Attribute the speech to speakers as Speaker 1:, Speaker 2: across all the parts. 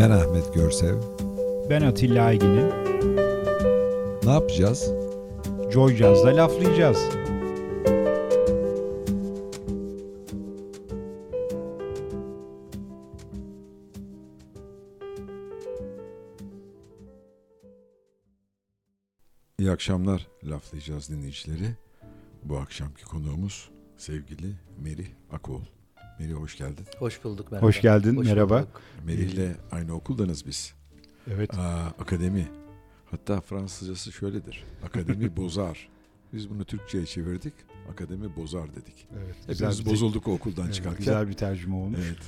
Speaker 1: Ben Ahmet Görsev.
Speaker 2: Ben Atilla Aygin'im.
Speaker 1: Ne yapacağız?
Speaker 2: Joy Jazz'da laflayacağız.
Speaker 1: İyi akşamlar laflayacağız dinleyicileri. Bu akşamki konuğumuz sevgili Merih Akoğul. Merih hoş geldin.
Speaker 3: Hoş bulduk merhaba.
Speaker 2: Hoş geldin,
Speaker 3: Hoş
Speaker 2: merhaba.
Speaker 1: Merih'le aynı okuldanız biz.
Speaker 2: Evet.
Speaker 1: Aa, akademi. Hatta Fransızcası şöyledir. Akademi bozar. Biz bunu Türkçe'ye çevirdik. Akademi bozar dedik.
Speaker 2: Evet.
Speaker 1: Hepimiz bozulduk o okuldan
Speaker 2: Evet,
Speaker 1: çıkarken.
Speaker 2: Güzel bir tercüme olmuş.
Speaker 1: Evet.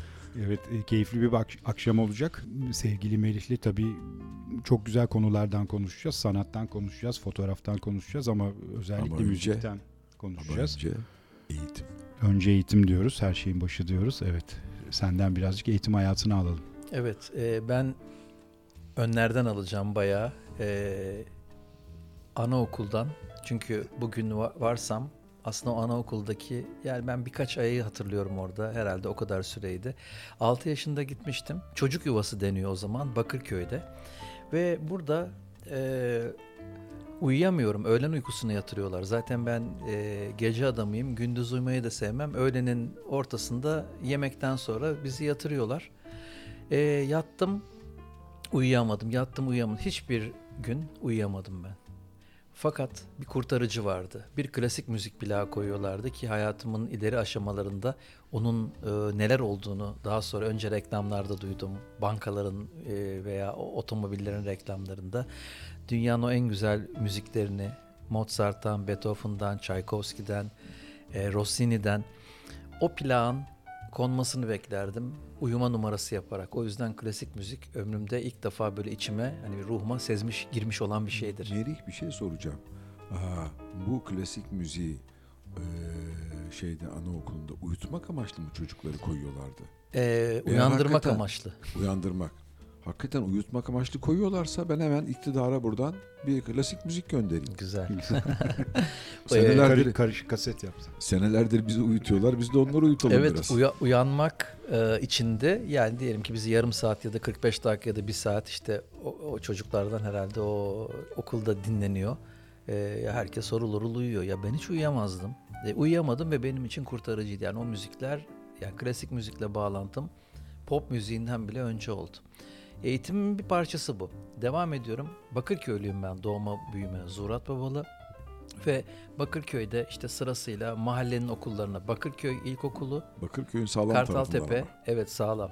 Speaker 2: Evet, e, keyifli bir bak- akşam olacak. Sevgili Melih'le tabii çok güzel konulardan konuşacağız. Sanattan konuşacağız, fotoğraftan konuşacağız ama özellikle
Speaker 1: Ama önce-
Speaker 2: müzikten
Speaker 1: Ama
Speaker 2: konuşacağız.
Speaker 1: önce eğitim.
Speaker 2: Önce eğitim diyoruz, her şeyin başı diyoruz. Evet, senden birazcık eğitim hayatını alalım.
Speaker 3: Evet e, ben önlerden alacağım bayağı. E, anaokuldan. Çünkü bugün va- varsam aslında o anaokuldaki yani ben birkaç ayı hatırlıyorum orada herhalde o kadar süreydi. 6 yaşında gitmiştim. Çocuk yuvası deniyor o zaman Bakırköy'de. Ve burada e, uyuyamıyorum. Öğlen uykusuna yatırıyorlar. Zaten ben e, gece adamıyım. Gündüz uyumayı da sevmem. Öğlenin ortasında yemekten sonra bizi yatırıyorlar. E, yattım, uyuyamadım. Yattım, uyuyamadım. Hiçbir gün uyuyamadım ben. Fakat bir kurtarıcı vardı. Bir klasik müzik plağı koyuyorlardı ki hayatımın ileri aşamalarında onun e, neler olduğunu daha sonra önce reklamlarda duydum. Bankaların e, veya otomobillerin reklamlarında dünyanın o en güzel müziklerini Mozart'tan, Beethoven'dan, Tchaikovsky'den, e, Rossini'den o plağın konmasını beklerdim uyuma numarası yaparak. O yüzden klasik müzik ömrümde ilk defa böyle içime hani ruhuma sezmiş girmiş olan bir şeydir.
Speaker 1: Merih bir şey soracağım. Aa, bu klasik müziği eee, şeyde anaokulunda uyutmak amaçlı mı çocukları koyuyorlardı?
Speaker 3: E, uyandırmak amaçlı.
Speaker 1: Uyandırmak. Hakikaten uyutmak amaçlı koyuyorlarsa ben hemen iktidara buradan bir klasik müzik göndereyim.
Speaker 3: Güzel.
Speaker 1: Senelerdir,
Speaker 2: Karışık, karışık kaset yaptım.
Speaker 1: senelerdir bizi uyutuyorlar. Biz de onları uyutalım
Speaker 3: Evet
Speaker 1: biraz.
Speaker 3: uya- uyanmak e, içinde yani diyelim ki bizi yarım saat ya da 45 dakika ya da bir saat işte o, o çocuklardan herhalde o okulda dinleniyor. E, herkes horul horul uyuyor. Ya ben hiç uyuyamazdım. E, uyuyamadım ve benim için kurtarıcıydı. Yani o müzikler yani klasik müzikle bağlantım pop müziğinden bile önce oldu. Eğitimin bir parçası bu. Devam ediyorum. Bakırköylüyüm ben doğma büyüme Zurat Babalı. Ve Bakırköy'de işte sırasıyla mahallenin okullarına Bakırköy İlkokulu,
Speaker 1: Bakırköy'ün sağlam
Speaker 3: Kartaltepe. Evet sağlam.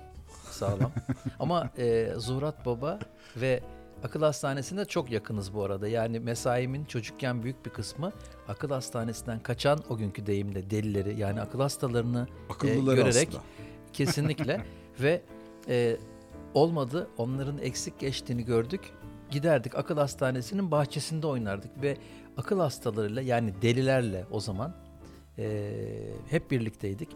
Speaker 3: Sağlam. Ama e, Zuhrat Baba ve akıl hastanesine çok yakınız bu arada. Yani mesaimin çocukken büyük bir kısmı akıl hastanesinden kaçan o günkü deyimle delileri yani akıl hastalarını
Speaker 1: Akıllılar
Speaker 3: görerek
Speaker 1: aslında.
Speaker 3: kesinlikle ve e, olmadı onların eksik geçtiğini gördük. Giderdik akıl hastanesinin bahçesinde oynardık ve akıl hastalarıyla yani delilerle o zaman e, hep birlikteydik.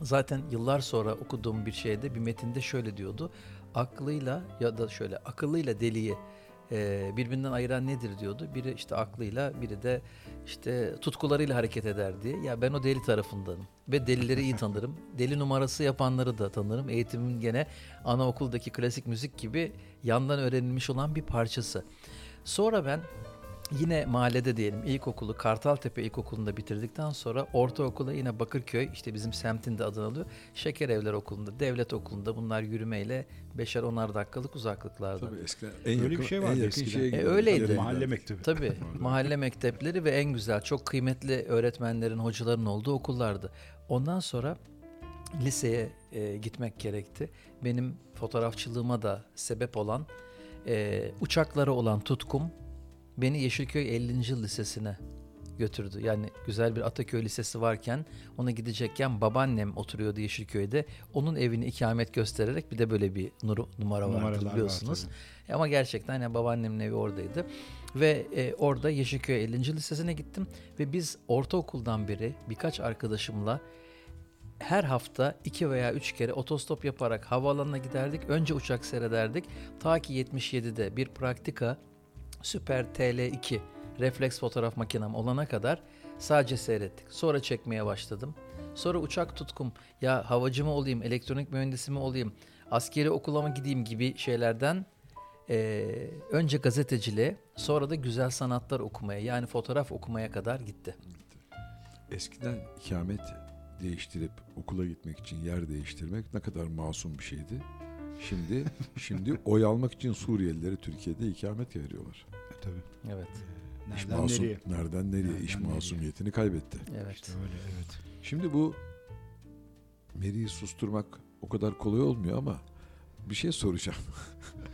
Speaker 3: Zaten yıllar sonra okuduğum bir şeyde bir metinde şöyle diyordu. Aklıyla ya da şöyle akıllıyla deliyi e, birbirinden ayıran nedir diyordu. Biri işte aklıyla biri de işte tutkularıyla hareket eder diye. Ya ben o deli tarafındanım ve delileri iyi tanırım. Deli numarası yapanları da tanırım. Eğitimin gene anaokuldaki klasik müzik gibi yandan öğrenilmiş olan bir parçası. Sonra ben yine mahallede diyelim ilkokulu Kartaltepe İlkokulu'nda bitirdikten sonra ortaokula yine Bakırköy işte bizim semtin de adını alıyor. Şeker Evler Okulu'nda, devlet okulunda bunlar yürümeyle beşer onar dakikalık uzaklıklarda.
Speaker 1: Tabii eskiden en
Speaker 2: Öyle
Speaker 1: yakın,
Speaker 2: bir şey
Speaker 1: en
Speaker 2: vardı
Speaker 1: yakın
Speaker 2: eskiden.
Speaker 1: şeye
Speaker 2: E,
Speaker 3: öyleydi.
Speaker 1: Tabii.
Speaker 2: Mahalle mektebi.
Speaker 3: Tabii mahalle mektepleri ve en güzel çok kıymetli öğretmenlerin, hocaların olduğu okullardı. Ondan sonra liseye e, gitmek gerekti. Benim fotoğrafçılığıma da sebep olan e, uçaklara olan tutkum beni Yeşilköy 50. Yıl Lisesi'ne götürdü. Yani güzel bir Ataköy Lisesi varken ona gidecekken babaannem oturuyordu Yeşilköy'de. Onun evini ikamet göstererek bir de böyle bir nuru- numara vardı
Speaker 2: Numaralar var
Speaker 3: biliyorsunuz.
Speaker 2: tabii.
Speaker 3: Ama gerçekten yani babaannemin evi oradaydı. Ve e, orada Yeşilköy 50. Lisesi'ne gittim. Ve biz ortaokuldan beri birkaç arkadaşımla her hafta iki veya üç kere otostop yaparak havaalanına giderdik. Önce uçak seyrederdik. Ta ki 77'de bir praktika Süper TL2 refleks fotoğraf makinem olana kadar sadece seyrettik. Sonra çekmeye başladım. Sonra uçak tutkum ya havacı mı olayım, elektronik mühendisi mi olayım, askeri okula mı gideyim gibi şeylerden e, önce gazeteciliğe sonra da güzel sanatlar okumaya yani fotoğraf okumaya kadar gitti.
Speaker 1: Eskiden ikamet değiştirip okula gitmek için yer değiştirmek ne kadar masum bir şeydi. Şimdi şimdi oy almak için Suriyelilere Türkiye'de ikamet veriyorlar.
Speaker 2: E, tabii.
Speaker 3: Evet.
Speaker 1: İş
Speaker 2: Nereden
Speaker 1: masum,
Speaker 2: nereye?
Speaker 1: nereden nereye?
Speaker 2: Nereden
Speaker 1: İş
Speaker 2: nereye?
Speaker 1: masumiyetini kaybetti.
Speaker 3: Evet.
Speaker 2: İşte öyle evet.
Speaker 1: Şimdi bu Meri'yi susturmak o kadar kolay olmuyor ama bir şey soracağım.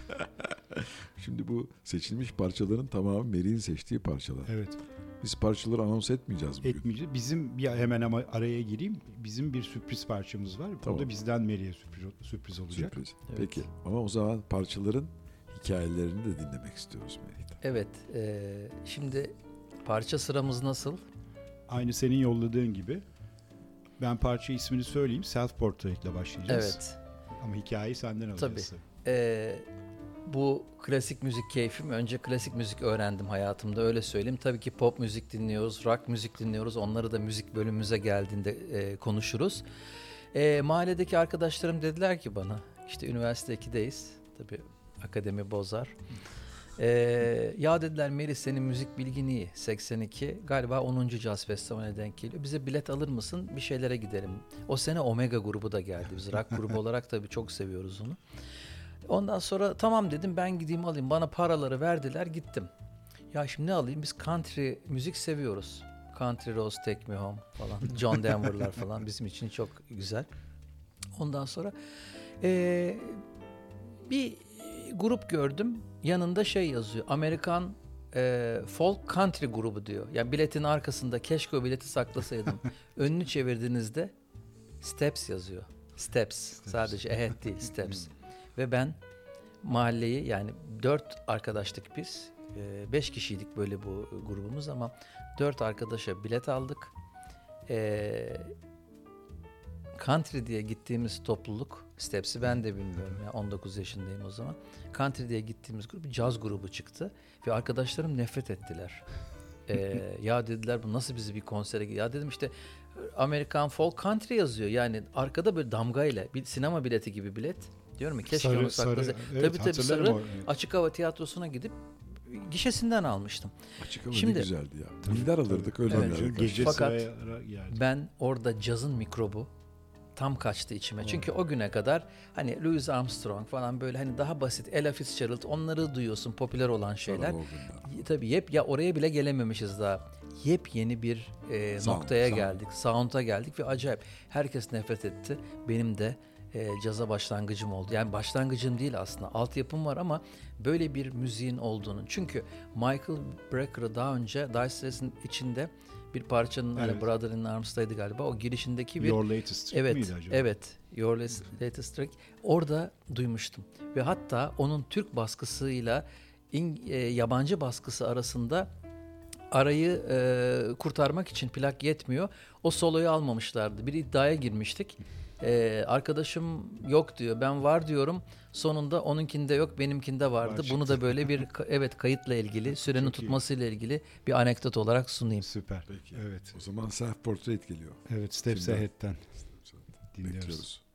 Speaker 1: Şimdi bu seçilmiş parçaların tamamı Meri'nin seçtiği parçalar.
Speaker 2: Evet.
Speaker 1: Biz parçaları anons etmeyeceğiz bugün.
Speaker 2: Etmeyeceğiz. Bizim bir hemen ama araya gireyim. Bizim bir sürpriz parçamız var.
Speaker 1: Tamam.
Speaker 2: O da bizden Mary'e sürpriz, sürpriz olacak.
Speaker 1: Sürpriz.
Speaker 3: Evet.
Speaker 1: Peki ama o zaman parçaların hikayelerini de dinlemek istiyoruz Meri'den.
Speaker 3: Evet. e, şimdi parça sıramız nasıl?
Speaker 2: Aynı senin yolladığın gibi. Ben parça ismini söyleyeyim. Self Portrait ile başlayacağız.
Speaker 3: Evet.
Speaker 2: Ama hikayeyi senden alacağız.
Speaker 3: Ee, bu klasik müzik keyfim. Önce klasik müzik öğrendim hayatımda öyle söyleyeyim. Tabii ki pop müzik dinliyoruz, rock müzik dinliyoruz. Onları da müzik bölümümüze geldiğinde e, konuşuruz. E, mahalledeki arkadaşlarım dediler ki bana, işte üniversite 2'deyiz. Tabii akademi bozar. E, ya dediler Melis senin müzik bilgin iyi. 82 galiba 10. Caz Festivali'ne denk geliyor. Bize bilet alır mısın? Bir şeylere gidelim. O sene Omega grubu da geldi. Biz rock grubu olarak tabii çok seviyoruz onu. Ondan sonra tamam dedim ben gideyim alayım. Bana paraları verdiler gittim. Ya şimdi ne alayım? Biz country müzik seviyoruz. Country Roads Take Me Home falan. John Denver'lar falan bizim için çok güzel. Ondan sonra eee, bir grup gördüm. Yanında şey yazıyor. Amerikan eee, folk country grubu diyor. Yani biletin arkasında keşke o bileti saklasaydım. Önünü çevirdiğinizde Steps yazıyor. Steps. Sadece ahead değil Steps. Ve ben mahalleyi yani dört arkadaştık biz. Ee, beş kişiydik böyle bu grubumuz ama dört arkadaşa bilet aldık. Ee, country diye gittiğimiz topluluk, Steps'i ben de bilmiyorum ya 19 yaşındayım o zaman. Country diye gittiğimiz grup bir caz grubu çıktı ve arkadaşlarım nefret ettiler. Ee, ya dediler bu nasıl bizi bir konsere ya dedim işte Amerikan folk country yazıyor yani arkada böyle damgayla bir sinema bileti gibi bilet diyorum ya keşke
Speaker 2: Sarı-
Speaker 3: onu saklasa.
Speaker 2: sarı- evet,
Speaker 3: tabii tabii sarı
Speaker 2: o, evet.
Speaker 3: açık hava tiyatrosuna gidip gişesinden almıştım.
Speaker 1: Açık hava
Speaker 3: Şimdi-
Speaker 1: ne güzeldi ya. Minder alırdık öyle
Speaker 3: Evet.
Speaker 1: oynardık.
Speaker 2: Gece
Speaker 3: Fakat. Ben orada cazın mikrobu tam kaçtı içime. Çünkü o güne kadar hani Louis Armstrong falan böyle hani daha basit Ella Fitzgerald onları duyuyorsun popüler olan şeyler. Tabii yep ya oraya bile gelememişiz daha. Yepyeni bir e,
Speaker 1: Sound,
Speaker 3: noktaya
Speaker 1: sound.
Speaker 3: geldik. Sound'a geldik ve acayip. Herkes nefret etti. Benim de e, caza başlangıcım oldu. Yani başlangıcım değil aslında. Altyapım var ama böyle bir müziğin olduğunu. Çünkü Michael Brecker'ı daha önce Dire Straits'in içinde bir parçanın hani
Speaker 2: Evet.
Speaker 3: Brother in Arms'taydı galiba. O girişindeki bir
Speaker 2: Your Latest Trick
Speaker 3: Evet,
Speaker 2: miydi acaba?
Speaker 3: evet. Your Latest Track. Orada duymuştum. Ve hatta onun Türk baskısıyla İng- e, yabancı baskısı arasında arayı e, kurtarmak için plak yetmiyor. O soloyu almamışlardı. Bir iddiaya girmiştik. E, arkadaşım yok diyor. Ben var diyorum. Sonunda onunkinde yok, benimkinde vardı.
Speaker 2: Var
Speaker 3: Bunu da böyle bir evet kayıtla ilgili, sürenin
Speaker 2: Çok iyi.
Speaker 3: tutmasıyla ilgili bir anekdot olarak sunayım.
Speaker 2: Süper.
Speaker 1: Peki.
Speaker 2: Evet.
Speaker 1: O zaman Self Portrait geliyor.
Speaker 2: Evet Steps Ahead'den dinliyoruz.
Speaker 1: Bekliyoruz.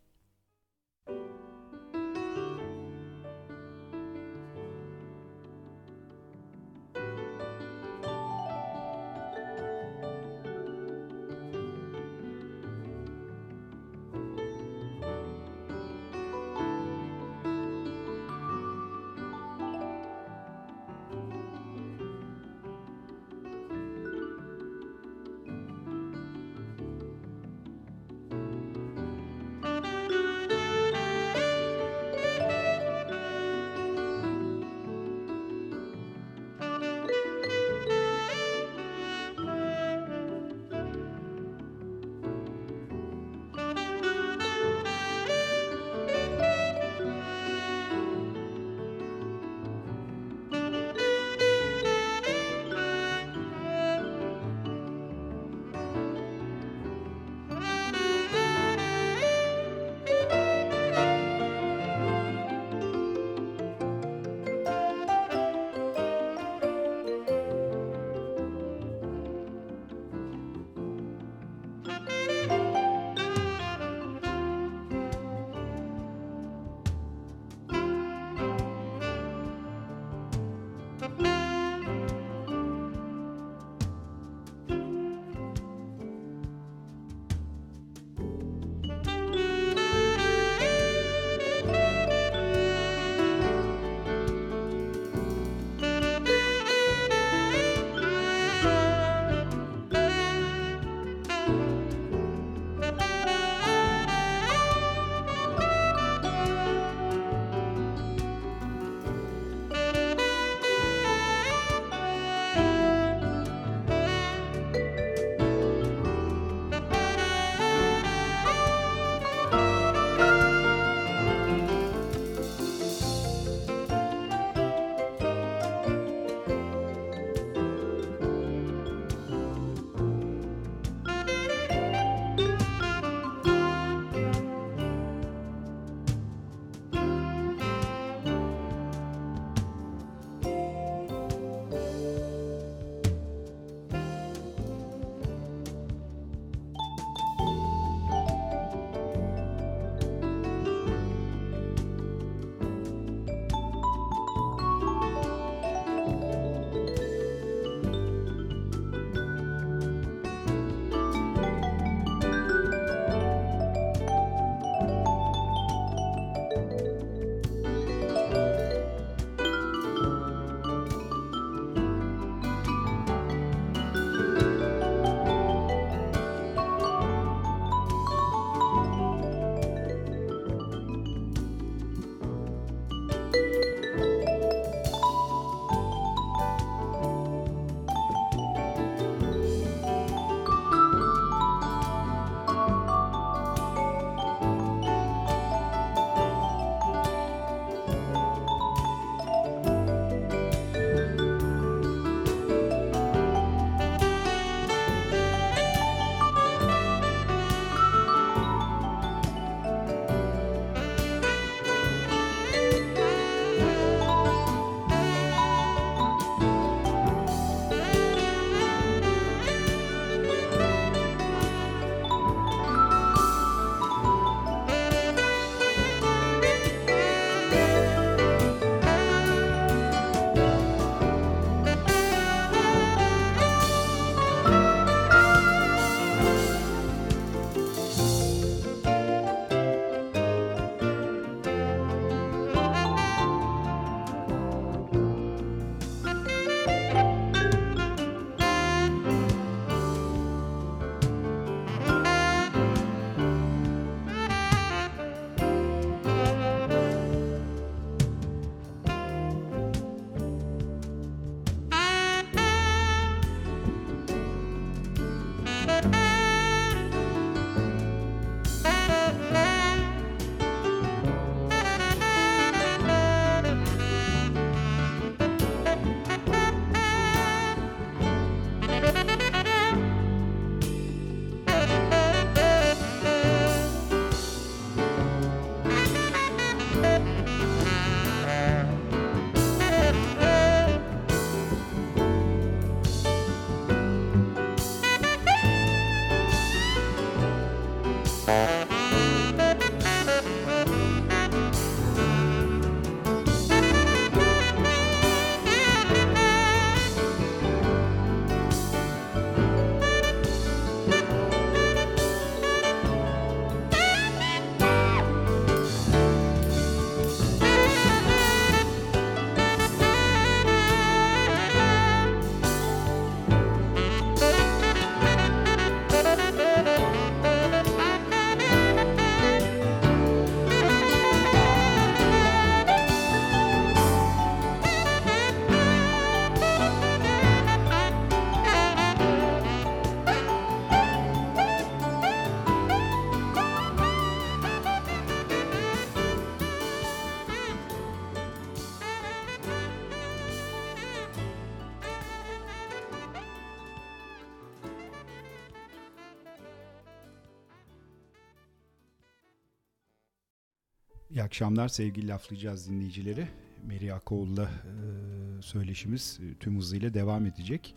Speaker 2: Akşamlar sevgili laflayacağız dinleyicileri. Meri Akoğlu'la e, söyleşimiz e, tüm hızıyla devam edecek.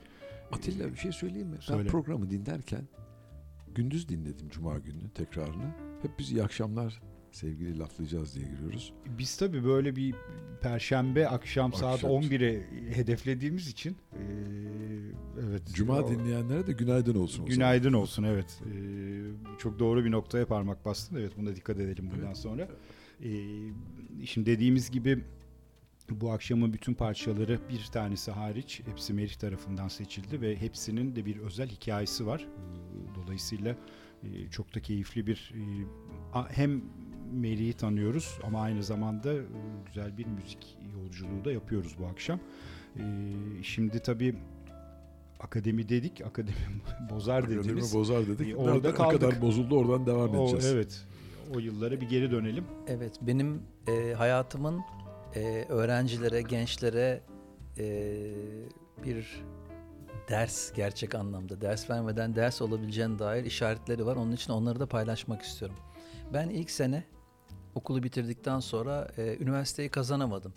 Speaker 1: Atilla bir şey söyleyeyim mi?
Speaker 2: Söyle.
Speaker 1: Ben programı dinlerken gündüz dinledim Cuma günü tekrarını. Hep biz iyi akşamlar sevgili laflayacağız diye giriyoruz.
Speaker 2: Biz tabii böyle bir perşembe akşam saat
Speaker 1: Akşam.
Speaker 2: 11'e hedeflediğimiz için e, evet.
Speaker 1: Cuma
Speaker 2: o-
Speaker 1: dinleyenlere de günaydın olsun.
Speaker 2: Günaydın olsun evet. E, çok doğru bir noktaya parmak bastın. Evet buna dikkat edelim bundan
Speaker 1: Evet.
Speaker 2: sonra. E, şimdi dediğimiz gibi bu akşamın bütün parçaları bir tanesi hariç hepsi Merih tarafından seçildi ve hepsinin de bir özel hikayesi var. Dolayısıyla e, çok da keyifli bir e, hem Merih'i tanıyoruz ama aynı zamanda e, güzel bir müzik yolculuğu da yapıyoruz bu akşam. Şimdi tabii akademi dedik, akademi bozar
Speaker 1: Akademi
Speaker 2: dediğimiz.
Speaker 1: bozar dedik.
Speaker 2: Orada
Speaker 1: Nerede- ne
Speaker 2: kaldık.
Speaker 1: kadar bozuldu oradan devam
Speaker 2: O,
Speaker 1: edeceğiz.
Speaker 2: evet. O yıllara bir geri dönelim.
Speaker 3: Evet, benim e, hayatımın e, öğrencilere, gençlere e, bir ders gerçek anlamda ders vermeden ders olabileceğine dair işaretleri var. Onun için onları da paylaşmak istiyorum. Ben ilk sene okulu bitirdikten sonra e, üniversiteyi kazanamadım.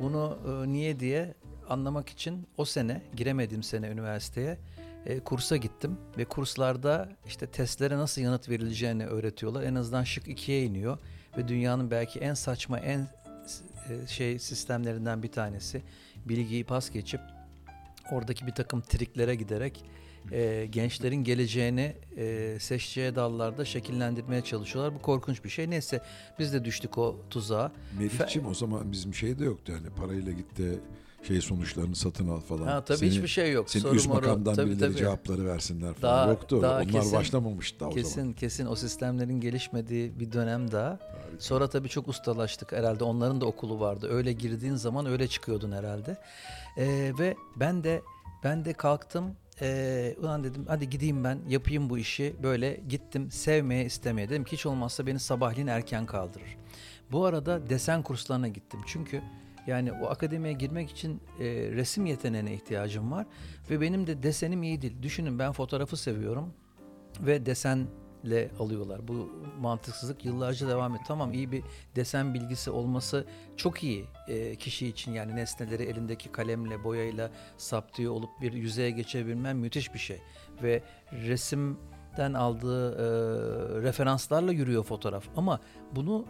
Speaker 3: Bunu e, niye diye anlamak için o sene giremediğim sene üniversiteye e, kursa gittim ve kurslarda işte testlere nasıl yanıt verileceğini öğretiyorlar. En azından şık ikiye iniyor ve dünyanın belki en saçma en e, şey sistemlerinden bir tanesi bilgiyi pas geçip oradaki bir takım triklere giderek e, gençlerin geleceğini e, seçeceği dallarda şekillendirmeye çalışıyorlar. Bu korkunç bir şey. Neyse biz de düştük o tuzağa.
Speaker 1: Melih'ciğim o zaman bizim şey de yoktu yani parayla git de şey sonuçlarını satın al falan.
Speaker 3: Ha, tabii
Speaker 1: Seni-
Speaker 3: hiçbir şey yok.
Speaker 1: Senin
Speaker 3: Soru
Speaker 1: üst makamdan
Speaker 3: tabii,
Speaker 1: birileri
Speaker 3: tabii.
Speaker 1: cevapları versinler falan
Speaker 3: Daha-
Speaker 1: yoktu.
Speaker 3: daha
Speaker 1: Onlar
Speaker 3: kesin-
Speaker 1: başlamamıştı daha o
Speaker 3: Kesin
Speaker 1: zaman.
Speaker 3: kesin o sistemlerin gelişmediği bir dönem daha.
Speaker 1: Harika.
Speaker 3: Sonra tabii çok ustalaştık herhalde. Onların da okulu vardı. Öyle girdiğin zaman öyle çıkıyordun herhalde. Ee, ve ben de ben de kalktım. Ee, ulan dedim hadi gideyim ben yapayım bu işi. Böyle gittim sevmeye istemeye. Dedim ki hiç olmazsa beni sabahleyin erken kaldırır. Bu arada desen kurslarına gittim. Çünkü yani o akademiye girmek için e, resim yeteneğine ihtiyacım var. Ve benim de desenim iyi değil. Düşünün ben fotoğrafı seviyorum. Ve desenle alıyorlar. Bu mantıksızlık yıllarca devam etti. Tamam iyi bir desen bilgisi olması çok iyi e, kişi için. Yani nesneleri elindeki kalemle, boyayla saptıyor olup bir yüzeye geçebilmen müthiş bir şey. Ve resimden aldığı e, referanslarla yürüyor fotoğraf. Ama bunu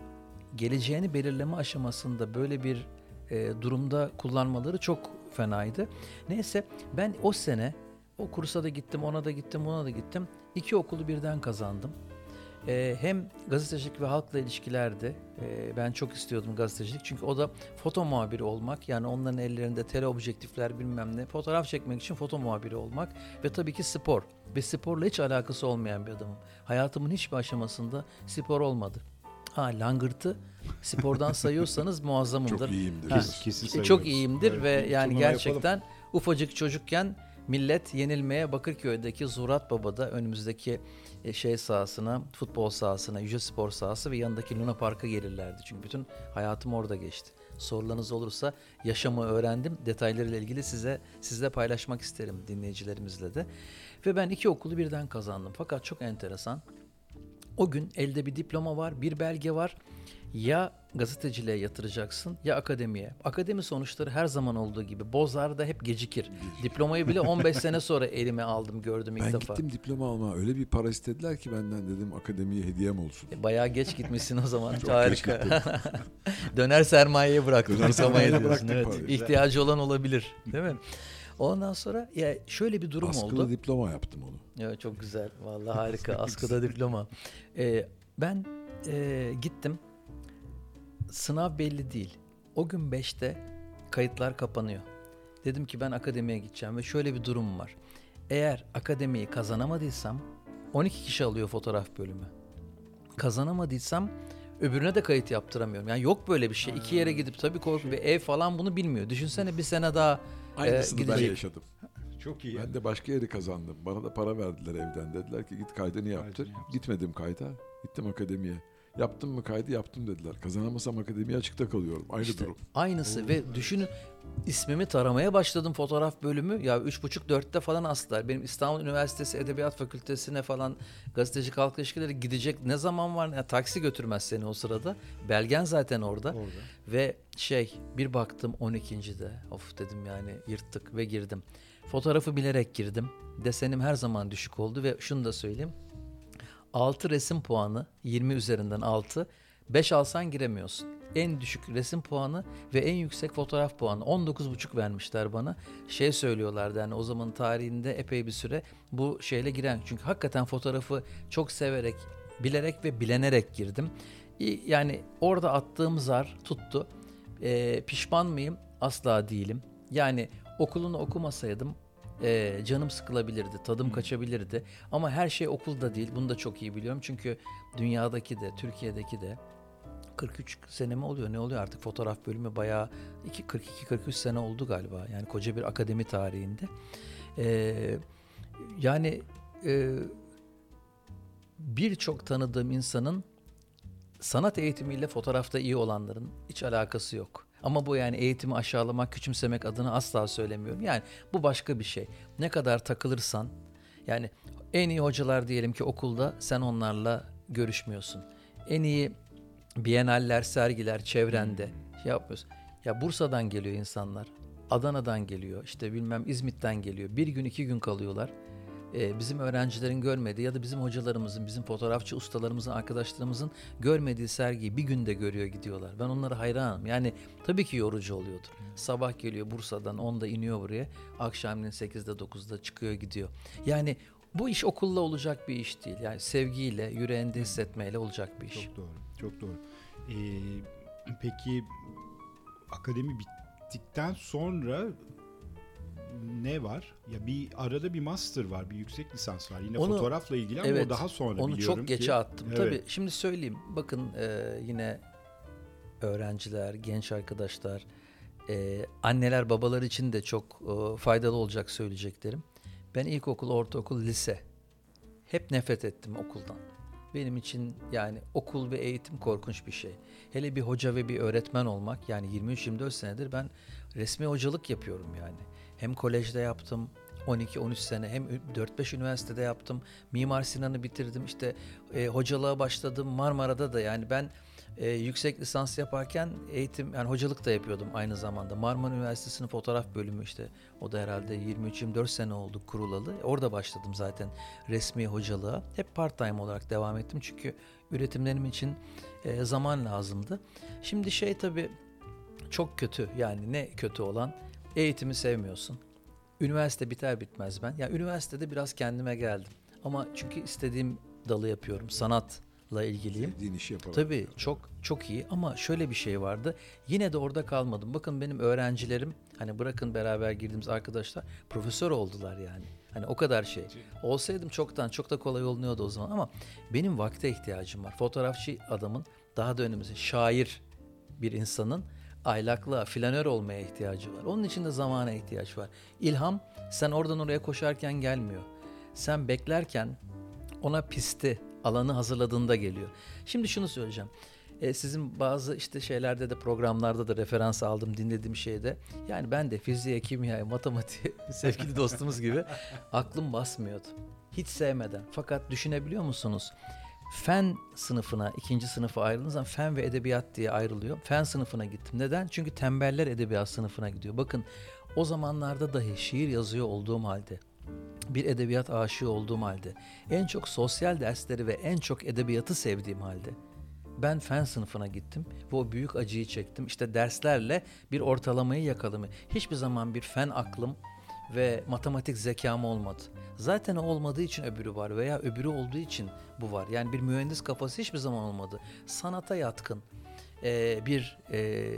Speaker 3: geleceğini belirleme aşamasında böyle bir e, durumda kullanmaları çok fenaydı. Neyse ben o sene o kursa da gittim, ona da gittim, buna da gittim. İki okulu birden kazandım. E, hem gazetecilik ve halkla ilişkilerdi. E, ben çok istiyordum gazetecilik. Çünkü o da foto muhabiri olmak. Yani onların ellerinde teleobjektifler bilmem ne. Fotoğraf çekmek için foto muhabiri olmak. Ve tabii ki spor. Ve sporla hiç alakası olmayan bir adamım. Hayatımın hiçbir aşamasında spor olmadı. Ha langırtı spordan sayıyorsanız muazzamımdır.
Speaker 1: Çok iyiyimdir.
Speaker 3: Ha,
Speaker 2: kesin
Speaker 3: E. Çok iyiyimdir
Speaker 2: Evet,
Speaker 3: ve yani gerçekten ufacık çocukken millet yenilmeye Bakırköy'deki Zurat Baba'da önümüzdeki e, şey sahasına, futbol sahasına, Yüce Spor sahası ve yanındaki Luna Park'a gelirlerdi. Çünkü bütün hayatım orada geçti. Sorularınız olursa yaşamı öğrendim. Detaylarıyla ilgili size sizle paylaşmak isterim dinleyicilerimizle de. Ve ben iki okulu birden kazandım. Fakat çok enteresan. O gün elde bir diploma var, bir belge var. Ya gazeteciliğe yatıracaksın ya akademiye. Akademi sonuçları her zaman olduğu gibi bozar da hep gecikir. Diplomayı bile 15 sene sonra elime aldım gördüm ilk
Speaker 1: Ben
Speaker 3: defa.
Speaker 1: gittim diploma alma. Öyle bir para istediler ki benden dedim akademiye hediyem olsun.
Speaker 3: E, Bayağı geç gitmişsin o zaman.
Speaker 1: Çok
Speaker 3: Harika. Döner sermayeye bıraktın.
Speaker 1: Döner sermayeye bıraktım
Speaker 3: Evet.
Speaker 1: parayı.
Speaker 3: İhtiyacı olan olabilir. Değil mi? Ondan sonra ya şöyle bir durum
Speaker 1: Askılı
Speaker 3: oldu.
Speaker 1: diploma yaptım onu.
Speaker 3: Evet çok güzel. Vallahi harika. Askıda diploma. Ee, ben e, gittim. Sınav belli değil. O gün 5'te kayıtlar kapanıyor. Dedim ki ben akademiye gideceğim ve şöyle bir durum var. Eğer akademiyi kazanamadıysam 12 kişi alıyor fotoğraf bölümü. Kazanamadıysam öbürüne de kayıt yaptıramıyorum. Yani yok böyle bir şey. İki yere gidip tabii korku ve ev falan bunu bilmiyor. Düşünsene bir sene daha
Speaker 1: Aynısını ben
Speaker 3: gidecek.
Speaker 1: yaşadım.
Speaker 2: Çok iyi.
Speaker 1: Ben de başka yeri kazandım. Bana da para verdiler evden. Dediler ki git kaydını yaptır.
Speaker 2: Kaydını yaptır.
Speaker 1: Gitmedim kayda. Gittim akademiye. Yaptım mı kaydı yaptım dediler. Kazanamasam akademiye açıkta kalıyorum. Aynı
Speaker 3: İşte
Speaker 1: durum.
Speaker 3: Aynısı ve düşünün ismimi taramaya başladım fotoğraf bölümü. Ya üç buçuk dörtte falan astılar. Benim İstanbul Üniversitesi Edebiyat Fakültesine falan gazeteci halk ilişkileri gidecek ne zaman var? Ya, taksi götürmez seni o sırada. Belgen zaten orada.
Speaker 2: Orada.
Speaker 3: Ve şey bir baktım 12. de of dedim yani yırttık ve girdim. Fotoğrafı bilerek girdim. Desenim her zaman düşük oldu ve şunu da söyleyeyim. 6 resim puanı 20 üzerinden 6. 5 alsan giremiyorsun. En düşük resim puanı ve en yüksek fotoğraf puanı 19,5 vermişler bana. Şey söylüyorlardı yani o zaman tarihinde epey bir süre bu şeyle giren. Çünkü hakikaten fotoğrafı çok severek, bilerek ve bilenerek girdim. Yani orada attığım zar tuttu. Ee, pişman mıyım? Asla değilim. Yani okulunu okumasaydım e, canım sıkılabilirdi, tadım kaçabilirdi. Ama her şey okulda değil. Bunu da çok iyi biliyorum. Çünkü dünyadaki de, Türkiye'deki de 43 sene mi oluyor? Ne oluyor artık? Fotoğraf bölümü bayağı 42-43 sene oldu galiba. Yani koca bir akademi tarihinde. Ee, yani e, birçok tanıdığım insanın sanat eğitimiyle fotoğrafta iyi olanların hiç alakası yok. Ama bu yani eğitimi aşağılamak, küçümsemek adına asla söylemiyorum. Yani bu başka bir şey. Ne kadar takılırsan, yani en iyi hocalar diyelim ki okulda sen onlarla görüşmüyorsun. En iyi biyenaller, sergiler çevrende şey yapmıyorsun. Ya Bursa'dan geliyor insanlar, Adana'dan geliyor, işte bilmem İzmit'ten geliyor. Bir gün iki gün kalıyorlar. Ee, bizim öğrencilerin görmediği ya da bizim hocalarımızın, bizim fotoğrafçı ustalarımızın, arkadaşlarımızın görmediği sergiyi bir günde görüyor gidiyorlar. Ben onlara hayranım. Yani tabii ki yorucu oluyordur. Sabah geliyor Bursa'dan 10'da iniyor buraya. Akşamleyin 8'de 9'da çıkıyor gidiyor. Yani bu iş okulla olacak bir iş değil. Yani sevgiyle, yüreğinde hissetmeyle olacak bir iş.
Speaker 2: Çok doğru. Çok doğru. Ee, peki akademi bittikten sonra ne var? Ya bir arada bir master var, bir yüksek lisans var. Yine
Speaker 3: Onu-
Speaker 2: fotoğrafla ilgili ama
Speaker 3: Evet,
Speaker 2: o daha sonra
Speaker 3: Onu
Speaker 2: biliyorum
Speaker 3: çok geçe
Speaker 2: ki.
Speaker 3: attım.
Speaker 2: Evet.
Speaker 3: Tabii şimdi söyleyeyim. Bakın e, yine öğrenciler, genç arkadaşlar, e, anneler, babalar için de çok e, faydalı olacak söyleyeceklerim. Ben ilkokul, ortaokul, lise hep nefret ettim okuldan. Benim için yani okul ve eğitim korkunç bir şey. Hele bir hoca ve bir öğretmen olmak yani 23-24 senedir ben resmi hocalık yapıyorum yani. Hem kolejde yaptım 12-13 sene hem 4-5 üniversitede yaptım. Mimar Sinan'ı bitirdim işte e, hocalığa başladım Marmara'da da yani ben e, yüksek lisans yaparken eğitim yani hocalık da yapıyordum aynı zamanda. Marmara Üniversitesi'nin fotoğraf bölümü işte o da herhalde 23-24 sene oldu kurulalı. Orada başladım zaten resmi hocalığa. Hep part time olarak devam ettim çünkü üretimlerim için e, zaman lazımdı. Şimdi şey tabii çok kötü yani ne kötü olan eğitimi sevmiyorsun. Üniversite biter bitmez ben. Ya üniversitede biraz kendime geldim. Ama çünkü istediğim dalı yapıyorum. Sanatla ilgiliyim.
Speaker 1: Sevdiğin işi yaparak.
Speaker 3: Tabii çok çok iyi ama şöyle bir şey vardı. Yine de orada kalmadım. Bakın benim öğrencilerim hani bırakın beraber girdiğimiz arkadaşlar profesör oldular yani. Hani o kadar şey. Olsaydım çoktan çok da kolay oluyordu o zaman ama benim vakte ihtiyacım var. Fotoğrafçı adamın daha da önemlisi şair bir insanın aylaklığa, flanör olmaya ihtiyacı var. Onun için de zamana ihtiyaç var. İlham sen oradan oraya koşarken gelmiyor. Sen beklerken ona pisti, alanı hazırladığında geliyor. Şimdi şunu söyleyeceğim. E, sizin bazı işte şeylerde de programlarda da referans aldım dinlediğim şeyde. Yani ben de fiziğe, kimyaya, matematiğe sevgili dostumuz gibi aklım basmıyordu. Hiç sevmeden. Fakat düşünebiliyor musunuz? Fen sınıfına, ikinci sınıfa ayrıldığınız zaman fen ve edebiyat diye ayrılıyor. Fen sınıfına gittim. Neden? Çünkü tembeller edebiyat sınıfına gidiyor. Bakın o zamanlarda dahi şiir yazıyor olduğum halde, bir edebiyat aşığı olduğum halde, en çok sosyal dersleri ve en çok edebiyatı sevdiğim halde ben fen sınıfına gittim ve o büyük acıyı çektim. İşte derslerle bir ortalamayı yakaladım. Hiçbir zaman bir fen aklım ve matematik zekam olmadı. Zaten olmadığı için öbürü var veya öbürü olduğu için bu var. Yani bir mühendis kafası hiçbir zaman olmadı. Sanata yatkın e, bir e,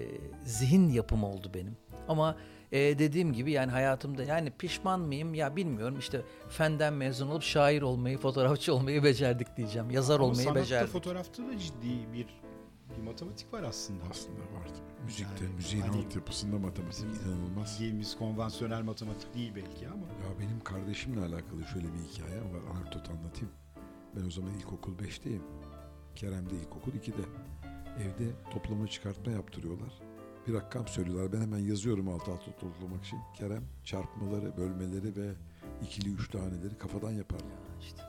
Speaker 3: zihin yapımı oldu benim. Ama e, dediğim gibi yani hayatımda yani pişman mıyım ya bilmiyorum işte fenden mezun olup şair olmayı, fotoğrafçı olmayı becerdik diyeceğim. Yazar
Speaker 2: Ama
Speaker 3: olmayı
Speaker 2: sanatta,
Speaker 3: becerdik.
Speaker 2: fotoğrafta da ciddi bir bir matematik var aslında.
Speaker 1: Aslında vardı. Müzikte,
Speaker 2: Yani
Speaker 1: müziğin
Speaker 2: hani
Speaker 1: altyapısında matematik inanılmaz.
Speaker 2: bildiğimiz konvansiyonel matematik değil belki ama.
Speaker 1: Ya benim kardeşimle alakalı şöyle bir hikayem var. Anekdot anlatayım. Ben o zaman ilkokul 5'teyim. Kerem de ilkokul 2'de. Evde toplama çıkartma yaptırıyorlar. Bir rakam söylüyorlar. Ben hemen yazıyorum alt alta toplamak için. Kerem çarpmaları, bölmeleri ve ikili üç taneleri kafadan yapar.
Speaker 3: İşte.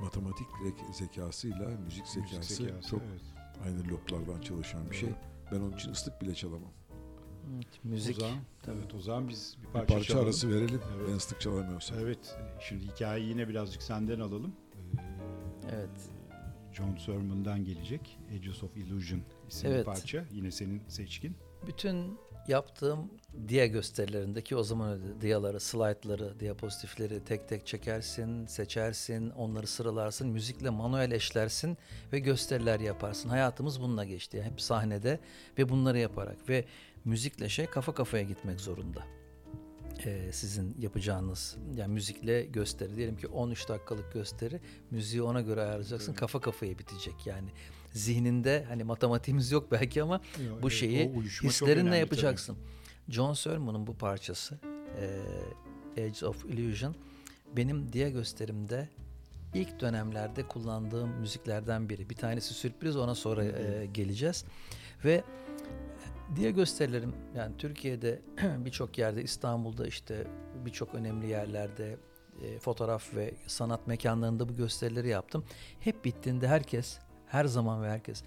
Speaker 1: Matematik zek- zekasıyla müzik zekası,
Speaker 2: Müzik zekası,
Speaker 1: çok
Speaker 2: evet.
Speaker 1: Aynı loblardan çalışan bir şey. Ben onun için ıslık bile çalamam.
Speaker 3: Evet, müzik.
Speaker 2: O zaman, evet o zaman biz bir
Speaker 1: Bir
Speaker 2: parça,
Speaker 1: parça,
Speaker 2: çalalım.
Speaker 1: arası verelim.
Speaker 2: Evet.
Speaker 1: Ben ıslık çalamıyorsam.
Speaker 2: Evet. Şimdi hikayeyi yine birazcık senden alalım. Ee,
Speaker 3: Evet.
Speaker 2: John Sermon'dan gelecek. Edges of Illusion isimli
Speaker 3: Evet.
Speaker 2: parça. Yine senin seçkin.
Speaker 3: Bütün yaptığım dia gösterilerindeki o zaman diyaları, slaytları, diapozitifleri tek tek çekersin, seçersin, onları sıralarsın, müzikle manuel eşlersin ve gösteriler yaparsın. Hayatımız bununla geçti. Yani hep sahnede ve bunları yaparak ve müzikle şey kafa kafaya gitmek zorunda. Ee, sizin yapacağınız yani müzikle gösteri diyelim ki 13 dakikalık gösteri müziği ona göre ayarlayacaksın kafa kafaya bitecek yani zihninde hani matematiğimiz yok belki ama bu şeyi
Speaker 2: o uyuşma çok
Speaker 3: hislerinle yapacaksın. John Sermon'un bu parçası e, Age of Illusion benim diye gösterimde ilk dönemlerde kullandığım müziklerden biri. Bir tanesi sürpriz ona sonra e, geleceğiz. Ve diye gösterilerim yani Türkiye'de birçok yerde İstanbul'da işte birçok önemli yerlerde e, fotoğraf ve sanat mekanlarında bu gösterileri yaptım. Hep bittiğinde herkes her zaman ve herkes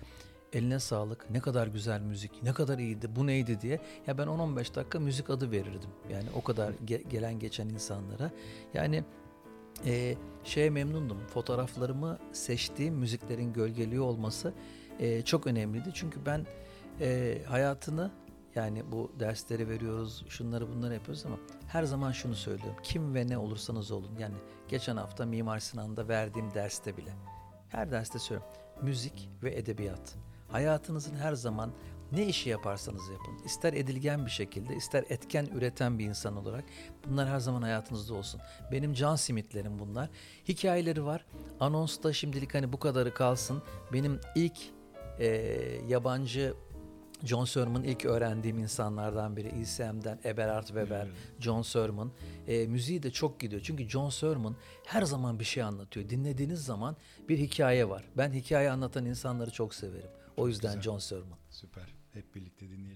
Speaker 3: eline sağlık ne kadar güzel müzik ne kadar iyiydi bu neydi? diye ya ben 10-15 dakika müzik adı verirdim. Yani o kadar ge- gelen geçen insanlara. Yani e, şeye memnundum. Fotoğraflarımı seçtiğim müziklerin gölgeliği olması e, çok önemliydi. Çünkü ben e, hayatını yani bu dersleri veriyoruz şunları bunları yapıyoruz ama her zaman şunu söylüyorum kim ve ne olursanız olun. Yani geçen hafta Mimar Sinan'da verdiğim derste bile her derste söylüyorum müzik ve edebiyat hayatınızın her zaman ne işi yaparsanız yapın. ister edilgen bir şekilde, ister etken üreten bir insan olarak bunlar her zaman hayatınızda olsun. Benim can simitlerim bunlar. Hikayeleri var. Anonsta şimdilik hani bu kadarı kalsın. Benim ilk e, yabancı John Sermon ilk öğrendiğim insanlardan biri. ECM'den Eberhard Weber, John Sermon. E, müziği de çok gidiyor. Çünkü John Sermon her zaman bir şey anlatıyor. Dinlediğiniz zaman bir hikaye var. Ben hikaye anlatan insanları çok severim. O yüzden
Speaker 2: güzel.
Speaker 3: John Sermon.
Speaker 2: Süper. Hep birlikte dinleyelim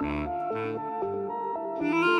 Speaker 4: Mm-hmm.
Speaker 1: Mm -hmm.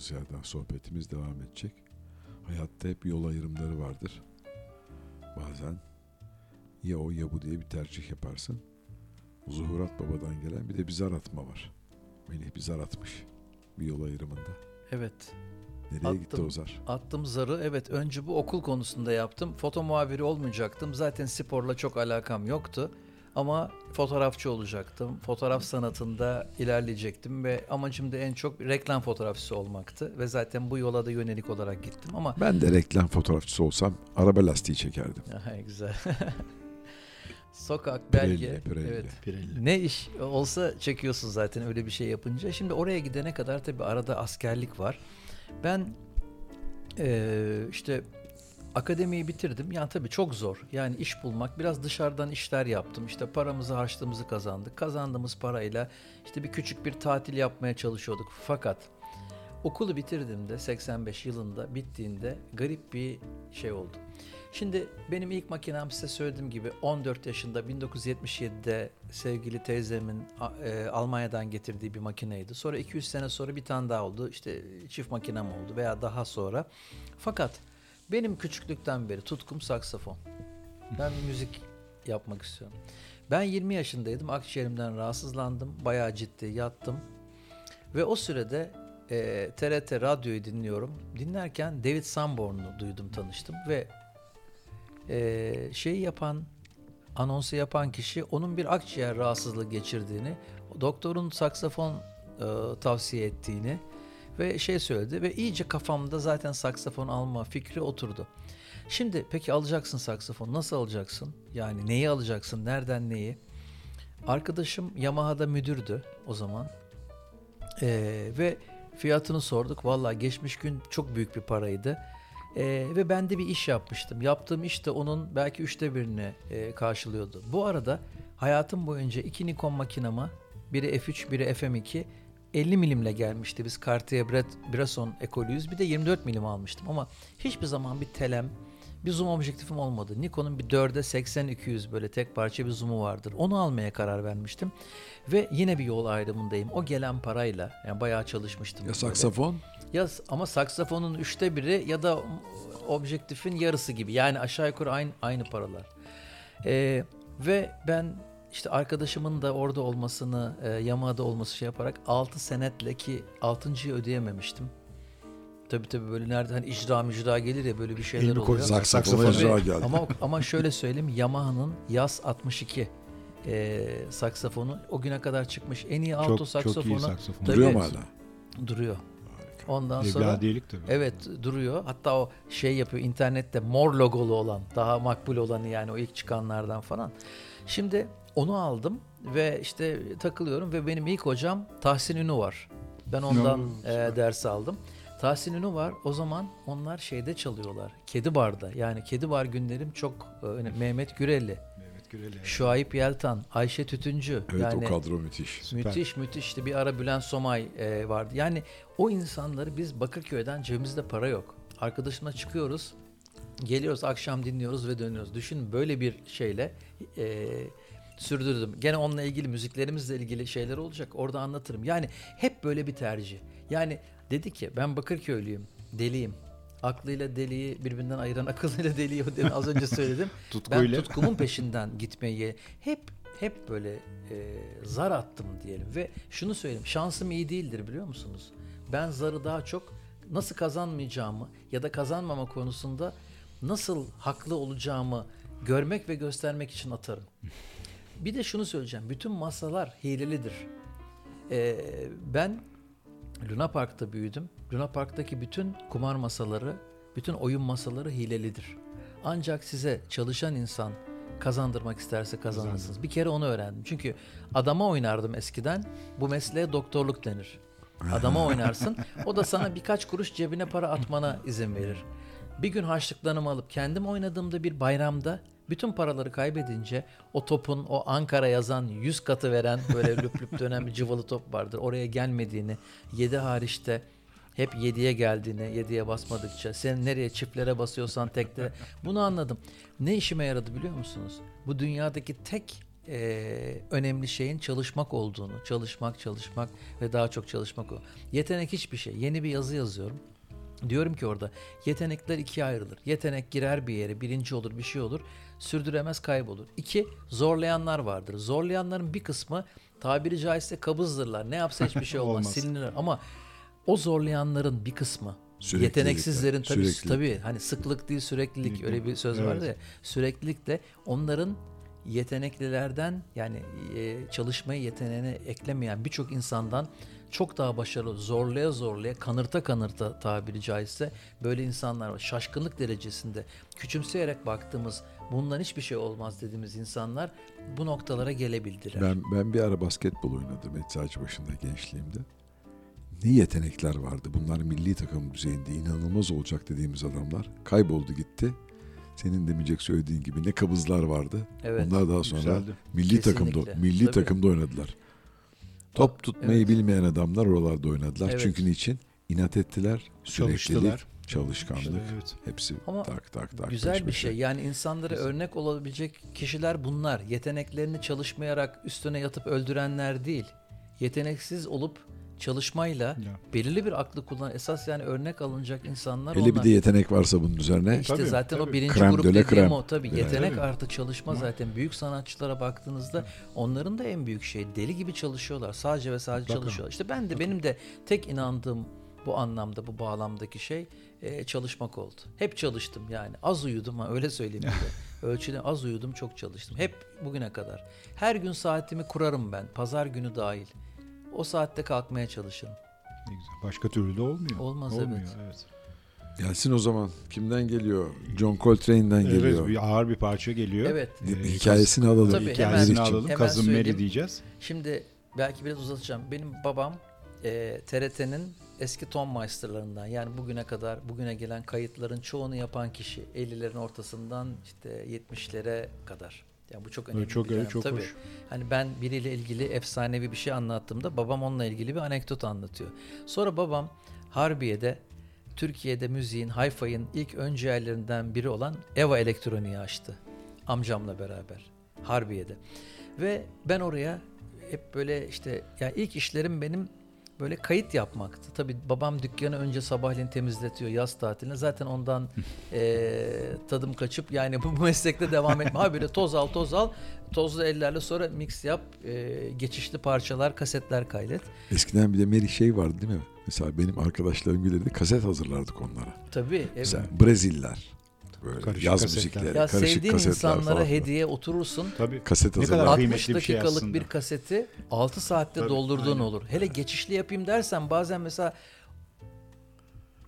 Speaker 1: Kaldığımız yerden sohbetimiz devam edecek. Hayatta hep yol ayrımları vardır. Bazen ya o ya bu diye bir tercih yaparsın. Zuhurat Baba'dan gelen bir de bir zar atma var. Melih bir zar atmış bir yol ayrımında.
Speaker 3: Evet.
Speaker 1: Nereye
Speaker 3: Attım.
Speaker 1: gitti o zar?
Speaker 3: Attım zarı. Evet önce bu okul konusunda yaptım. Foto muhabiri olmayacaktım. Zaten sporla çok alakam yoktu. Ama fotoğrafçı olacaktım. Fotoğraf sanatında ilerleyecektim ve amacım da en çok reklam fotoğrafçısı olmaktı. Ve zaten bu yola da yönelik olarak gittim ama
Speaker 1: Ben de reklam fotoğrafçısı olsam araba lastiği çekerdim.
Speaker 3: Aha, güzel. Sokak, belge.
Speaker 1: Pirelli, Pirelli.
Speaker 3: Evet.
Speaker 2: Pirelli.
Speaker 3: Ne iş olsa çekiyorsun zaten öyle bir şey yapınca. Şimdi oraya gidene kadar tabii arada askerlik var. Ben eee, işte akademiyi bitirdim. Yani tabii çok zor. Yani iş bulmak. Biraz dışarıdan işler yaptım. İşte paramızı harçlığımızı kazandık. Kazandığımız parayla işte bir küçük bir tatil yapmaya çalışıyorduk. Fakat okulu bitirdiğimde 85 yılında bittiğinde garip bir şey oldu. Şimdi benim ilk makinem size söylediğim gibi 14 yaşında 1977'de sevgili teyzemin e, Almanya'dan getirdiği bir makineydi. Sonra 200 sene sonra bir tane daha oldu. İşte çift makinem oldu veya daha sonra. Fakat benim küçüklükten beri tutkum saksafon. Ben müzik yapmak istiyorum. Ben 20 yaşındaydım. Akciğerimden rahatsızlandım. Bayağı ciddi yattım. Ve o sürede e, TRT radyoyu dinliyorum. Dinlerken David Sanborn'u duydum, tanıştım ve e, şeyi yapan, anonsu yapan kişi onun bir akciğer rahatsızlığı geçirdiğini, doktorun saksafon e, tavsiye ettiğini ve şey söyledi ve iyice kafamda zaten saksafon alma fikri oturdu. Şimdi peki alacaksın saksafon nasıl alacaksın? Yani neyi alacaksın? Nereden neyi? Arkadaşım Yamaha'da müdürdü o zaman. Ee, ve fiyatını sorduk. Vallahi geçmiş gün çok büyük bir paraydı. Ee, ve ben de bir iş yapmıştım. Yaptığım iş de onun belki üçte birini e, karşılıyordu. Bu arada hayatım boyunca iki Nikon makinama biri F3 biri FM2 50 milimle gelmişti. Biz Cartier Bresson ekolüyüz. Bir de 24 milim almıştım ama hiçbir zaman bir telem, bir zoom objektifim olmadı. Nikon'un bir 4'e 80-200 böyle tek parça bir zoom'u vardır. Onu almaya karar vermiştim. Ve yine bir yol ayrımındayım. O gelen parayla yani bayağı çalışmıştım.
Speaker 1: Ya
Speaker 3: böyle.
Speaker 1: saksafon?
Speaker 3: Ya ama saksafonun üçte biri ya da objektifin yarısı gibi. Yani aşağı yukarı aynı aynı paralar. Ee, ve ben işte arkadaşımın da orada olmasını, e, Yamaha'da olması şey yaparak 6 senetle ki 6.yı ödeyememiştim. Tabii tabii böyle nerede hani icra mücra gelir ya böyle bir şeyler
Speaker 2: koy,
Speaker 3: oluyor.
Speaker 2: zak- Saksafon.
Speaker 1: icra geldi.
Speaker 3: Ama ama şöyle söyleyeyim Yamaha'nın Yas 62 e, saksafonu o güne kadar çıkmış en iyi alto
Speaker 2: Çok,
Speaker 3: saksafonu
Speaker 2: çok iyi saksafon.
Speaker 3: Tabii.
Speaker 1: Duruyor mu hala?
Speaker 3: duruyor. Ondan sonra
Speaker 2: Evladiyelik tabii.
Speaker 3: Evet duruyor. Hatta o şey yapıyor internette mor logolu olan daha makbul olanı yani o ilk çıkanlardan falan. Şimdi onu aldım ve işte takılıyorum ve benim ilk hocam Tahsin Ünü var. Ben ondan e,
Speaker 2: süper.
Speaker 3: ders aldım. Tahsin Ünü var. O zaman onlar şeyde çalıyorlar. Kedi Bar'da. Yani Kedi Bar günlerim çok e, önemli. Mehmet Gürelli,
Speaker 2: Mehmet Güreli.
Speaker 3: Şuayip Yeltan, Ayşe Tütüncü.
Speaker 1: Evet
Speaker 3: yani
Speaker 1: o kadro müthiş.
Speaker 2: Süper.
Speaker 3: Müthiş müthiş işte bir ara Bülent Somay e, vardı. Yani o insanları biz Bakırköy'den cebimizde para yok. Arkadaşımla çıkıyoruz. Geliyoruz akşam dinliyoruz ve dönüyoruz. Düşün böyle bir şeyle e, sürdürdüm. Gene onunla ilgili müziklerimizle ilgili şeyler olacak. Orada anlatırım. Yani hep böyle bir tercih. Yani dedi ki ben Bakırköylüyüm, deliyim. Aklıyla deliyi birbirinden ayıran akıllıyla deliyi az önce söyledim. ben tutkumun peşinden gitmeyi hep hep böyle e, zar attım diyelim ve şunu söyleyeyim şansım iyi değildir biliyor musunuz? Ben zarı daha çok nasıl kazanmayacağımı ya da kazanmama konusunda nasıl haklı olacağımı görmek ve göstermek için atarım. Bir de şunu söyleyeceğim. Bütün masalar hilelidir. Ee, ben Luna Park'ta büyüdüm. Luna Park'taki bütün kumar masaları, bütün oyun masaları hilelidir. Ancak size çalışan insan kazandırmak isterse kazanırsınız. Bir kere onu öğrendim. Çünkü adama oynardım eskiden. Bu mesleğe doktorluk denir. Adama oynarsın. O da sana birkaç kuruş cebine para atmana izin verir. Bir gün harçlıklarımı alıp kendim oynadığımda bir bayramda bütün paraları kaybedince o topun o Ankara yazan 100 katı veren böyle lüp lüp dönen bir cıvalı top vardır. Oraya gelmediğini, 7 hariçte hep 7'ye geldiğini, 7'ye basmadıkça sen nereye çiftlere basıyorsan tekte bunu anladım. Ne işime yaradı biliyor musunuz? Bu dünyadaki tek e, önemli şeyin çalışmak olduğunu, çalışmak, çalışmak ve daha çok çalışmak o. Yetenek hiçbir şey. Yeni bir yazı yazıyorum. Diyorum ki orada yetenekler ikiye ayrılır. Yetenek girer bir yere, birinci olur, bir şey olur. Sürdüremez, kaybolur. İki, zorlayanlar vardır. Zorlayanların bir kısmı tabiri caizse kabızdırlar. Ne yapsa hiçbir şey olmaz,
Speaker 2: Olmaz.
Speaker 3: silinir. Ama o zorlayanların bir kısmı,
Speaker 1: Süreklilik
Speaker 3: yeteneksizlerin tabii,
Speaker 1: süreklilik.
Speaker 3: tabii hani sıklık değil süreklilik öyle bir söz
Speaker 2: Evet.
Speaker 3: vardı ya. Süreklilik de onların yeteneklilerden yani e, çalışmayı yeteneğine eklemeyen birçok insandan çok daha başarılı zorlaya zorlaya kanırta kanırta tabiri caizse böyle insanlar var. Şaşkınlık derecesinde küçümseyerek baktığımız bundan hiçbir şey olmaz dediğimiz insanlar bu noktalara gelebildiler.
Speaker 1: Ben ben bir ara basketbol oynadım Eczacıbaşı'nda gençliğimde. Ne yetenekler vardı. Bunlar milli takım düzeyinde inanılmaz olacak dediğimiz adamlar kayboldu gitti. Senin demeyecek söylediğin gibi ne kabızlar vardı.
Speaker 3: Evet.
Speaker 1: Onlar daha sonra
Speaker 2: Güzeldi.
Speaker 1: milli
Speaker 3: Kesinlikle.
Speaker 1: takımda milli
Speaker 3: Tabii.
Speaker 1: takımda oynadılar. Top tutmayı
Speaker 3: Evet.
Speaker 1: bilmeyen adamlar oralarda oynadılar.
Speaker 3: Evet.
Speaker 1: Çünkü niçin? İnat ettiler. Süreklilik,
Speaker 2: Çalıştılar.
Speaker 1: Çalışkanlık.
Speaker 2: İşte evet.
Speaker 1: Hepsi
Speaker 3: Ama
Speaker 1: tak tak tak.
Speaker 3: Güzel
Speaker 1: peş
Speaker 3: bir
Speaker 1: peşe.
Speaker 3: şey. Yani insanlara örnek olabilecek kişiler bunlar. Yeteneklerini çalışmayarak üstüne yatıp öldürenler değil. Yeteneksiz olup çalışmayla
Speaker 2: Ya.
Speaker 3: belirli bir aklı kullanan esas yani örnek alınacak insanlar
Speaker 1: Hele
Speaker 3: onlar.
Speaker 1: bir de yetenek varsa bunun üzerine.
Speaker 3: İşte
Speaker 2: Tabii,
Speaker 3: zaten o
Speaker 2: tabii.
Speaker 3: birinci
Speaker 1: Krem
Speaker 3: grup dediğim
Speaker 1: krem.
Speaker 3: o tabii. Yetenek
Speaker 2: Tabii.
Speaker 3: artı çalışma zaten büyük sanatçılara baktığınızda onların da en büyük şey deli gibi çalışıyorlar. Sadece ve sadece
Speaker 2: Mutlaka.
Speaker 3: çalışıyorlar. İşte ben de benim de tek inandığım bu anlamda bu bağlamdaki şey e, çalışmak oldu. Hep çalıştım yani. Az uyudum ha öyle söyleyeyim size. Ölçüde az uyudum çok çalıştım. Hep bugüne kadar. Her gün saatimi kurarım ben. Pazar günü dahil. O saatte kalkmaya çalışırım.
Speaker 2: Ne güzel. Başka türlü de olmuyor.
Speaker 3: Olmaz,
Speaker 2: olmuyor,
Speaker 3: evet.
Speaker 2: evet.
Speaker 1: Gelsin o zaman. Kimden geliyor? John Coltrane'den
Speaker 2: Evet,
Speaker 1: geliyor.
Speaker 2: bir ağır bir parça geliyor.
Speaker 3: Evet.
Speaker 2: Ee,
Speaker 1: Hikayesini alalım.
Speaker 3: Tabii,
Speaker 2: Hikayesini
Speaker 1: Meriç'ciğim.
Speaker 2: alalım.
Speaker 3: Hemen
Speaker 2: Mary
Speaker 3: söyleyeyim.
Speaker 2: diyeceğiz.
Speaker 3: Şimdi belki biraz uzatacağım. Benim babam e, TRT'nin eski ton meisterlarından yani bugüne kadar bugüne gelen kayıtların çoğunu yapan kişi 50'lerin ortasından işte 70'lere kadar. Yani bu çok önemli
Speaker 2: Evet, çok
Speaker 3: bir dönem.
Speaker 2: çok
Speaker 3: Tabii.
Speaker 2: hoş.
Speaker 3: Hani ben biriyle ilgili efsanevi bir şey anlattığımda babam onunla ilgili bir anekdot anlatıyor. Sonra babam Harbiye'de Türkiye'de müziğin, hi-fi'nin ilk öncülerinden biri olan Eva Elektroniği açtı. Amcamla beraber. Harbiye'de. Ve ben oraya hep böyle işte yani ilk işlerim benim böyle kayıt yapmaktı. Tabii babam dükkanı önce sabahleyin temizletiyor yaz tatiline. Zaten ondan eee, tadım kaçıp yani bu meslekte devam etme. Ha böyle toz al toz al. Tozlu ellerle sonra mix yap. eee, geçişli parçalar, kasetler kaydet.
Speaker 1: Eskiden bir de Meri şey vardı değil mi? Mesela benim arkadaşlarım gelirdi kaset hazırlardık onlara.
Speaker 3: Tabii. evet.
Speaker 1: Mesela Breziller. Böyle
Speaker 2: Karışık
Speaker 1: yaz
Speaker 2: kasetler.
Speaker 1: müzikleri,
Speaker 3: Ya
Speaker 1: karışık
Speaker 3: sevdiğin
Speaker 1: kasetler
Speaker 3: insanlara
Speaker 1: falan.
Speaker 3: hediye oturursun.
Speaker 2: Tabii.
Speaker 1: Kaset
Speaker 2: Ne kadar
Speaker 1: hazırlar.
Speaker 2: kıymetli
Speaker 3: 60
Speaker 2: bir şey
Speaker 3: dakikalık
Speaker 2: aslında.
Speaker 3: bir kaseti 6 saatte
Speaker 2: Tabii,
Speaker 3: doldurduğun
Speaker 2: aynen.
Speaker 3: olur. Hele geçişli yapayım dersen bazen mesela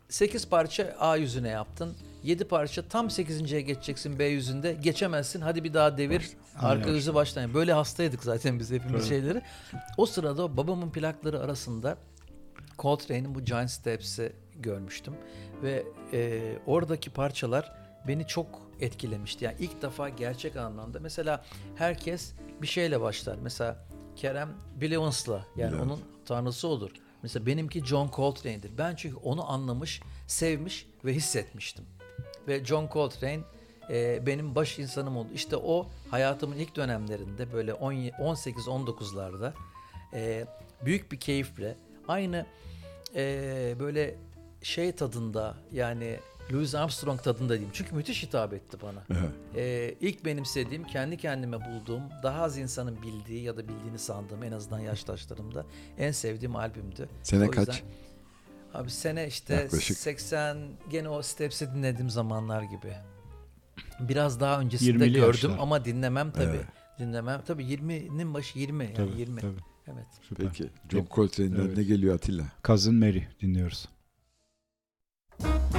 Speaker 3: 8 parça A yüzüne yaptın. 7 parça tam 8.ye geçeceksin B yüzünde. Geçemezsin. Hadi bir daha devir. Arka
Speaker 2: Aynen.
Speaker 3: yüzü baştan. Böyle hastaydık zaten biz hepimiz
Speaker 2: Tabii.
Speaker 3: şeyleri. O sırada babamın plakları arasında Coltrane'in bu Giant Steps'i görmüştüm. Ve e, oradaki parçalar beni çok etkilemişti. Yani ilk defa gerçek anlamda. Mesela herkes bir şeyle başlar. Mesela Kerem Bill Evans'la yani
Speaker 1: Evet.
Speaker 3: onun tanrısı olur. Mesela benimki John Coltrane'dir. Ben çünkü onu anlamış, sevmiş ve hissetmiştim. Ve John Coltrane e, benim baş insanım oldu. İşte o hayatımın ilk dönemlerinde böyle 18-19'larda e, büyük bir keyifle aynı e, böyle şey tadında yani Louis Armstrong tadında diyeyim. Çünkü müthiş hitap etti bana.
Speaker 1: Evet.
Speaker 3: Ee, ilk benimsediğim, kendi kendime bulduğum, daha az insanın bildiği ya da bildiğini sandığım en azından yaştaşlarımda en sevdiğim albümdü.
Speaker 1: Sene
Speaker 3: O yüzden-
Speaker 1: kaç?
Speaker 3: Abi sene işte
Speaker 1: Yaklaşık.
Speaker 3: 80 gene o Steps'i dinlediğim zamanlar gibi. Biraz daha öncesinde
Speaker 2: 20'li
Speaker 3: gördüm
Speaker 2: yaşlar.
Speaker 3: ama dinlemem tabii.
Speaker 1: Evet.
Speaker 3: Dinlemem tabii 20'nin başı 20 yani
Speaker 2: Tabii,
Speaker 3: 20.
Speaker 2: tabii.
Speaker 3: Evet.
Speaker 2: Süper.
Speaker 1: Peki. John Coltrane'den
Speaker 2: Evet.
Speaker 1: ne geliyor Atilla?
Speaker 2: Cousin Mary dinliyoruz.
Speaker 4: Thank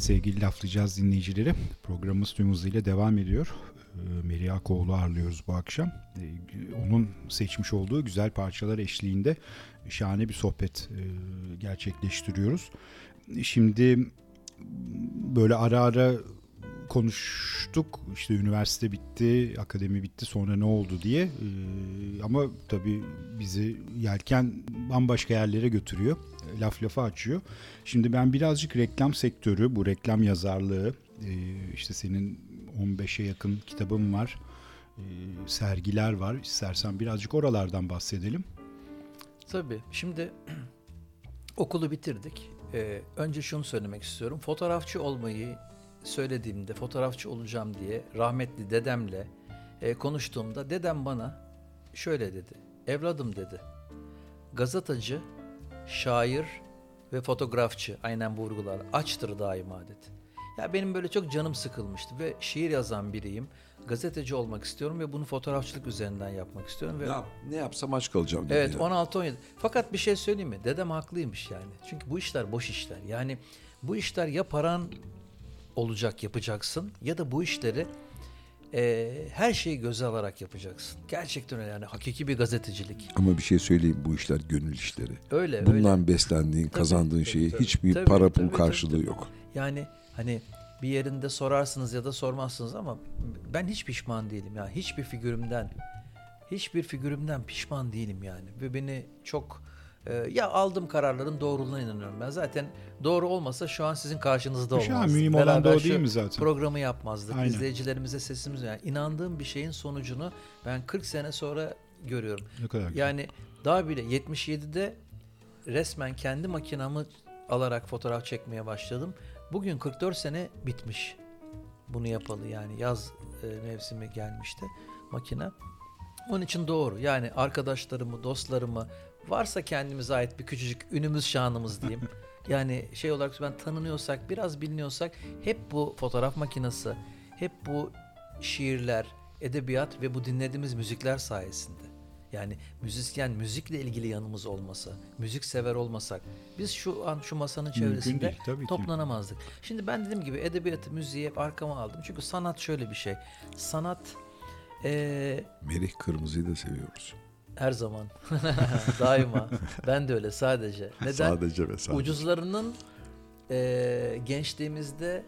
Speaker 2: Sevgili laflayacağız dinleyicileri. Programımız tüm hızıyla devam ediyor. Ee, Meri Akoğlu ağırlıyoruz bu akşam. Ee, onun seçmiş olduğu güzel parçalar eşliğinde şahane bir sohbet e, gerçekleştiriyoruz. Şimdi böyle ara ara konuştuk. İşte üniversite bitti, akademi bitti, sonra ne oldu diye. Ee, ama tabii bizi yelken bambaşka yerlere götürüyor. Laf lafa açıyor. Şimdi ben birazcık reklam sektörü, bu reklam yazarlığı, e, işte senin 15'e yakın kitabım var, e, sergiler var. İstersen birazcık oralardan bahsedelim.
Speaker 3: Tabii. Şimdi okulu bitirdik. Ee, önce şunu söylemek istiyorum. Fotoğrafçı olmayı söylediğimde fotoğrafçı olacağım diye rahmetli dedemle e, konuştuğumda dedem bana şöyle dedi. Evladım dedi. Gazetacı, şair ve fotoğrafçı aynen bu vurgular açtır daima dedi. Ya benim böyle çok canım sıkılmıştı ve şiir yazan biriyim. Gazeteci olmak istiyorum ve bunu fotoğrafçılık üzerinden yapmak istiyorum ve
Speaker 1: Ne, yap, ne yapsam aç kalacağım dedi.
Speaker 3: Evet
Speaker 1: ya.
Speaker 3: 16-17. Fakat bir şey söyleyeyim mi? Dedem haklıymış yani. Çünkü bu işler boş işler. Yani bu işler ya paran olacak yapacaksın ya da bu işleri e, her şeyi göze alarak yapacaksın. Gerçekten öyle yani hakiki bir gazetecilik.
Speaker 1: Ama bir şey söyleyeyim bu işler gönül işleri.
Speaker 3: Öyle öyle.
Speaker 1: Bundan beslendiğin, kazandığın
Speaker 3: tabii,
Speaker 1: şeyi
Speaker 3: tabii.
Speaker 1: hiçbir
Speaker 3: Tabii,
Speaker 1: para pul
Speaker 3: tabii, tabii,
Speaker 1: karşılığı
Speaker 3: tabii.
Speaker 1: yok.
Speaker 3: Yani hani bir yerinde sorarsınız ya da sormazsınız ama ben hiç pişman değilim ya. Hiçbir figürümden hiçbir figürümden pişman değilim yani. Ve beni çok ya aldığım kararların doğruluğuna inanıyorum ben. Zaten doğru olmasa şu an sizin karşınızda
Speaker 2: Şu an mühim olan da
Speaker 3: Beraber
Speaker 2: o değil mi zaten?
Speaker 3: Programı yapmazdık.
Speaker 2: Aynen.
Speaker 3: İzleyicilerimize sesimiz yani inandığım bir şeyin sonucunu ben 40 sene sonra görüyorum.
Speaker 2: Ne kadar güzel.
Speaker 3: Yani daha bile 77'de resmen kendi makinamı alarak fotoğraf çekmeye başladım. Bugün 44 sene bitmiş. Bunu yapalı yani yaz e, mevsimi gelmişti makine. Onun için doğru. Yani arkadaşlarımı, dostlarımı varsa kendimize ait bir küçücük ünümüz, şanımız diyeyim. yani şey olarak ben tanınıyorsak, biraz biliniyorsak hep bu fotoğraf makinesi, hep bu şiirler, edebiyat ve bu dinlediğimiz müzikler sayesinde. Yani müzisyen, müzikle ilgili yanımız olmasa, müzik sever olmasak biz şu an şu masanın çevresinde
Speaker 2: değil, tabii ki.
Speaker 3: toplanamazdık. Şimdi ben dediğim gibi edebiyatı, müziği hep arkama aldım. Çünkü sanat şöyle bir şey. Sanat eee,
Speaker 1: Merih Kırmızı'yı da seviyoruz.
Speaker 3: Her zaman, daima. Ben de öyle sadece. Neden?
Speaker 1: Sadece ve sadece.
Speaker 3: Ucuzlarının eee, gençliğimizde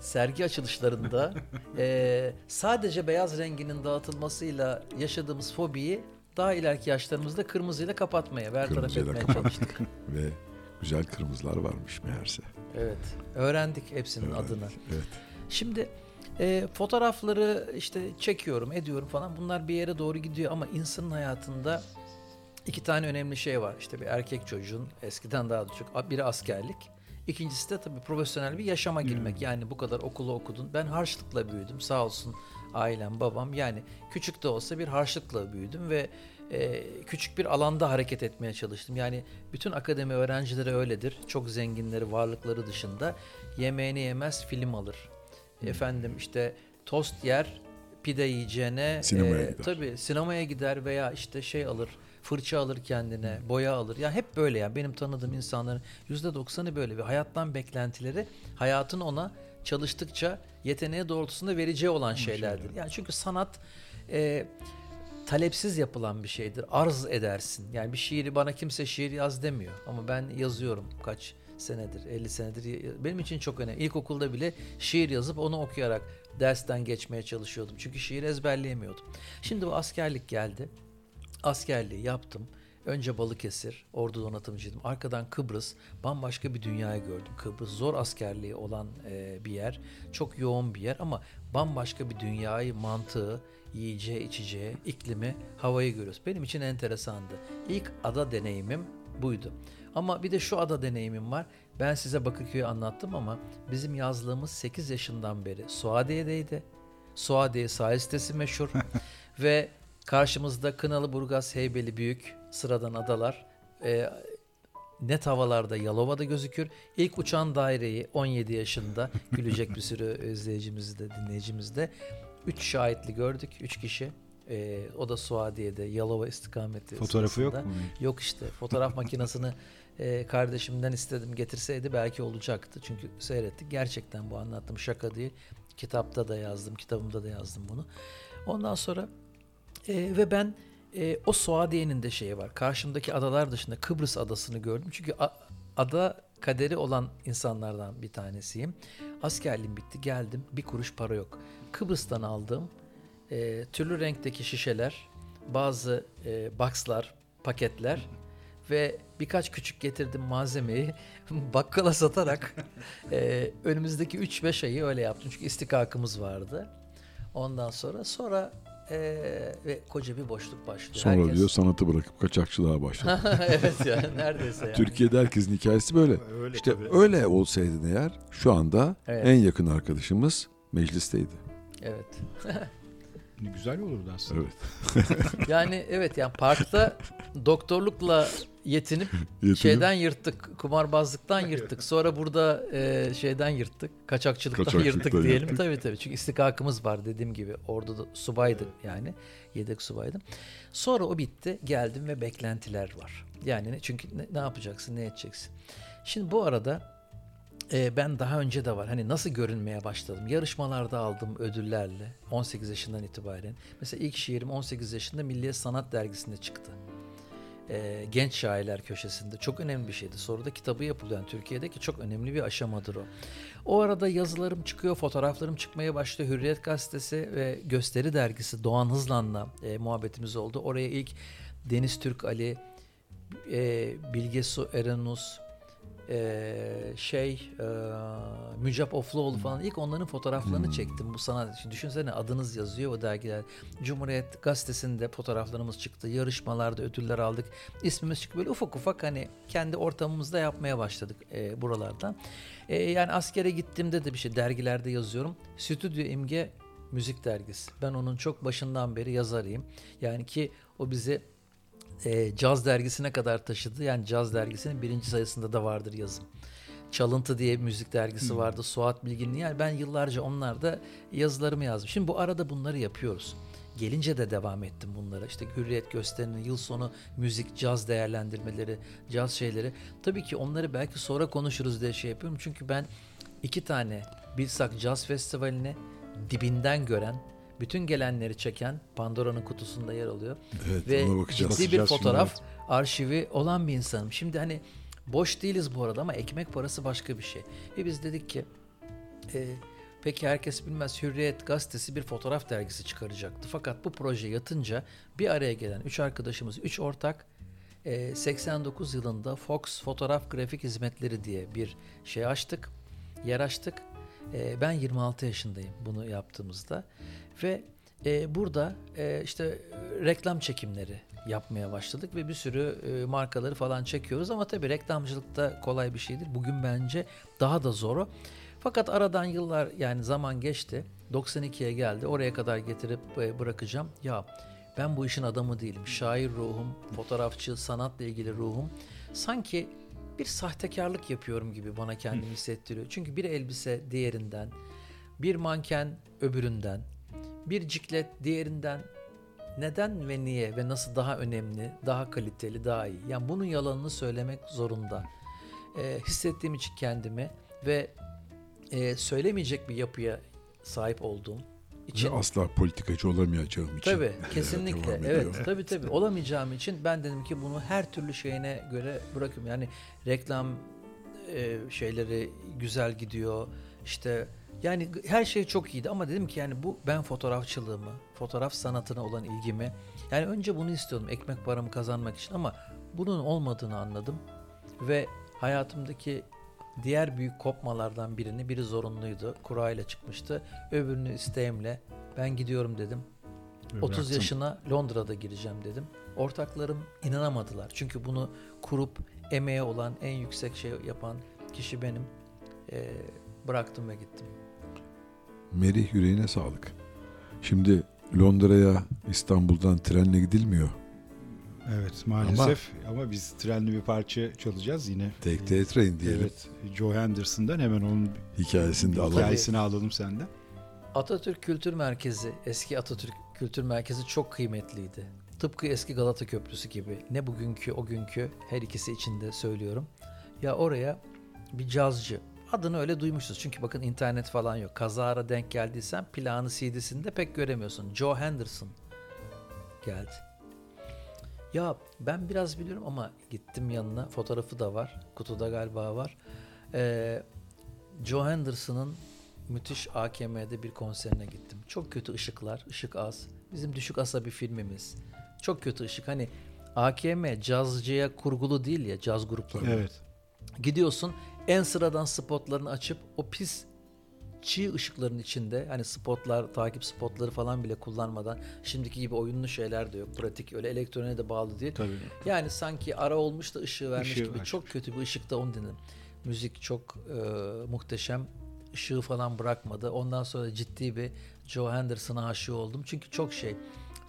Speaker 3: sergi açılışlarında eee, sadece beyaz renginin dağıtılmasıyla yaşadığımız fobiyi daha ileriki yaşlarımızda kırmızıyla kapatmaya, bertaraf etmeye
Speaker 1: kapattık.
Speaker 3: çalıştık.
Speaker 1: Ve güzel kırmızılar varmış meğerse.
Speaker 3: Evet. Öğrendik hepsinin
Speaker 1: Öğrendik.
Speaker 3: adını.
Speaker 1: Evet.
Speaker 3: Şimdi e, fotoğrafları işte çekiyorum, ediyorum falan. Bunlar bir yere doğru gidiyor ama insanın hayatında iki tane önemli şey var. İşte bir erkek çocuğun eskiden daha da çok biri askerlik. İkincisi de tabii profesyonel bir yaşama girmek. Yani bu kadar okulu okudun. Ben harçlıkla büyüdüm. Sağ olsun ailem, babam. Yani küçük de olsa bir harçlıkla büyüdüm ve e, küçük bir alanda hareket etmeye çalıştım. Yani bütün akademi öğrencileri öyledir. Çok zenginleri, varlıkları dışında yemeğini yemez, film alır. Efendim işte tost yer, pide yiyeceğine
Speaker 1: Sinemaya
Speaker 3: e,
Speaker 1: gider.
Speaker 3: tabii sinemaya gider veya işte şey alır, fırça alır kendine, boya alır. Ya hep böyle ya. Benim tanıdığım insanların %90'ı böyle ve hayattan beklentileri hayatın ona çalıştıkça yeteneği doğrultusunda vereceği olan şeylerdir. Yani çünkü sanat e, talepsiz yapılan bir şeydir. Arz edersin. Yani bir şiiri bana kimse şiir yaz demiyor. Ama ben yazıyorum kaç senedir, 50 senedir. Benim için çok önemli. İlkokulda bile şiir yazıp onu okuyarak dersten geçmeye çalışıyordum. Çünkü şiir ezberleyemiyordum. Şimdi bu askerlik geldi. Askerliği yaptım. Önce Balıkesir, ordu donatımcıydım. Arkadan Kıbrıs, bambaşka bir dünyayı gördüm. Kıbrıs zor askerliği olan e, bir yer. Çok yoğun bir yer ama bambaşka bir dünyayı, mantığı, yiyeceği, içeceği, iklimi, havayı görüyoruz. Benim için enteresandı. İlk ada deneyimim buydu. Ama bir de şu ada deneyimim var. Ben size Bakırköy'ü anlattım ama bizim yazlığımız 8 yaşından beri Suadiye'deydi. Suadiye sahil sitesi meşhur ve karşımızda Kınalı, Burgaz, Heybeli büyük sıradan adalar. Ee, net havalarda Yalova'da gözükür. İlk uçan daireyi 17 yaşında gülecek bir sürü izleyicimiz de dinleyicimiz de 3 şahitli gördük. 3 kişi. Ee, o da Suadiye'de Yalova istikameti.
Speaker 2: Fotoğrafı yok
Speaker 3: sırasında.
Speaker 2: mu?
Speaker 3: Yok işte fotoğraf makinesini e, kardeşimden istedim getirseydi belki olacaktı. Çünkü seyrettik. Gerçekten bu anlattığım şaka değil. Kitapta da yazdım, kitabımda da yazdım bunu. Ondan sonra e, ve ben e, o Suadiye'nin de şeyi var. Karşımdaki adalar dışında Kıbrıs adasını gördüm. Çünkü a- ada kaderi olan insanlardan bir tanesiyim. Askerliğim bitti geldim bir kuruş para yok. Kıbrıs'tan aldığım e, türlü renkteki şişeler, bazı e, boxlar, paketler ve birkaç küçük getirdim malzemeyi bakkala satarak e, önümüzdeki 3-5 ayı öyle yaptım. Çünkü istikakımız vardı. Ondan sonra sonra e, ve koca bir boşluk başlıyor.
Speaker 1: Sonra
Speaker 3: Herkes-
Speaker 1: diyor sanatı bırakıp kaçakçılığa başladı.
Speaker 3: evet ya neredeyse yani.
Speaker 1: Türkiye'de herkesin hikayesi böyle.
Speaker 2: Öyle
Speaker 1: İşte
Speaker 2: tabii.
Speaker 1: öyle olsaydı eğer şu anda
Speaker 3: Evet.
Speaker 1: en yakın arkadaşımız meclisteydi.
Speaker 3: Evet.
Speaker 2: Güzel olurdu aslında.
Speaker 1: Evet.
Speaker 3: Yani evet yani parkta doktorlukla yetinip
Speaker 1: Yetinip
Speaker 3: şeyden yırttık, kumarbazlıktan yırttık. Sonra burada e, şeyden yırttık, kaçakçılıktan,
Speaker 1: Kaçakçılıktan
Speaker 3: yırttık diyelim.
Speaker 1: yırttık.
Speaker 3: Tabii tabii. Çünkü istikakımız var dediğim gibi. Orada da subaydım yani. Yedek subaydım. Sonra o bitti. Geldim ve beklentiler var. Yani çünkü ne, ne yapacaksın, ne edeceksin? Şimdi bu arada e, ben daha önce de var. Hani nasıl görünmeye başladım? Yarışmalarda aldığım ödüllerle 18 yaşından itibaren. Mesela ilk şiirim 18 yaşında Milliyet Sanat Dergisi'nde çıktı. E, genç şairler köşesinde. Çok önemli bir şeydi. Sonra da kitabı yapılıyor. Yani Türkiye'deki çok önemli bir aşamadır o. O arada yazılarım çıkıyor, fotoğraflarım çıkmaya başlıyor. Hürriyet Gazetesi ve Gösteri Dergisi Doğan Hızlan'la e, muhabbetimiz oldu. Oraya ilk Deniz Türk Ali, e, Bilge Su Erenus, e, şey e, Mücap Ofluoğlu falan ilk onların fotoğraflarını çektim bu sanat için. Düşünsene adınız yazıyor o dergiler. Cumhuriyet gazetesinde fotoğraflarımız çıktı. Yarışmalarda ödüller aldık. İsmimiz çıktı. Böyle ufak ufak hani kendi ortamımızda yapmaya başladık e, buralardan. E, yani askere gittiğimde de bir şey dergilerde yazıyorum. Stüdyo İmge Müzik Dergisi. Ben onun çok başından beri yazarıyım. Yani ki o bizi e, caz dergisine kadar taşıdı. Yani caz dergisinin birinci sayısında da vardır yazım. Çalıntı diye bir müzik dergisi vardı. Suat Bilgin'in. Yani ben yıllarca onlarda yazılarımı yazdım. Şimdi bu arada bunları yapıyoruz. Gelince de devam ettim bunlara. İşte Hürriyet gösterinin yıl sonu müzik, caz değerlendirmeleri, caz şeyleri. Tabii ki onları belki sonra konuşuruz diye şey yapıyorum. Çünkü ben iki tane Bilsak Caz Festivali'ne dibinden gören, bütün gelenleri çeken Pandora'nın kutusunda yer alıyor
Speaker 1: Evet
Speaker 3: ve
Speaker 1: ona bakacağız.
Speaker 3: ciddi bir
Speaker 2: Bakacağız şimdi,
Speaker 3: fotoğraf arşivi olan bir insanım. Şimdi hani boş değiliz bu arada ama ekmek parası başka bir şey. Ve biz dedik ki e, peki herkes bilmez Hürriyet gazetesi bir fotoğraf dergisi çıkaracaktı. Fakat bu proje yatınca bir araya gelen üç arkadaşımız, üç ortak e, 89 yılında Fox Fotoğraf Grafik Hizmetleri diye bir şey açtık, yer açtık. E, ben 26 yaşındayım bunu yaptığımızda ve e, burada e, işte reklam çekimleri yapmaya başladık ve bir sürü e, markaları falan çekiyoruz ama tabii reklamcılık da kolay bir şeydir. Bugün bence daha da zor o. Fakat aradan yıllar yani zaman geçti. 92'ye geldi. Oraya kadar getirip e, bırakacağım. Ya ben bu işin adamı değilim. Şair ruhum, fotoğrafçı, sanatla ilgili ruhum sanki bir sahtekarlık yapıyorum gibi bana kendimi hissettiriyor. Çünkü bir elbise diğerinden, bir manken öbüründen, bir ciklet diğerinden neden ve niye ve nasıl daha önemli, daha kaliteli, daha iyi. Yani bunun yalanını söylemek zorunda. Ee, hissettiğim için kendimi ve e, söylemeyecek bir yapıya sahip olduğum için
Speaker 1: Ve asla politikacı olamayacağım için.
Speaker 3: Tabii
Speaker 1: e,
Speaker 3: kesinlikle. Evet tabii tabii. Olamayacağım için ben dedim ki bunu her türlü şeyine göre bırakıyorum. Yani reklam e, şeyleri güzel gidiyor. İşte yani her şey çok iyiydi ama dedim ki yani bu ben fotoğrafçılığımı, fotoğraf sanatına olan ilgimi yani önce bunu istiyordum ekmek paramı kazanmak için ama bunun olmadığını anladım ve hayatımdaki diğer büyük kopmalardan birini biri zorunluydu. Kura ile çıkmıştı. Öbürünü isteğimle ben gidiyorum dedim.
Speaker 2: Ve
Speaker 3: 30
Speaker 2: bıraktın.
Speaker 3: yaşına Londra'da gireceğim dedim. Ortaklarım inanamadılar. Çünkü bunu kurup emeğe olan en yüksek şey yapan kişi benim. Ee, bıraktım ve gittim.
Speaker 1: Merih yüreğine sağlık. Şimdi Londra'ya İstanbul'dan trenle gidilmiyor.
Speaker 2: Evet maalesef ama, biz trenli bir parça çalacağız yine.
Speaker 1: Take the train diyelim.
Speaker 2: Evet Joe Henderson'dan hemen onun
Speaker 1: Hikayesini de alalım.
Speaker 2: hikayesini alalım senden.
Speaker 3: Atatürk Kültür Merkezi, eski Atatürk kültür merkezi çok kıymetliydi. Tıpkı eski Galata Köprüsü gibi. Ne bugünkü o günkü her ikisi içinde söylüyorum. Ya oraya bir cazcı. Adını öyle duymuşuz. Çünkü bakın internet falan yok. Kazara denk geldiysen planı CD'sinde pek göremiyorsun. Joe Henderson geldi. Ya ben biraz biliyorum ama gittim yanına. Fotoğrafı da var. Kutuda galiba var. Ee, Joe Henderson'ın müthiş AKM'de bir konserine gittim. Çok kötü ışıklar, ışık az. Bizim düşük asa bir filmimiz. Çok kötü ışık. Hani AKM cazcıya kurgulu değil ya caz grupları.
Speaker 2: Evet.
Speaker 3: Gidiyorsun en sıradan spotlarını açıp o pis çiğ ışıkların içinde hani spotlar, takip spotları falan bile kullanmadan şimdiki gibi oyunlu şeyler de yok. Pratik öyle elektroniğe de bağlı değil.
Speaker 2: Tabii.
Speaker 3: Yani sanki ara olmuş da ışığı vermiş
Speaker 2: Işığı
Speaker 3: gibi
Speaker 2: vermiş.
Speaker 3: çok kötü bir ışıkta onu dinledim. Müzik çok e, muhteşem. ışığı falan bırakmadı. Ondan sonra ciddi bir Joe Henderson'a aşık oldum. Çünkü çok şey,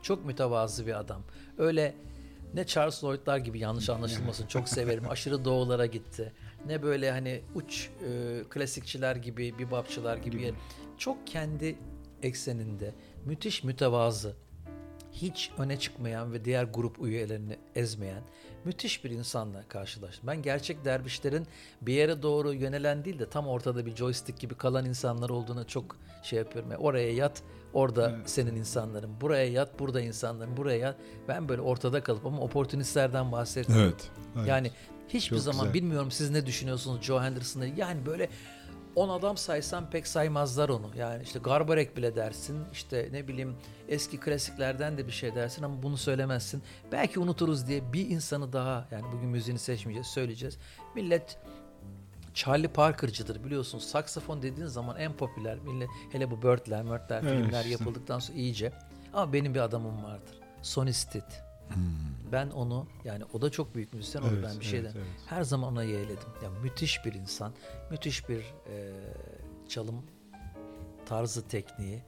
Speaker 3: çok mütevazı bir adam. Öyle ne Charles Lloyd'lar gibi yanlış anlaşılmasın çok severim. Aşırı doğulara gitti. Ne böyle hani uç e, klasikçiler gibi, bebopçılar gibi.
Speaker 2: Gibi.
Speaker 3: Çok kendi ekseninde müthiş mütevazı hiç öne çıkmayan ve diğer grup üyelerini ezmeyen müthiş bir insanla karşılaştım. Ben gerçek dervişlerin bir yere doğru yönelen değil de tam ortada bir joystick gibi kalan insanlar olduğuna çok şey yapıyorum. Yani oraya yat, orada
Speaker 2: Evet.
Speaker 3: senin insanların. Buraya yat, burada insanların. Buraya yat. Ben böyle ortada kalıp ama oportunistlerden bahsetmiyorum.
Speaker 1: Evet.
Speaker 2: Evet.
Speaker 3: Yani hiçbir
Speaker 2: Çok
Speaker 3: zaman
Speaker 2: güzel.
Speaker 3: bilmiyorum siz ne düşünüyorsunuz Joe Henderson'ı. Yani böyle 10 adam saysam pek saymazlar onu. Yani işte Garbarek bile dersin. işte ne bileyim eski klasiklerden de bir şey dersin ama bunu söylemezsin. Belki unuturuz diye bir insanı daha yani bugün müziğini seçmeyeceğiz söyleyeceğiz. Millet Charlie Parker'cıdır biliyorsunuz. Saksafon dediğin zaman en popüler. Millet, hele bu Bird'ler, Mörtler
Speaker 2: Evet,
Speaker 3: filmler
Speaker 2: işte.
Speaker 3: yapıldıktan sonra iyice. Ama benim bir adamım vardır. Sonny Stitt. Ben onu yani o da çok büyük müzisyen. Onu
Speaker 2: Evet,
Speaker 3: ben bir şeyden
Speaker 2: evet, evet.
Speaker 3: her zaman ona yeğledim. Ya müthiş bir insan, müthiş bir e, çalım tarzı tekniği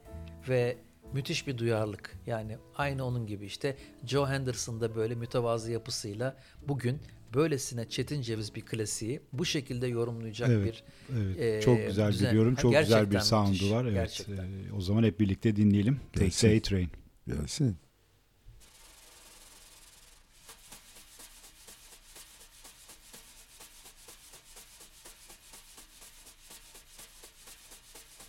Speaker 3: ve müthiş bir duyarlılık. Yani aynı onun gibi işte Joe Henderson'da böyle mütevazı yapısıyla bugün böylesine Çetin Ceviz bir klasiği bu şekilde yorumlayacak
Speaker 2: Evet,
Speaker 3: bir
Speaker 2: Evet.
Speaker 3: Ee,
Speaker 2: çok güzel
Speaker 3: düzen-
Speaker 2: biliyorum.
Speaker 3: Ha,
Speaker 2: Çok güzel bir sound'u var. Evet.
Speaker 3: gerçekten.
Speaker 2: Ee, o zaman hep birlikte dinleyelim. Take A-Train.
Speaker 1: Gelsin.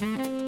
Speaker 1: Mm-hmm.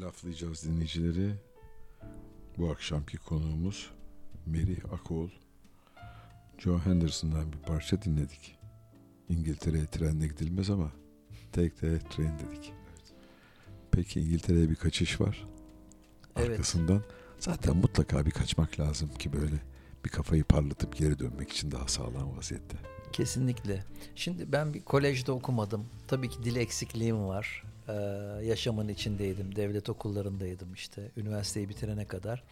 Speaker 1: Laflayacağız dinleyicileri. Bu akşamki konuğumuz Mary Akoğul. Joe Henderson'dan bir parça dinledik. İngiltere'ye trenle gidilmez ama take the train dedik. Peki İngiltere'ye bir kaçış var.
Speaker 3: Evet.
Speaker 1: Arkasından zaten mutlaka bir kaçmak lazım ki böyle bir kafayı parlatıp geri dönmek için daha sağlam vaziyette.
Speaker 3: Kesinlikle. Şimdi ben bir kolejde okumadım. Tabii ki dil eksikliğim var. Ee, yaşamın içindeydim. Devlet okullarındaydım işte. Üniversiteyi bitirene kadar.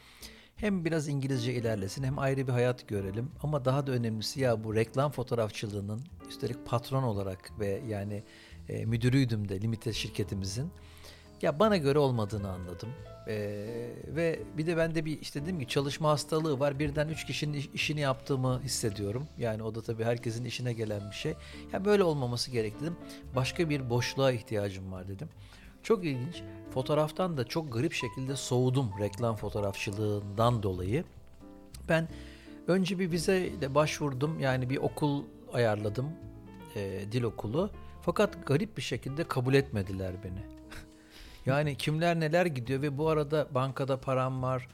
Speaker 3: Hem biraz İngilizce ilerlesin hem ayrı bir hayat görelim. Ama daha da önemlisi ya bu reklam fotoğrafçılığının üstelik patron olarak ve yani e, müdürüydüm de limite şirketimizin. Ya bana göre olmadığını anladım. Ee, ve bir de bende bir işte dedim ki çalışma hastalığı var. Birden üç kişinin iş- işini yaptığımı hissediyorum. Yani o da tabii herkesin işine gelen bir şey. Ya böyle olmaması gerek dedim. Başka bir boşluğa ihtiyacım var dedim. Çok ilginç. Fotoğraftan da çok garip şekilde soğudum reklam fotoğrafçılığından dolayı. Ben önce bir vizeyle başvurdum. Yani bir okul ayarladım. e, dil okulu. Fakat garip bir şekilde kabul etmediler beni. Yani kimler neler gidiyor ve bu arada bankada param var.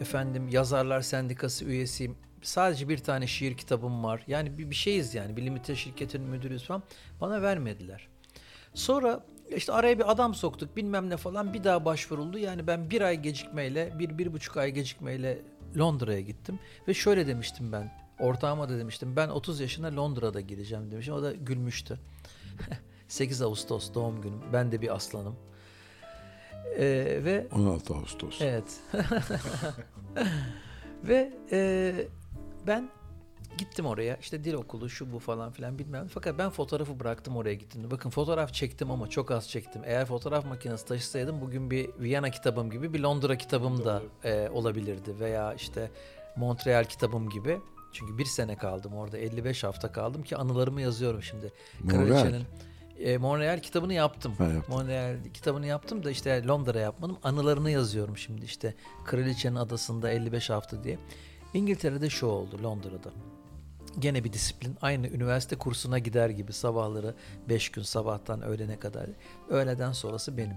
Speaker 3: Efendim yazarlar sendikası üyesiyim. Sadece bir tane şiir kitabım var. Yani bir, bir şeyiz yani. Bir limite şirketin müdürüyüz falan. Bana vermediler. Sonra işte araya bir adam soktuk bilmem ne falan bir daha başvuruldu. Yani ben bir ay gecikmeyle bir, bir buçuk ay gecikmeyle Londra'ya gittim. Ve şöyle demiştim ben. Ortağıma da demiştim. Ben 30 yaşına Londra'da gireceğim demiştim. O da gülmüştü. 8 Ağustos doğum günüm. Ben de bir aslanım. Ee, ve
Speaker 1: 16 Ağustos.
Speaker 3: Evet. Ve e, ben gittim oraya işte dil okulu şu bu falan filan bilmem. Fakat ben fotoğrafı bıraktım oraya gittim. Bakın fotoğraf çektim ama çok az çektim. Eğer fotoğraf makinesi taşısaydım bugün bir Viyana kitabım gibi bir Londra kitabım da e, olabilirdi. Veya işte Montreal kitabım gibi. Çünkü bir sene kaldım orada 55 hafta kaldım ki anılarımı yazıyorum şimdi. Kraliçenin e, Montreal kitabını yaptım.
Speaker 1: Ha, yaptın.
Speaker 3: Montreal kitabını yaptım da işte Londra yapmadım. Anılarını yazıyorum şimdi işte. Kraliçenin adasında 55 hafta diye. İngiltere'de şu oldu Londra'da. Gene bir disiplin. Aynı üniversite kursuna gider gibi sabahları 5 gün sabahtan öğlene kadar. Öğleden sonrası benim.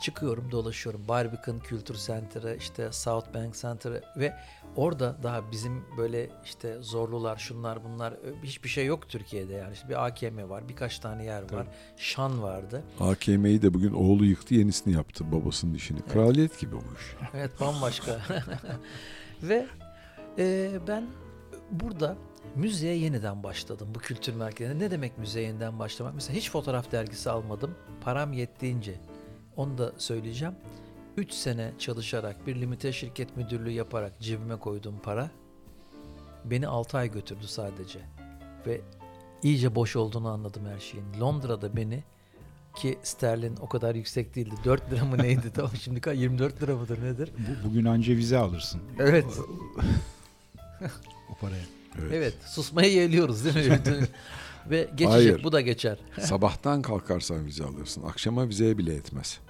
Speaker 3: Çıkıyorum dolaşıyorum. Barbican Kültür Center'ı işte South Bank Center'ı ve orada daha bizim böyle işte zorlular şunlar bunlar ö- hiçbir şey yok Türkiye'de yani. İşte bir AKM var birkaç tane yer var. Şan vardı.
Speaker 1: AKM'yi de bugün oğlu yıktı yenisini yaptı babasının işini. Kraliyet gibi iş.
Speaker 3: Evet bambaşka. Ve e, ben burada müziğe yeniden başladım bu kültür merkezinde. Ne demek müziğe yeniden başlamak? Mesela hiç fotoğraf dergisi almadım. Param yettiğince. Onu da söyleyeceğim. 3 sene çalışarak bir limite şirket müdürlüğü yaparak cebime koyduğum para beni 6 ay götürdü sadece. Ve iyice boş olduğunu anladım her şeyin. Londra'da beni ki sterlin o kadar yüksek değildi. 4 lira mı neydi? tamam şimdi ka- 24 lira mıdır nedir?
Speaker 2: Bu, bugün anca vize alırsın
Speaker 3: Evet.
Speaker 2: o paraya.
Speaker 1: Evet.
Speaker 3: Evet. Susmayı yeğliyoruz değil mi? Ve geçecek.
Speaker 1: Hayır.
Speaker 3: Bu da geçer.
Speaker 1: Sabahtan kalkarsan vize alırsın. Akşama vizeye bile etmez.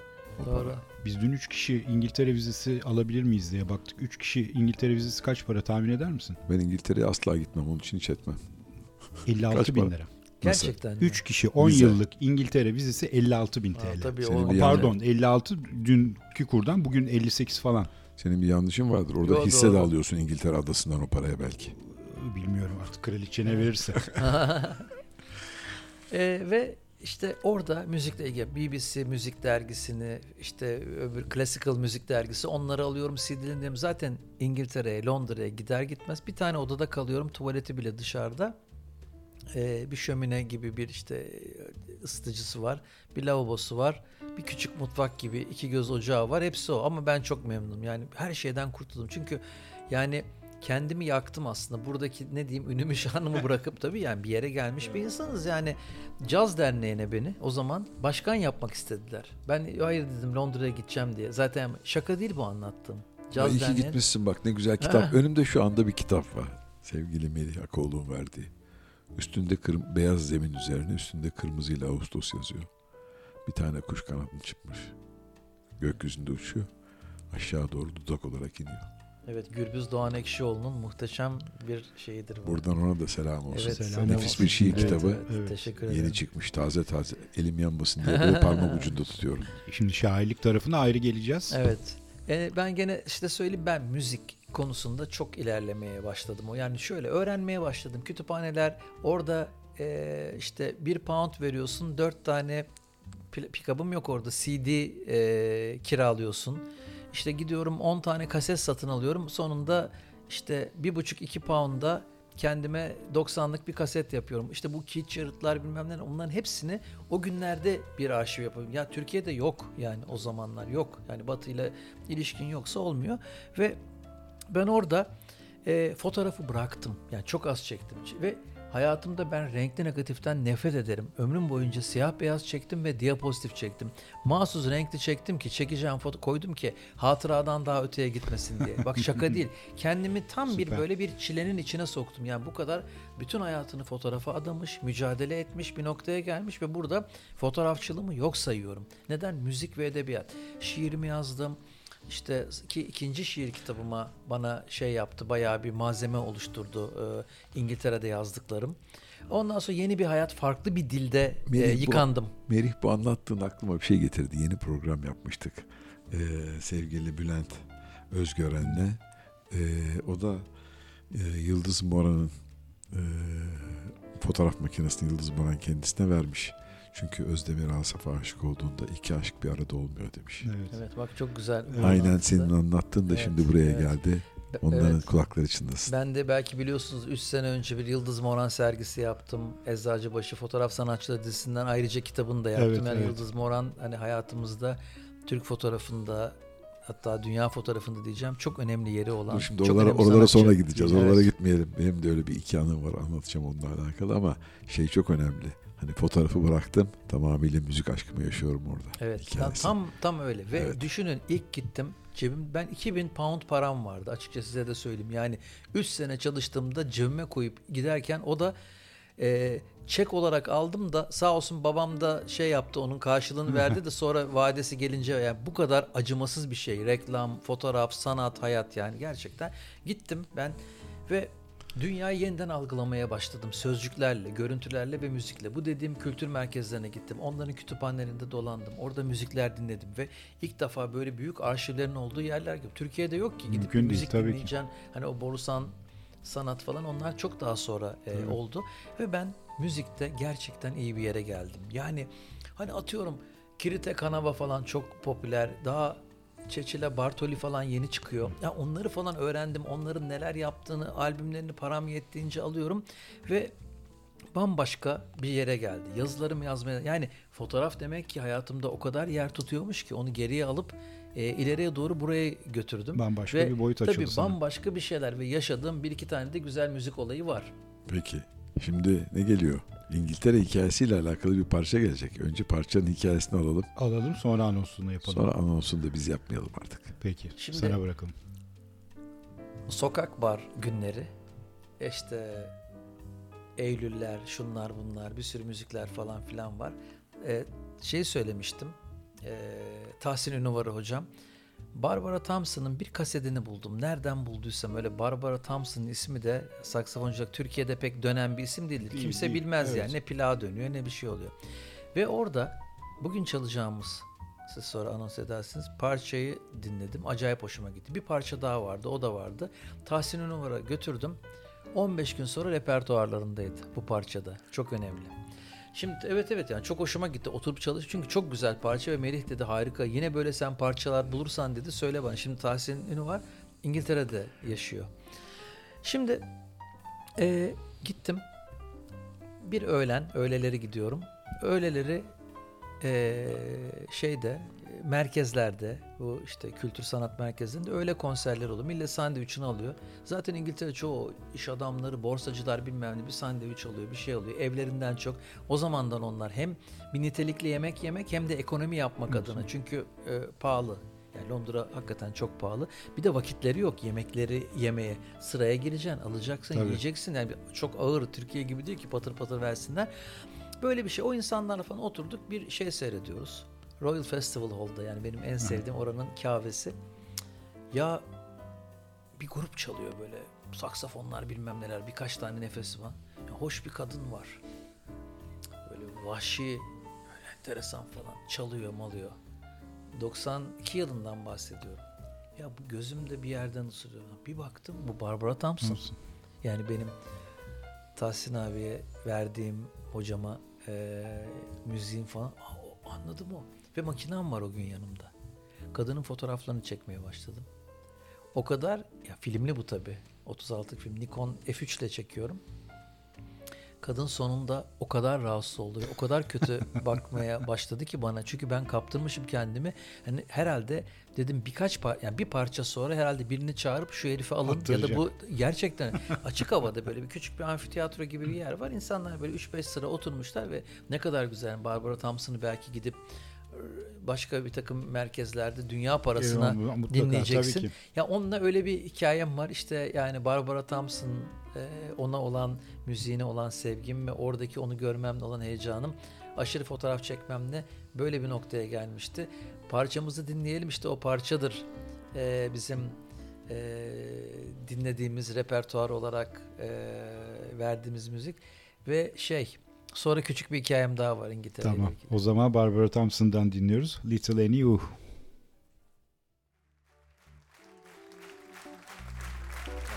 Speaker 1: O
Speaker 3: Doğru.
Speaker 1: para.
Speaker 2: Biz dün 3 kişi İngiltere vizesi alabilir miyiz diye baktık. 3 kişi İngiltere vizesi kaç para tahmin eder misin?
Speaker 1: Ben İngiltere'ye asla gitmem. Onun için hiç etmem.
Speaker 2: 56
Speaker 1: Kaç
Speaker 2: bin
Speaker 1: para?
Speaker 2: lira.
Speaker 3: Gerçekten. mi?
Speaker 2: 3 kişi 10
Speaker 1: Vize.
Speaker 2: yıllık İngiltere vizesi 56 bin
Speaker 3: Aa,
Speaker 2: TL.
Speaker 3: tabii
Speaker 1: Senin
Speaker 3: o,
Speaker 1: bir
Speaker 2: Pardon 56 dünkü kurdan bugün 58 falan.
Speaker 1: Senin bir yanlışın vardır. Orada
Speaker 3: Yo,
Speaker 1: hisse de
Speaker 3: doğru.
Speaker 1: alıyorsun İngiltere adasından o paraya belki.
Speaker 2: Bilmiyorum artık kraliçe ne verirse.
Speaker 3: Ee, ve işte orada müzikle ilgili BBC müzik dergisini işte öbür classical müzik dergisi onları alıyorum CD'lerini. Zaten İngiltere'ye Londra'ya gider gitmez bir tane odada kalıyorum tuvaleti bile dışarıda. e, bir şömine gibi bir işte ısıtıcısı var. Bir lavabosu var. Bir küçük mutfak gibi iki göz ocağı var. Hepsi o. Ama ben çok memnunum. Yani her şeyden kurtuldum. Çünkü yani kendimi yaktım aslında. Buradaki ne diyeyim ünümü şanımı bırakıp tabii yani bir yere gelmiş bir insanız. Yani Caz Derneği'ne beni o zaman başkan yapmak istediler. Ben hayır dedim Londra'ya gideceğim diye. Zaten şaka değil bu anlattığım.
Speaker 1: Caz İyi ki gitmişsin bak ne güzel kitap.
Speaker 3: Ha.
Speaker 1: Önümde şu anda bir kitap var. Sevgili Melih Akoğlu'nun verdiği. Üstünde kırm beyaz zemin üzerine üstünde kırmızıyla Ağustos yazıyor. Bir tane kuş kanatını çıkmış. Gökyüzünde uçuyor. Aşağı doğru dudak olarak iniyor.
Speaker 3: Evet Gürbüz Doğan Ekşioğlu'nun muhteşem bir şeyidir bu.
Speaker 1: Buradan ona da selam olsun.
Speaker 3: Evet,
Speaker 2: Selam
Speaker 1: Nefis
Speaker 2: olsun.
Speaker 1: bir şiir
Speaker 2: Evet,
Speaker 1: kitabı.
Speaker 3: Evet,
Speaker 2: Evet.
Speaker 3: Teşekkür ederim.
Speaker 1: Yeni çıkmış taze taze elim yanmasın diye böyle parmak ucunda tutuyorum.
Speaker 2: Şimdi şairlik tarafına ayrı geleceğiz.
Speaker 3: Evet. E, ben gene işte söyleyeyim ben müzik konusunda çok ilerlemeye başladım. O yani şöyle öğrenmeye başladım. Kütüphaneler orada e, işte bir pound veriyorsun dört tane pick-up'ım yok orada CD e, kiralıyorsun. İşte gidiyorum 10 tane kaset satın alıyorum. Sonunda işte bir buçuk iki pound'a kendime 90'lık bir kaset yapıyorum. İşte bu Jarrett'lar bilmem ne onların hepsini o günlerde bir arşiv yapıyorum. Ya Türkiye'de yok yani o zamanlar yok. Yani Batı ile ilişkin yoksa olmuyor. Ve ben orada e, fotoğrafı bıraktım. Yani çok az çektim. Ve hayatımda ben renkli negatiften nefret ederim. Ömrüm boyunca siyah beyaz çektim ve diapozitif çektim. Mahsus renkli çektim ki çekeceğim foto koydum ki hatıradan daha öteye gitmesin diye. Bak şaka değil. Kendimi tam bir
Speaker 2: Süper.
Speaker 3: böyle bir çilenin içine soktum. Yani bu kadar bütün hayatını fotoğrafa adamış, mücadele etmiş bir noktaya gelmiş ve burada fotoğrafçılığımı yok sayıyorum. Neden? Müzik ve edebiyat. Şiirimi yazdım. İşte ki ikinci şiir kitabıma bana şey yaptı, bayağı bir malzeme oluşturdu e, İngiltere'de yazdıklarım. Ondan sonra yeni bir hayat, farklı bir dilde e,
Speaker 1: Melih, bu-
Speaker 3: yıkandım.
Speaker 1: Merih bu anlattığın aklıma bir şey getirdi. Yeni program yapmıştık. Ee, sevgili Bülent Özgören'le. Ee, o da e, Yıldız Mora'nın e, fotoğraf makinesini Yıldız Moran kendisine vermiş. Çünkü Özdemir Asaf'a aşık olduğunda iki aşk bir arada olmuyor demiş.
Speaker 2: Evet.
Speaker 3: Evet bak çok güzel.
Speaker 2: Evet.
Speaker 1: Aynen
Speaker 3: anlattı.
Speaker 1: senin anlattığın da
Speaker 3: Evet,
Speaker 1: şimdi buraya
Speaker 3: evet.
Speaker 1: geldi. Onların
Speaker 3: evet.
Speaker 1: kulakları çınlasın.
Speaker 3: Ben de belki biliyorsunuz 3 sene önce bir Yıldız Moran sergisi yaptım. Eczacıbaşı Fotoğraf Sanatçıları dizisinden ayrıca kitabını da yaptım.
Speaker 2: Evet,
Speaker 3: yani
Speaker 2: evet.
Speaker 3: Yıldız Moran hani hayatımızda Türk fotoğrafında hatta dünya fotoğrafında diyeceğim çok önemli yeri olan.
Speaker 1: Dur şimdi
Speaker 3: çok
Speaker 1: oralara, oralara
Speaker 3: sanatçı.
Speaker 1: sonra gideceğiz.
Speaker 3: Evet.
Speaker 1: Oralara gitmeyelim. Benim de öyle bir iki anım var anlatacağım onunla alakalı ama şey çok önemli. Hani fotoğrafı bıraktım. Tamamıyla müzik aşkımı yaşıyorum orada.
Speaker 3: Evet ya
Speaker 1: hikayesi.
Speaker 3: tam tam öyle ve
Speaker 1: Evet.
Speaker 3: düşünün ilk gittim cebim ben 2000 pound param vardı açıkça size de söyleyeyim yani 3 sene çalıştığımda cebime koyup giderken o da e, çek olarak aldım da sağ olsun babam da şey yaptı onun karşılığını verdi de sonra vadesi gelince yani bu kadar acımasız bir şey reklam fotoğraf sanat hayat yani gerçekten gittim ben ve Dünyayı yeniden algılamaya başladım sözcüklerle, görüntülerle ve müzikle. Bu dediğim kültür merkezlerine gittim. Onların kütüphanelerinde dolandım. Orada müzikler dinledim ve ilk defa böyle büyük arşivlerin olduğu yerler gibi. Türkiye'de yok ki gidip
Speaker 2: Mümkün değil,
Speaker 3: müzik
Speaker 2: tabii ki.
Speaker 3: dinleyeceksin. Hani o borusan sanat falan onlar çok daha sonra e,
Speaker 2: Evet.
Speaker 3: oldu ve ben müzikte gerçekten iyi bir yere geldim. Yani hani atıyorum Kirite Kanava falan çok popüler. Daha Çeçile Bartoli falan yeni çıkıyor. Ya onları falan öğrendim. Onların neler yaptığını, albümlerini param yettiğince alıyorum ve bambaşka bir yere geldi. Yazılarımı yazmaya yani fotoğraf demek ki hayatımda o kadar yer tutuyormuş ki onu geriye alıp e, ileriye doğru buraya götürdüm.
Speaker 2: Bambaşka
Speaker 3: Ve
Speaker 2: bir boyut açıldı
Speaker 3: Tabii
Speaker 2: sana.
Speaker 3: bambaşka bir şeyler ve yaşadığım bir iki tane de güzel müzik olayı var.
Speaker 1: Peki. Şimdi ne geliyor? İngiltere hikayesiyle alakalı bir parça gelecek. Önce parçanın hikayesini alalım.
Speaker 2: Alalım sonra anonsunu yapalım.
Speaker 1: Sonra anonsunu da biz yapmayalım artık.
Speaker 2: Peki.
Speaker 3: Şimdi-
Speaker 2: Sana bırakalım.
Speaker 3: Sokak bar günleri işte Eylüller, şunlar bunlar bir sürü müzikler falan filan var. Ee, şey söylemiştim ee, Tahsin Ünüvarı hocam. Barbara Thompson'ın bir kasetini buldum. Nereden bulduysam öyle Barbara Thompson'ın ismi de saksafonculuk Türkiye'de pek dönen bir isim değildir.
Speaker 2: Değil,
Speaker 3: Kimse
Speaker 2: değil.
Speaker 3: bilmez
Speaker 2: Evet.
Speaker 3: yani ne plağa dönüyor ne bir şey oluyor. Ve orada bugün çalacağımız siz sonra anons edersiniz. Parçayı dinledim. Acayip hoşuma gitti. Bir parça daha vardı. O da vardı. Tahsin Ünüvar'a götürdüm. 15 gün sonra repertuarlarındaydı bu parçada. Çok önemli. Şimdi evet evet yani çok hoşuma gitti. Oturup çalış çünkü çok güzel parça ve Melih dedi harika. Yine böyle sen parçalar bulursan dedi söyle bana. Şimdi Tahsin Ünüvar İngiltere'de yaşıyor. Şimdi e, gittim. bir öğlen, öğleleri gidiyorum. Öğleleri eee, şeyde merkezlerde bu işte kültür sanat merkezinde öyle konserler oluyor. Millet sandviçini alıyor. Zaten İngiltere çoğu iş adamları, borsacılar bilmem ne bir sandviç alıyor, bir şey alıyor. Evlerinden çok. O zamandan onlar hem bir nitelikli yemek yemek hem de ekonomi yapmak adına. Çünkü e, pahalı. Yani Londra hakikaten çok pahalı. Bir de vakitleri yok yemekleri yemeye. Sıraya gireceksin, alacaksın,
Speaker 2: Tabii.
Speaker 3: yiyeceksin. Yani çok ağır Türkiye gibi değil ki patır patır versinler. Böyle bir şey. O insanlarla falan oturduk bir şey seyrediyoruz. Royal Festival Hall'da yani benim en sevdiğim oranın kahvesi. Ya bir grup çalıyor böyle saksafonlar bilmem neler birkaç tane nefesi var. Ya hoş bir kadın var. Böyle vahşi böyle enteresan falan çalıyor malıyor. 92 yılından bahsediyorum. Ya bu gözümde bir yerden ısırıyor. Bir baktım bu Barbara Thompson. Yani benim Tahsin abiye verdiğim hocama eee müziğin falan Aa, o- anladım o. Ve makinem var o gün yanımda. Kadının fotoğraflarını çekmeye başladım. O kadar ya filmli bu tabi. 36 film Nikon F3 ile çekiyorum. Kadın sonunda o kadar rahatsız oldu ve o kadar kötü bakmaya başladı ki bana. Çünkü ben kaptırmışım kendimi. Hani herhalde dedim birkaç par yani bir parça sonra herhalde birini çağırıp şu herifi alın ya da
Speaker 2: Attıracak.
Speaker 3: bu gerçekten açık havada böyle bir küçük bir amfiteyatro gibi bir yer var. İnsanlar böyle 3-5 sıra oturmuşlar ve ne kadar güzel Barbara Thompson'ı belki gidip başka bir takım merkezlerde dünya parasına
Speaker 2: Eyvallah, mutlaka,
Speaker 3: dinleyeceksin. Ya onunla öyle bir hikayem var. İşte yani Barbara Thompson e, ona olan müziğine olan sevgim ve oradaki onu görmemle olan heyecanım aşırı fotoğraf çekmemle böyle bir noktaya gelmişti. Parçamızı dinleyelim işte o parçadır e, bizim e, dinlediğimiz repertuar olarak e, verdiğimiz müzik ve şey sonra küçük bir hikayem daha var İngiltere ile
Speaker 2: Tamam.
Speaker 3: ilgili.
Speaker 2: O zaman Barbara Thompson'dan dinliyoruz. Little Annie.
Speaker 4: So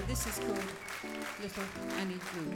Speaker 4: this is called Little Annie Blue.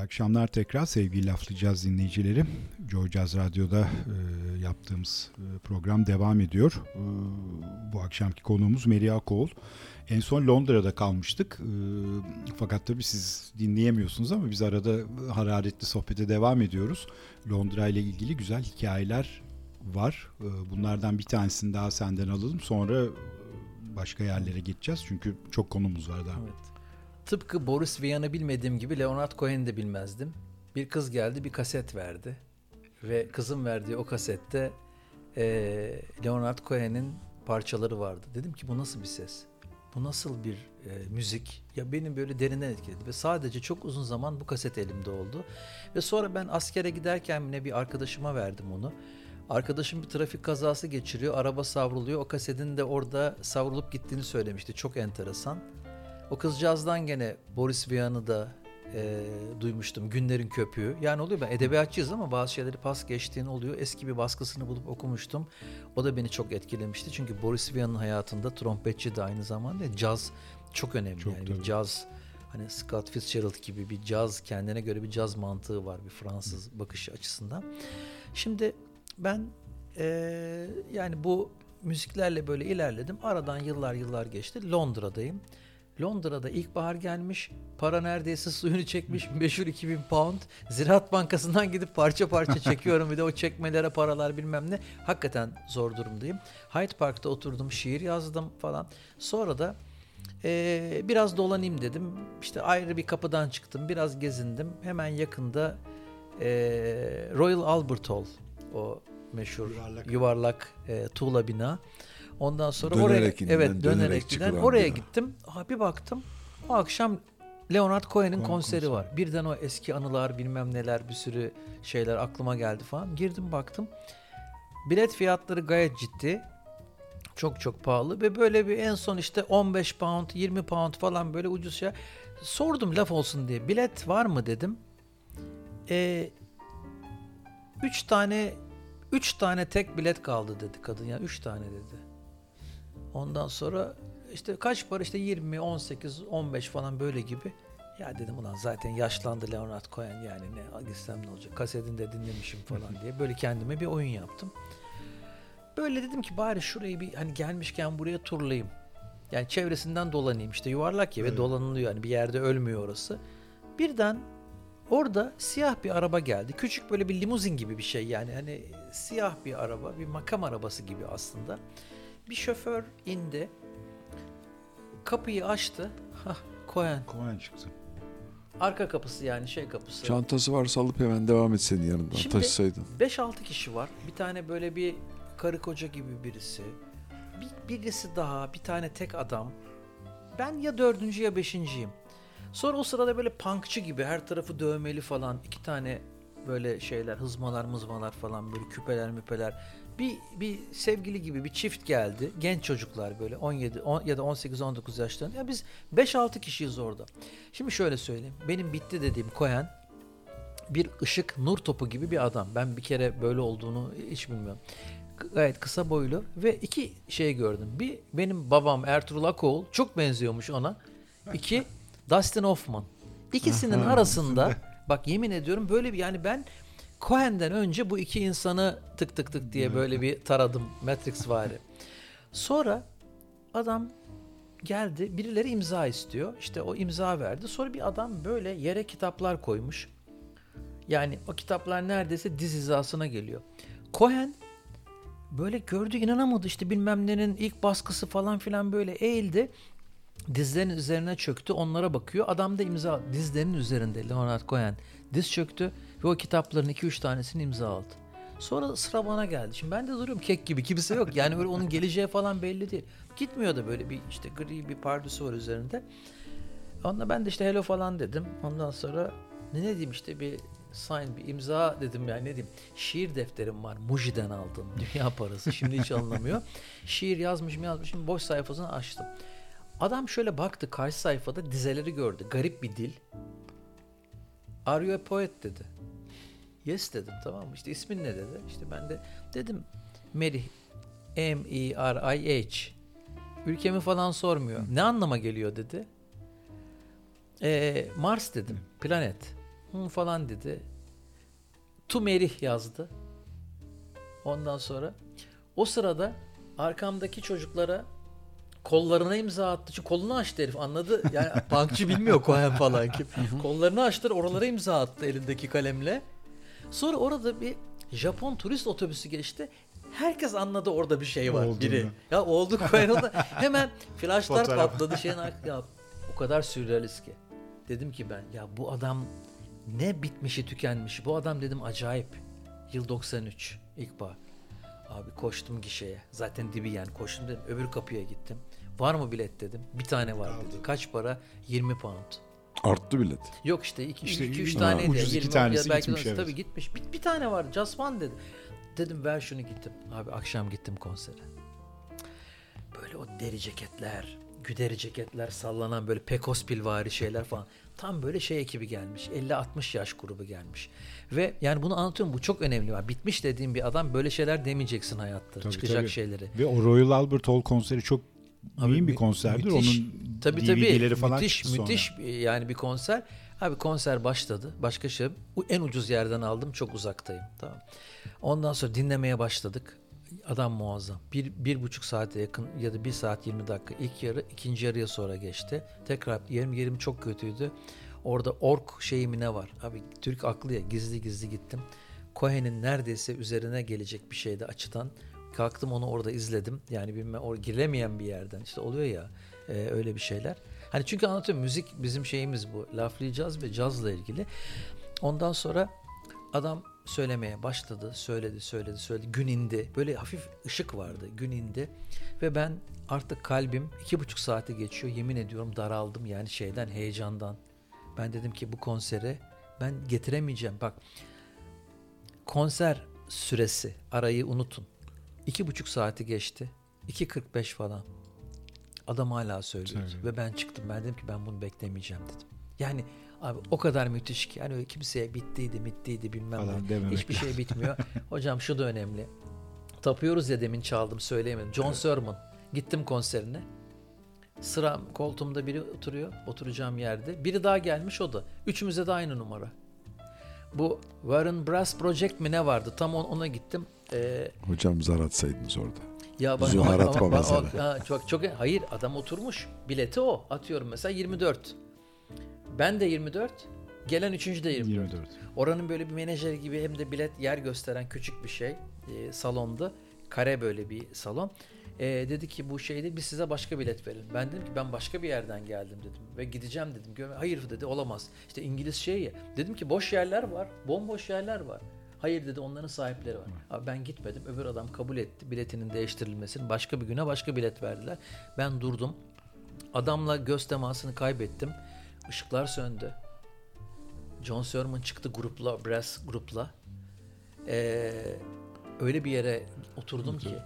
Speaker 2: İyi akşamlar tekrar sevgili laflayacağız dinleyicileri. Joy Radyo'da e, yaptığımız e, program devam ediyor. E, bu akşamki konuğumuz Mary Akol. En son Londra'da kalmıştık. E, fakat tabii siz dinleyemiyorsunuz ama biz arada hararetli sohbete devam ediyoruz. Londra ile ilgili güzel hikayeler var. E, bunlardan bir tanesini daha senden alalım. Sonra başka yerlere gideceğiz. Çünkü çok konumuz var daha.
Speaker 3: Evet. Tıpkı Boris Vian'ı bilmediğim gibi Leonard Cohen'i de bilmezdim. Bir kız geldi bir kaset verdi. Ve kızın verdiği o kasette e, Leonard Cohen'in parçaları vardı. Dedim ki bu nasıl bir ses? Bu nasıl bir e, müzik? Ya benim böyle derinden etkiledi. Ve sadece çok uzun zaman bu kaset elimde oldu. Ve sonra ben askere giderken yine bir arkadaşıma verdim onu. Arkadaşım bir trafik kazası geçiriyor. Araba savruluyor. O kasetin de orada savrulup gittiğini söylemişti. Çok enteresan. O kızcağızdan gene Boris Vian'ı da e, duymuştum. Günlerin Köpüğü. Yani oluyor ben edebiyatçıyız ama bazı şeyleri pas geçtiğini oluyor. Eski bir baskısını bulup okumuştum. O da beni çok etkilemişti. Çünkü Boris Vian'ın hayatında trompetçi de aynı zamanda caz çok önemli.
Speaker 2: Çok
Speaker 3: yani
Speaker 2: tabii.
Speaker 3: caz hani Scott Fitzgerald gibi bir caz kendine göre bir caz mantığı var bir Fransız bakış açısından. Şimdi ben e, yani bu müziklerle böyle ilerledim. Aradan yıllar yıllar geçti. Londra'dayım. Londra'da ilkbahar gelmiş. Para neredeyse suyunu çekmiş. Meşhur 2000 pound. Ziraat Bankası'ndan gidip parça parça çekiyorum. Bir de o çekmelere paralar bilmem ne. Hakikaten zor durumdayım. Hyde Park'ta oturdum. Şiir yazdım falan. Sonra da eee, biraz dolanayım dedim. İşte ayrı bir kapıdan çıktım. Biraz gezindim. Hemen yakında eee, Royal Albert Hall. O meşhur
Speaker 2: Yuvarlak.
Speaker 3: yuvarlak, eee, tuğla bina. Ondan sonra
Speaker 1: Dönerek
Speaker 3: oraya evet
Speaker 1: dönerek
Speaker 3: dönerek giden oraya
Speaker 1: bina.
Speaker 3: gittim. Ha, bir baktım o akşam Leonard Cohen'in
Speaker 2: Cohen
Speaker 3: konseri
Speaker 2: konseri.
Speaker 3: var. Birden o eski anılar bilmem neler bir sürü şeyler aklıma geldi falan. Girdim baktım. Bilet fiyatları gayet ciddi. Çok çok pahalı ve böyle bir en son işte 15 pound 20 pound falan böyle ucuz şey. Sordum laf olsun diye bilet var mı dedim. Ee, üç tane üç tane tek bilet kaldı dedi kadın ya üç tane dedi. Ondan sonra işte kaç para işte 20, 18, 15 falan böyle gibi. Ya dedim ulan zaten yaşlandı Leonard Cohen yani ne gitsem ne olacak kasetini de dinlemişim falan diye. Böyle kendime bir oyun yaptım. Böyle dedim ki bari şurayı bir hani gelmişken buraya turlayayım. Yani çevresinden dolanayım işte yuvarlak ya ve
Speaker 2: Evet.
Speaker 3: dolanılıyor yani bir yerde ölmüyor orası. Birden orada siyah bir araba geldi. Küçük böyle bir limuzin gibi bir şey yani hani siyah bir araba bir makam arabası gibi aslında. Bir şoför indi. Kapıyı açtı. Hah Cohen.
Speaker 2: Cohen çıktı.
Speaker 3: Arka kapısı yani şey kapısı.
Speaker 1: Çantası varsa alıp hemen devam et senin yanından
Speaker 3: Şimdi-
Speaker 1: taşısaydın.
Speaker 3: 5-6 kişi var. Bir tane böyle bir karı koca gibi birisi. Bir, birisi daha, bir tane tek adam. Ben ya dördüncü ya beşinciyim. Sonra o sırada böyle punkçı gibi her tarafı dövmeli falan. iki tane böyle şeyler, hızmalar mızmalar falan böyle küpeler müpeler. Bir, bir sevgili gibi bir çift geldi. Genç çocuklar böyle 17 on, ya da 18-19 yaşlarında. Ya biz 5-6 kişiyiz orada. Şimdi şöyle söyleyeyim. Benim bitti dediğim Cohen bir ışık nur topu gibi bir adam. Ben bir kere böyle olduğunu hiç bilmiyorum. Gayet kısa boylu ve iki şey gördüm. Bir benim babam Ertuğrul Akoğul çok benziyormuş ona. İki Dustin Hoffman. İkisinin arasında bak yemin ediyorum böyle bir yani ben Cohen'den önce bu iki insanı tık tık tık diye böyle bir taradım Matrix vari. Sonra adam geldi birileri imza istiyor. İşte o imza verdi. Sonra bir adam böyle yere kitaplar koymuş. Yani o kitaplar neredeyse diz hizasına geliyor. Cohen böyle gördü inanamadı işte bilmem nenin ilk baskısı falan filan böyle eğildi. Dizlerinin üzerine çöktü onlara bakıyor. Adam da imza dizlerinin üzerinde Leonard Cohen diz çöktü ve o kitapların 2-3 tanesini imza aldı. Sonra sıra bana geldi. Şimdi ben de duruyorum kek gibi kimse yok. Yani öyle onun geleceği falan belli değil. Gitmiyor da böyle bir işte gri bir pardüsü var üzerinde. Onunla ben de işte hello falan dedim. Ondan sonra ne, ne diyeyim işte bir sign bir imza dedim yani ne diyeyim. Şiir defterim var. Muji'den aldım. Dünya parası. Şimdi hiç anlamıyor. Şiir yazmışım yazmışım. Boş sayfasını açtım. Adam şöyle baktı karşı sayfada dizeleri gördü. Garip bir dil. Are you a poet dedi. Yes dedim tamam mı? İşte ismin ne dedi. İşte ben de dedim Mary M-E-R-I-H Ülkemi falan sormuyor. Ne anlama geliyor dedi. Ee, Mars dedim. Planet. Hı, falan dedi. Tu Merih yazdı. Ondan sonra o sırada arkamdaki çocuklara kollarına imza attı. Çünkü kolunu açtı herif anladı. Yani punkçı bilmiyor Cohen falan kim. Kollarını açtı oralara imza attı elindeki kalemle. Sonra orada bir Japon turist otobüsü geçti. Herkes anladı orada bir şey var
Speaker 2: Olduğunu.
Speaker 3: biri. Ya oldu Cohen orada. Hemen flaşlar patladı şeyin ya o kadar sürrealist ki. Dedim ki ben ya bu adam ne bitmişi tükenmişi. Bu adam dedim acayip. Yıl 93 ilkbahar. Abi koştum gişeye. Zaten dibi yani koştum dedim. Öbür kapıya gittim. Var mı bilet dedim. Bir tane var dedi. Kaç para? 20 pound.
Speaker 1: Arttı bilet.
Speaker 3: Yok işte 2
Speaker 2: İşte
Speaker 3: 2 3
Speaker 2: ha,
Speaker 3: taneydi. ya,
Speaker 2: ucuz iki
Speaker 3: 20
Speaker 2: tanesi
Speaker 3: belki
Speaker 2: gitmiş,
Speaker 3: de-
Speaker 2: evet.
Speaker 3: Tabii gitmiş. Bir, bir tane var. Just one dedi. Dedim ver şunu gittim. Abi akşam gittim konsere. Böyle o deri ceketler, güderi ceketler sallanan böyle pekospilvari şeyler falan. Tam böyle şey ekibi gelmiş. 50-60 yaş grubu gelmiş. Ve yani bunu anlatıyorum bu çok önemli. var. Bitmiş dediğim bir adam böyle şeyler demeyeceksin hayatta.
Speaker 2: Tabii,
Speaker 3: çıkacak
Speaker 2: tabii.
Speaker 3: şeyleri.
Speaker 2: Ve o Royal Albert Hall konseri çok
Speaker 3: Abi
Speaker 2: mühim bir konserdir.
Speaker 3: müthiş.
Speaker 2: Onun
Speaker 3: Tabii
Speaker 2: DVD'leri
Speaker 3: tabii.
Speaker 2: falan
Speaker 3: müthiş
Speaker 2: sonra.
Speaker 3: müthiş yani bir konser. Abi konser başladı. Başka şey bu en ucuz yerden aldım. Çok uzaktayım. Tamam. Ondan sonra dinlemeye başladık. Adam muazzam. Bir, bir buçuk saate yakın ya da bir saat 20 dakika ilk yarı ikinci yarıya sonra geçti. Tekrar yerim yerim çok kötüydü. Orada ork şeyi mi ne var? Abi Türk aklı ya gizli gizli gittim. Cohen'in neredeyse üzerine gelecek bir şeydi açıdan. Kalktım onu orada izledim. Yani bilmem or giremeyen bir yerden. İşte oluyor ya e, öyle bir şeyler. Hani çünkü anlatıyorum müzik bizim şeyimiz bu. Laflayacağız ve cazla ilgili. Ondan sonra adam söylemeye başladı. Söyledi, söyledi, söyledi. Gün indi. Böyle hafif ışık vardı. Gün indi. Ve ben artık kalbim iki buçuk saati geçiyor. Yemin ediyorum daraldım yani şeyden, heyecandan. Ben dedim ki bu konseri ben getiremeyeceğim. Bak konser süresi arayı unutun. İki buçuk saati geçti. 2.45 falan. Adam hala söylüyor. Ve ben çıktım. Ben dedim ki ben bunu beklemeyeceğim dedim. Yani abi o kadar müthiş ki. Yani öyle kimseye bittiydi bittiydi bilmem
Speaker 2: Falan
Speaker 3: ne. Hiçbir şey bitmiyor. Hocam şu da önemli. Tapıyoruz ya demin çaldım söyleyemedim. John Sermon. Gittim konserine. Sıra koltuğumda biri oturuyor. Oturacağım yerde. Biri daha gelmiş o da. Üçümüze de aynı numara. Bu Warren Brass Project mi ne vardı? Tam on- ona gittim. Ee,
Speaker 1: Hocam zar atsaydınız orada.
Speaker 3: ya bak,
Speaker 1: Baba
Speaker 3: ama-
Speaker 1: mesela.
Speaker 3: ha, çok çok hayır adam oturmuş. Bileti o. Atıyorum mesela 24. Ben de 24. Gelen üçüncü de 24.
Speaker 2: 24.
Speaker 3: Oranın böyle bir menajer gibi hem de bilet yer gösteren küçük bir şey e, salonda. Kare böyle bir salon. E, dedi ki bu şeyde biz size başka bilet verelim. Ben dedim ki ben başka bir yerden geldim dedim ve gideceğim dedim. Hayır dedi olamaz. İşte İngiliz şey ya. Dedim ki boş yerler var. Bomboş yerler var. Hayır dedi onların sahipleri var. Abi ben gitmedim. Öbür adam kabul etti biletinin değiştirilmesini. Başka bir güne başka bilet verdiler. Ben durdum. Adamla göz temasını kaybettim. Işıklar söndü. John Sermon çıktı grupla, brass grupla. Ee, öyle bir yere oturdum ki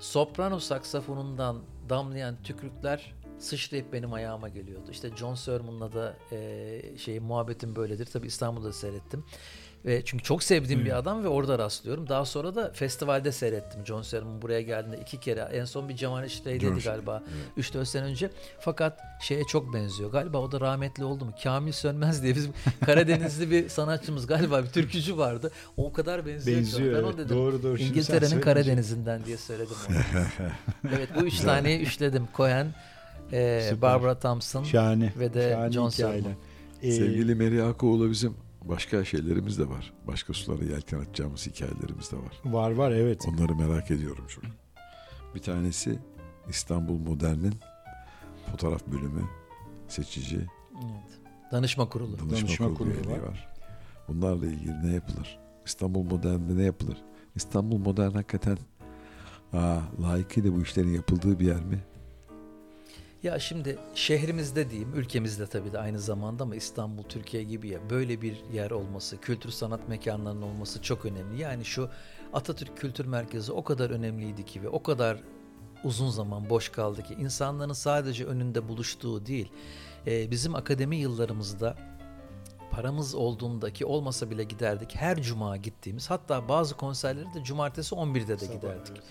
Speaker 3: soprano saksafonundan damlayan tükrükler sıçrayıp benim ayağıma geliyordu. İşte John Sermon'la da e, şey muhabbetim böyledir. Tabii İstanbul'da seyrettim. Ve çünkü çok sevdiğim bir adam ve orada rastlıyorum. Daha sonra da festivalde seyrettim. John Sermon buraya geldiğinde iki kere. En son bir Cemal İşley'deydi
Speaker 1: John-
Speaker 3: galiba. 3-4 sene önce. Fakat şeye çok benziyor. Galiba o da rahmetli oldu mu? Kamil Sönmez diye bizim Karadenizli bir sanatçımız galiba bir türkücü vardı. O o kadar benziyor. ki.
Speaker 2: Benziyor.
Speaker 3: Ben o
Speaker 2: evet.
Speaker 3: dedim.
Speaker 2: Doğru doğru.
Speaker 3: İngiltere'nin Karadeniz'inden diye söyledim onu. evet bu üç taneyi üçledim. Cohen, e,
Speaker 2: Süper.
Speaker 3: Barbara Thompson
Speaker 2: Şahane.
Speaker 3: ve de
Speaker 2: Şahane
Speaker 3: John.
Speaker 2: Ee,
Speaker 1: Sevgili Meri Akoğlu bizim başka şeylerimiz de var. Başka sulara yelken atacağımız hikayelerimiz de var.
Speaker 2: Var var evet.
Speaker 1: Onları merak ediyorum çok. Bir tanesi İstanbul Modern'in fotoğraf bölümü seçici
Speaker 3: Evet. Danışma kurulu.
Speaker 1: danışma,
Speaker 2: Danışma
Speaker 1: kurulu,
Speaker 2: kurulu var.
Speaker 1: var. Bunlarla ilgili ne yapılır? İstanbul Modern'de ne yapılır? İstanbul Modern hakikaten aa, layıkıyla bu işlerin yapıldığı bir yer mi?
Speaker 3: Ya şimdi şehrimizde diyeyim, ülkemizde tabii de aynı zamanda ama İstanbul, Türkiye gibi ya böyle bir yer olması, kültür sanat mekanlarının olması çok önemli. Yani şu Atatürk Kültür Merkezi o kadar önemliydi ki ve o kadar uzun zaman boş kaldı ki insanların sadece önünde buluştuğu değil. Ee, bizim akademi yıllarımızda paramız olduğundaki olmasa bile giderdik. Her cuma gittiğimiz hatta bazı konserleri de cumartesi 11'de de
Speaker 2: Sabah,
Speaker 3: giderdik.
Speaker 2: evet.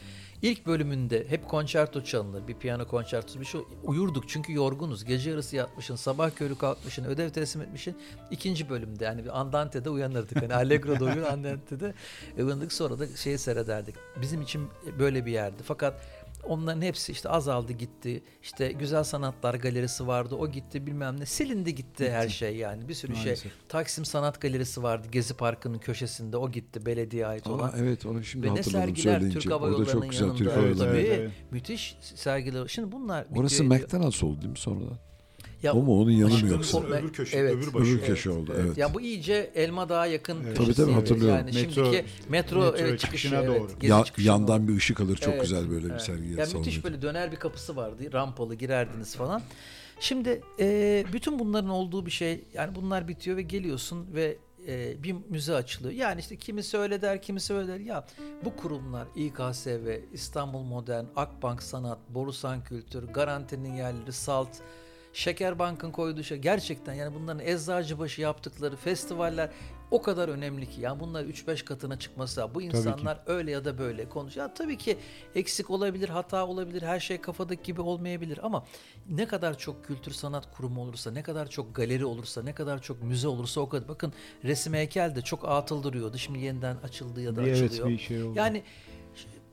Speaker 3: İlk bölümünde hep konçerto çalınır. Bir piyano konçertosu bir şey. Uyurduk çünkü yorgunuz. Gece yarısı yatmışsın, sabah körü kalkmışsın, ödev teslim etmişsin. İkinci bölümde yani bir Andante'de uyanırdık. Hani Allegro'da uyur, Andante'de uyandık. Sonra da şeyi seyrederdik. Bizim için böyle bir yerdi. Fakat Onların hepsi işte azaldı gitti. İşte Güzel Sanatlar Galerisi vardı. O gitti bilmem ne. Silindi gitti, her şey yani. Bir sürü
Speaker 2: Maalesef.
Speaker 3: şey. Taksim Sanat Galerisi vardı. Gezi Parkı'nın köşesinde. O gitti. Belediye ait olan.
Speaker 1: Aa, evet onu şimdi
Speaker 3: Ve ne
Speaker 1: hatırladım
Speaker 3: sergiler
Speaker 1: söyleyince.
Speaker 3: Türk Hava
Speaker 1: Orada
Speaker 3: Yolları'nın
Speaker 1: çok güzel Türk
Speaker 3: yanında.
Speaker 1: Hava
Speaker 2: Evet, evet, evet.
Speaker 3: Müthiş sergiler. Şimdi bunlar
Speaker 1: Orası. McDonald's oldu değil mi sonradan?
Speaker 3: Ya,
Speaker 1: o mu onun yanı mı yoksa?
Speaker 2: Öbür köşe,
Speaker 3: Evet.
Speaker 2: öbür başı.
Speaker 1: Öbür köşe oldu evet.
Speaker 3: Ya bu iyice Elma Dağ'a yakın
Speaker 2: Evet.
Speaker 1: Tabii, tabii, hatırlıyorum.
Speaker 3: Yani
Speaker 2: Metro-
Speaker 3: şimdiki metro,
Speaker 2: metro
Speaker 3: evet,
Speaker 2: çıkışına
Speaker 3: çıkışı, evet,
Speaker 2: doğru.
Speaker 1: Ya-
Speaker 3: çıkışına
Speaker 1: yandan
Speaker 3: doğru.
Speaker 1: bir ışık alır çok
Speaker 3: Evet,
Speaker 1: güzel böyle bir
Speaker 3: evet.
Speaker 1: sergi
Speaker 3: Ya müthiş böyle döner bir kapısı vardı. Rampalı girerdiniz falan. Şimdi e, bütün bunların olduğu bir şey yani bunlar bitiyor ve geliyorsun ve e, bir müze açılıyor. Yani işte kimisi öyle der, kimisi öyle der. Ya bu kurumlar İKSV, İstanbul Modern, Akbank Sanat, Borusan Kültür, Garanti'nin yerleri, Salt, Şekerbank'ın koyduğu şey gerçekten yani bunların Eczacıbaşı yaptıkları festivaller o kadar önemli ki. Yani bunlar 3-5 katına çıkması. Bu insanlar öyle ya da böyle konuşuyor. Tabii ki eksik olabilir, hata olabilir, her şey kafadaki gibi olmayabilir ama ne kadar çok kültür sanat kurumu olursa, ne kadar çok galeri olursa, ne kadar çok müze olursa o kadar. Bakın resim heykel de çok atıl duruyordu. Şimdi yeniden açıldı ya da
Speaker 2: Bir, evet
Speaker 3: açılıyor.
Speaker 2: bir şey oldu.
Speaker 3: Yani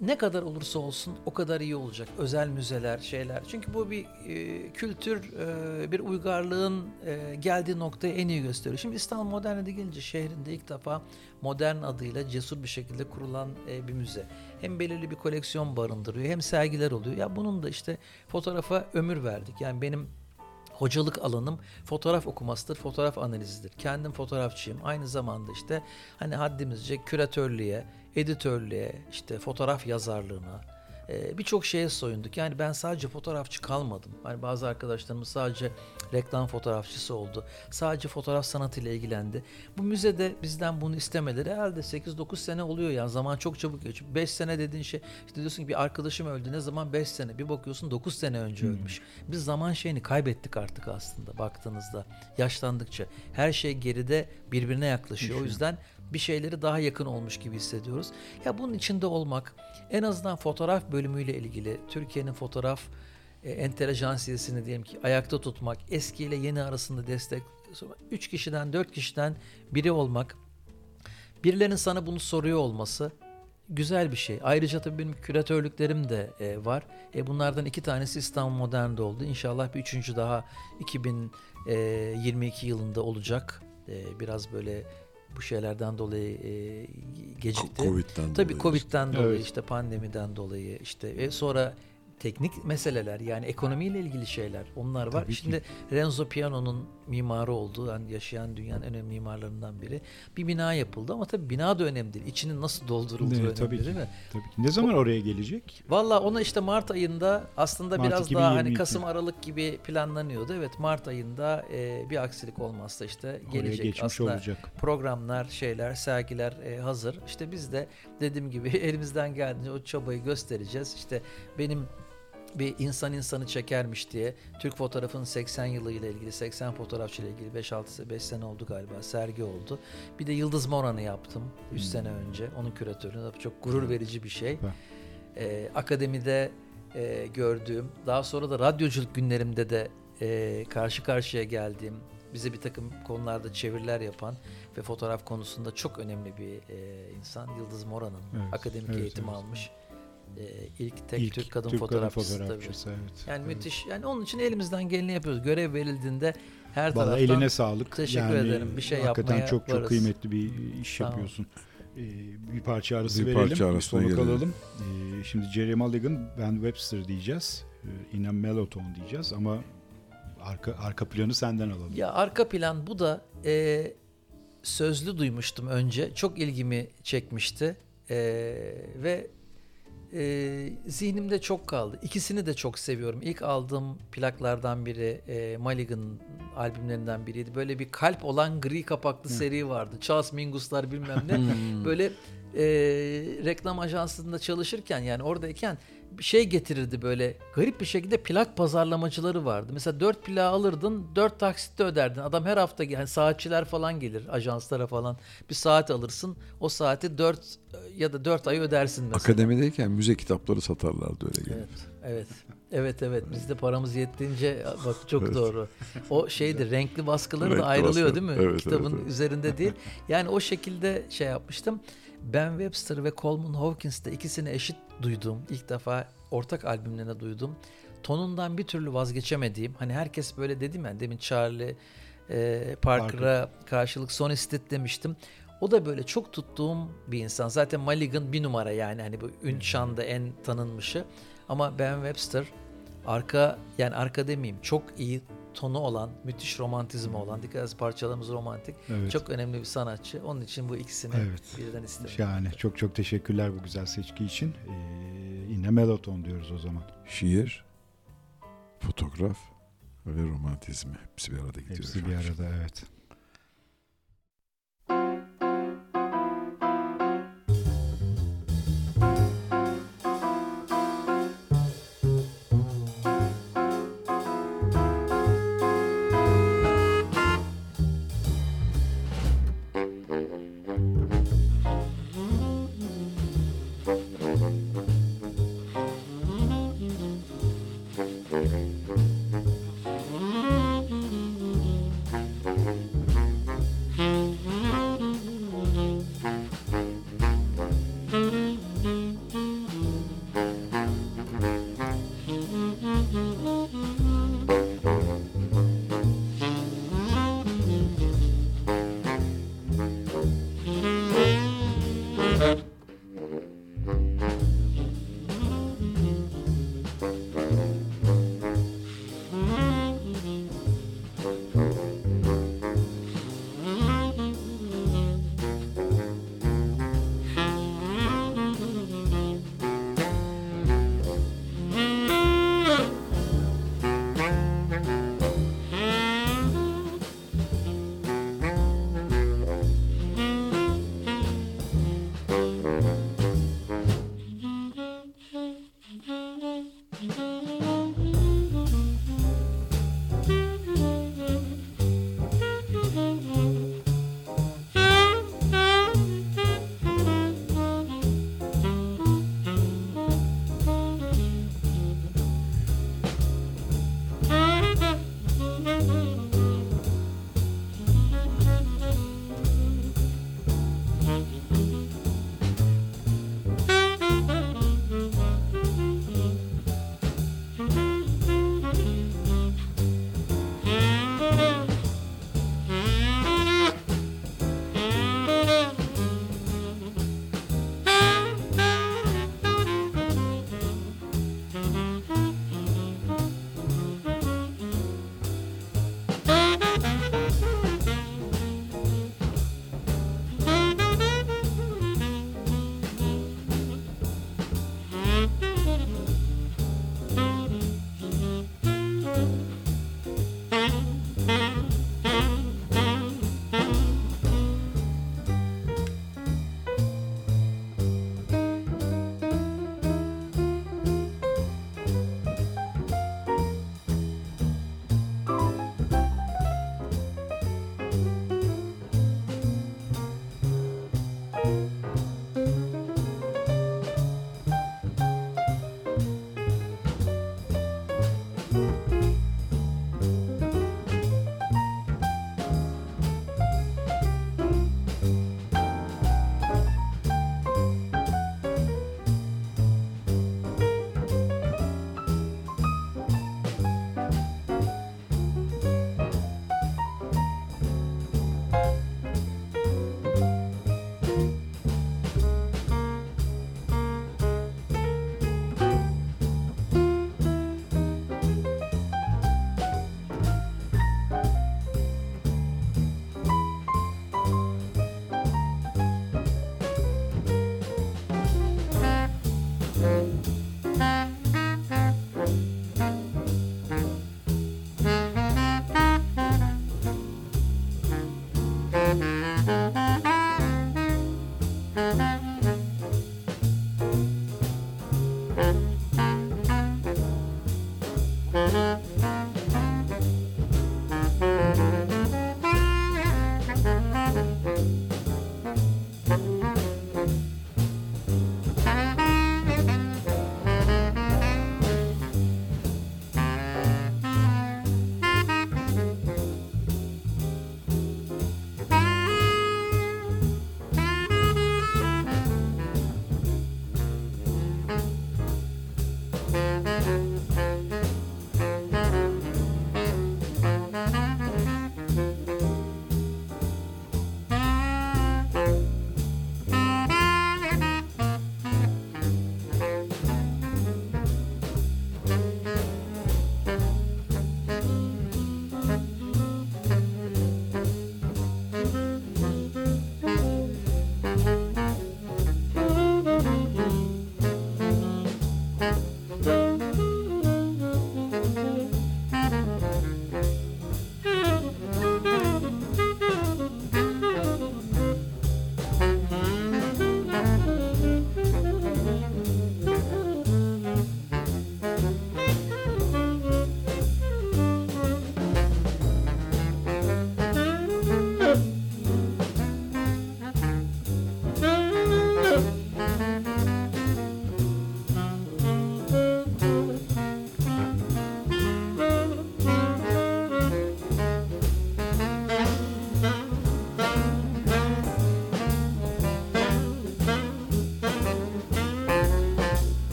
Speaker 3: ne kadar olursa olsun o kadar iyi olacak. Özel müzeler, şeyler. Çünkü bu bir e, kültür, e, bir uygarlığın e, geldiği noktayı en iyi gösteriyor. Şimdi İstanbul Modern'e de gelince şehrinde ilk defa modern adıyla cesur bir şekilde kurulan e, bir müze. Hem belirli bir koleksiyon barındırıyor hem sergiler oluyor. Ya bunun da işte fotoğrafa ömür verdik. Yani benim hocalık alanım fotoğraf okumasıdır, fotoğraf analizidir. Kendim fotoğrafçıyım. Aynı zamanda işte hani haddimizce küratörlüğe, editörlüğe, işte fotoğraf yazarlığına, e, birçok şeye soyunduk. Yani ben sadece fotoğrafçı kalmadım. Hani bazı arkadaşlarımız sadece reklam fotoğrafçısı oldu. Sadece fotoğraf sanatıyla ilgilendi. Bu müzede bizden bunu istemeleri herhalde 8-9 sene oluyor yani zaman çok çabuk geçiyor. 5 sene dediğin şey işte diyorsun ki bir arkadaşım öldü ne zaman 5 sene bir bakıyorsun 9 sene önce ölmüş. Biz zaman şeyini kaybettik artık aslında baktığınızda yaşlandıkça. Her şey geride birbirine yaklaşıyor. O yüzden bir şeyleri daha yakın olmuş gibi hissediyoruz. Ya bunun içinde olmak en azından fotoğraf bölümüyle ilgili Türkiye'nin fotoğraf e, entelejansiyesini diyelim ki ayakta tutmak, eski ile yeni arasında destek, 3 kişiden 4 kişiden biri olmak, birilerinin sana bunu soruyor olması güzel bir şey. Ayrıca tabii benim küratörlüklerim de e, var. E, bunlardan iki tanesi İstanbul Modern'de oldu. İnşallah bir üçüncü daha 2022 yılında olacak. E, biraz böyle bu şeylerden dolayı e, gecikti.
Speaker 1: Covid'den
Speaker 3: Tabii
Speaker 1: dolayı.
Speaker 3: Covid'den dolayı
Speaker 2: Evet.
Speaker 3: işte pandemiden dolayı işte ve sonra teknik meseleler yani ekonomiyle ilgili şeyler onlar var.
Speaker 2: Tabii ki.
Speaker 3: Şimdi Renzo Piano'nun mimarı olduğu yani yaşayan dünyanın en önemli mimarlarından biri. Bir bina yapıldı ama tabii bina da önemli değil. İçinin nasıl doldurulduğu
Speaker 2: Evet,
Speaker 3: önemli
Speaker 2: tabii ki.
Speaker 3: değil mi?
Speaker 2: Tabii ki. Ne zaman oraya gelecek?
Speaker 3: Valla ona işte Mart ayında aslında
Speaker 2: Mart
Speaker 3: biraz daha hani
Speaker 2: 2022.
Speaker 3: Kasım Aralık gibi planlanıyordu. Evet Mart ayında e, bir aksilik olmazsa işte
Speaker 2: Oraya
Speaker 3: gelecek.
Speaker 2: geçmiş
Speaker 3: aslında
Speaker 2: olacak.
Speaker 3: programlar, şeyler, sergiler e, hazır. İşte biz de dediğim gibi elimizden geldiğince o çabayı göstereceğiz. İşte benim bir insan insanı çekermiş diye Türk fotoğrafının 80 yılı ile ilgili 80 fotoğrafçı ile ilgili 5-6 5 sene oldu galiba sergi oldu. Bir de Yıldız Moran'ı yaptım 3
Speaker 2: Hmm.
Speaker 3: sene önce. Onun küratörünü çok gurur verici bir şey. Ee, akademide e, gördüğüm, daha sonra da radyoculuk günlerimde de e, karşı karşıya geldiğim, bize bir takım konularda çeviriler yapan ve fotoğraf konusunda çok önemli bir e, insan Yıldız Moran'ın
Speaker 2: Evet,
Speaker 3: akademik
Speaker 2: evet,
Speaker 3: eğitim
Speaker 2: evet.
Speaker 3: almış. E, ilk tek
Speaker 2: İlk
Speaker 3: Türk kadın fotoğrafçısı, tabii.
Speaker 2: fotoğrafçısı, evet.
Speaker 3: Yani
Speaker 2: Evet.
Speaker 3: müthiş. Yani onun için elimizden geleni yapıyoruz. Görev verildiğinde her
Speaker 2: Vallahi
Speaker 3: taraftan
Speaker 2: eline sağlık.
Speaker 3: teşekkür ederim. Bir şey
Speaker 2: hakikaten
Speaker 3: yapmaya
Speaker 2: çok çok
Speaker 3: varız.
Speaker 2: kıymetli bir iş
Speaker 3: ol.
Speaker 2: yapıyorsun. Ee, bir parça arası
Speaker 1: Bir
Speaker 2: verelim.
Speaker 1: parça
Speaker 2: bir
Speaker 1: arasına
Speaker 2: soluk
Speaker 1: girelim.
Speaker 2: alalım. Ee, şimdi Jerry Mulligan, Ben Webster diyeceğiz. Ee, In a Mellotone diyeceğiz ama arka arka planı senden alalım.
Speaker 3: Ya arka plan bu da e, sözlü duymuştum önce. Çok ilgimi çekmişti. E, ve e, zihnimde çok kaldı. İkisini de çok seviyorum. İlk aldığım plaklardan biri e, Mulligan albümlerinden biriydi. Böyle bir kalp olan gri kapaklı seri vardı. Charles Mingus'lar bilmem ne. Böyle e, reklam ajansında çalışırken yani oradayken şey getirirdi böyle garip bir şekilde plak pazarlamacıları vardı. Mesela 4 plağı alırdın 4 taksitte öderdin. Adam her hafta yani saatçiler falan gelir ajanslara falan. Bir saat alırsın o saati 4 ya da 4 ay ödersin mesela.
Speaker 1: Akademideyken müze kitapları satarlardı öyle gelip.
Speaker 3: Evet, evet. Evet evet biz de paramız yettiğince bak çok
Speaker 1: Evet.
Speaker 3: doğru. O şeydi renkli baskıları
Speaker 1: Renkli
Speaker 3: da ayrılıyor
Speaker 1: baskı.
Speaker 3: değil mi?
Speaker 1: Evet,
Speaker 3: Kitabın
Speaker 1: evet, evet.
Speaker 3: üzerinde değil. Yani o şekilde şey yapmıştım. Ben Webster ve Coleman Hawkins'te ikisini eşit duyduğum, ilk defa ortak albümlerinde duyduğum, tonundan bir türlü vazgeçemediğim, hani herkes böyle dedim ya demin Charlie e, Parker'a karşılık Son Estet demiştim. O da böyle çok tuttuğum bir insan. Zaten Mulligan bir numara yani hani bu ün şanda en tanınmışı. Ama Ben Webster arka yani arka demeyeyim çok iyi tonu olan, müthiş romantizmi olan, dikkat ederseniz parçalarımız romantik.
Speaker 2: Evet.
Speaker 3: Çok önemli bir sanatçı. Onun için bu ikisini
Speaker 2: Evet.
Speaker 3: birden istedim.
Speaker 2: Şahane. Çok çok teşekkürler bu güzel seçki için. Ee, yine Meloton diyoruz o zaman.
Speaker 1: Şiir, fotoğraf ve romantizmi hepsi bir arada gidiyor.
Speaker 2: Hepsi bir arada evet.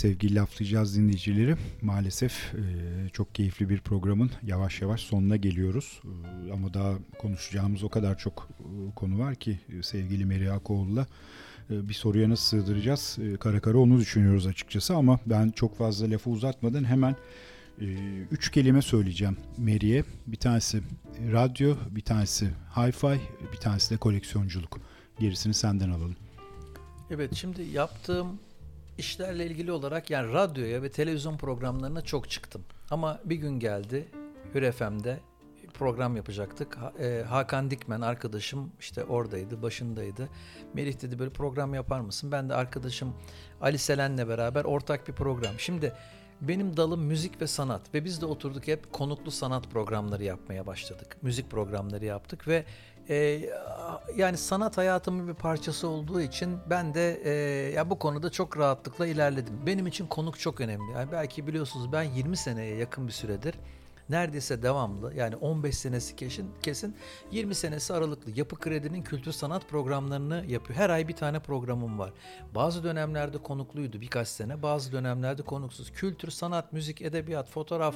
Speaker 2: Sevgili laflayacağız dinleyicileri. Maalesef e, çok keyifli bir programın yavaş yavaş sonuna geliyoruz. E, ama daha konuşacağımız o kadar çok e, konu var ki sevgili Meri Akoğlu'la bir soruya nasıl sığdıracağız? Kara kara onu düşünüyoruz açıkçası ama ben çok fazla lafı uzatmadan hemen üç kelime söyleyeceğim Meri'ye. Bir tanesi radyo, bir tanesi hi-fi, bir tanesi de koleksiyonculuk. Gerisini senden alalım.
Speaker 3: Evet şimdi yaptığım işlerle ilgili olarak yani radyoya ve televizyon programlarına çok çıktım. Ama bir gün geldi Hür FM'de program yapacaktık. E, Hakan Dikmen arkadaşım işte oradaydı, başındaydı. Melih dedi böyle program yapar mısın? Ben de arkadaşım Ali Selen'le beraber ortak bir program. Şimdi benim dalım müzik ve sanat ve biz de oturduk hep konuklu sanat programları yapmaya başladık. Müzik programları yaptık ve e, yani sanat hayatımın bir parçası olduğu için ben de e, ya bu konuda çok rahatlıkla ilerledim. Benim için konuk çok önemli. Yani belki biliyorsunuz ben 20 seneye yakın bir süredir neredeyse devamlı yani 15 senesi kesin kesin 20 senesi aralıklı Yapı Kredi'nin kültür sanat programlarını yapıyor. Her ay bir tane programım var. Bazı dönemlerde konukluydu birkaç sene, bazı dönemlerde konuksuz. Kültür, sanat, müzik, edebiyat, fotoğraf,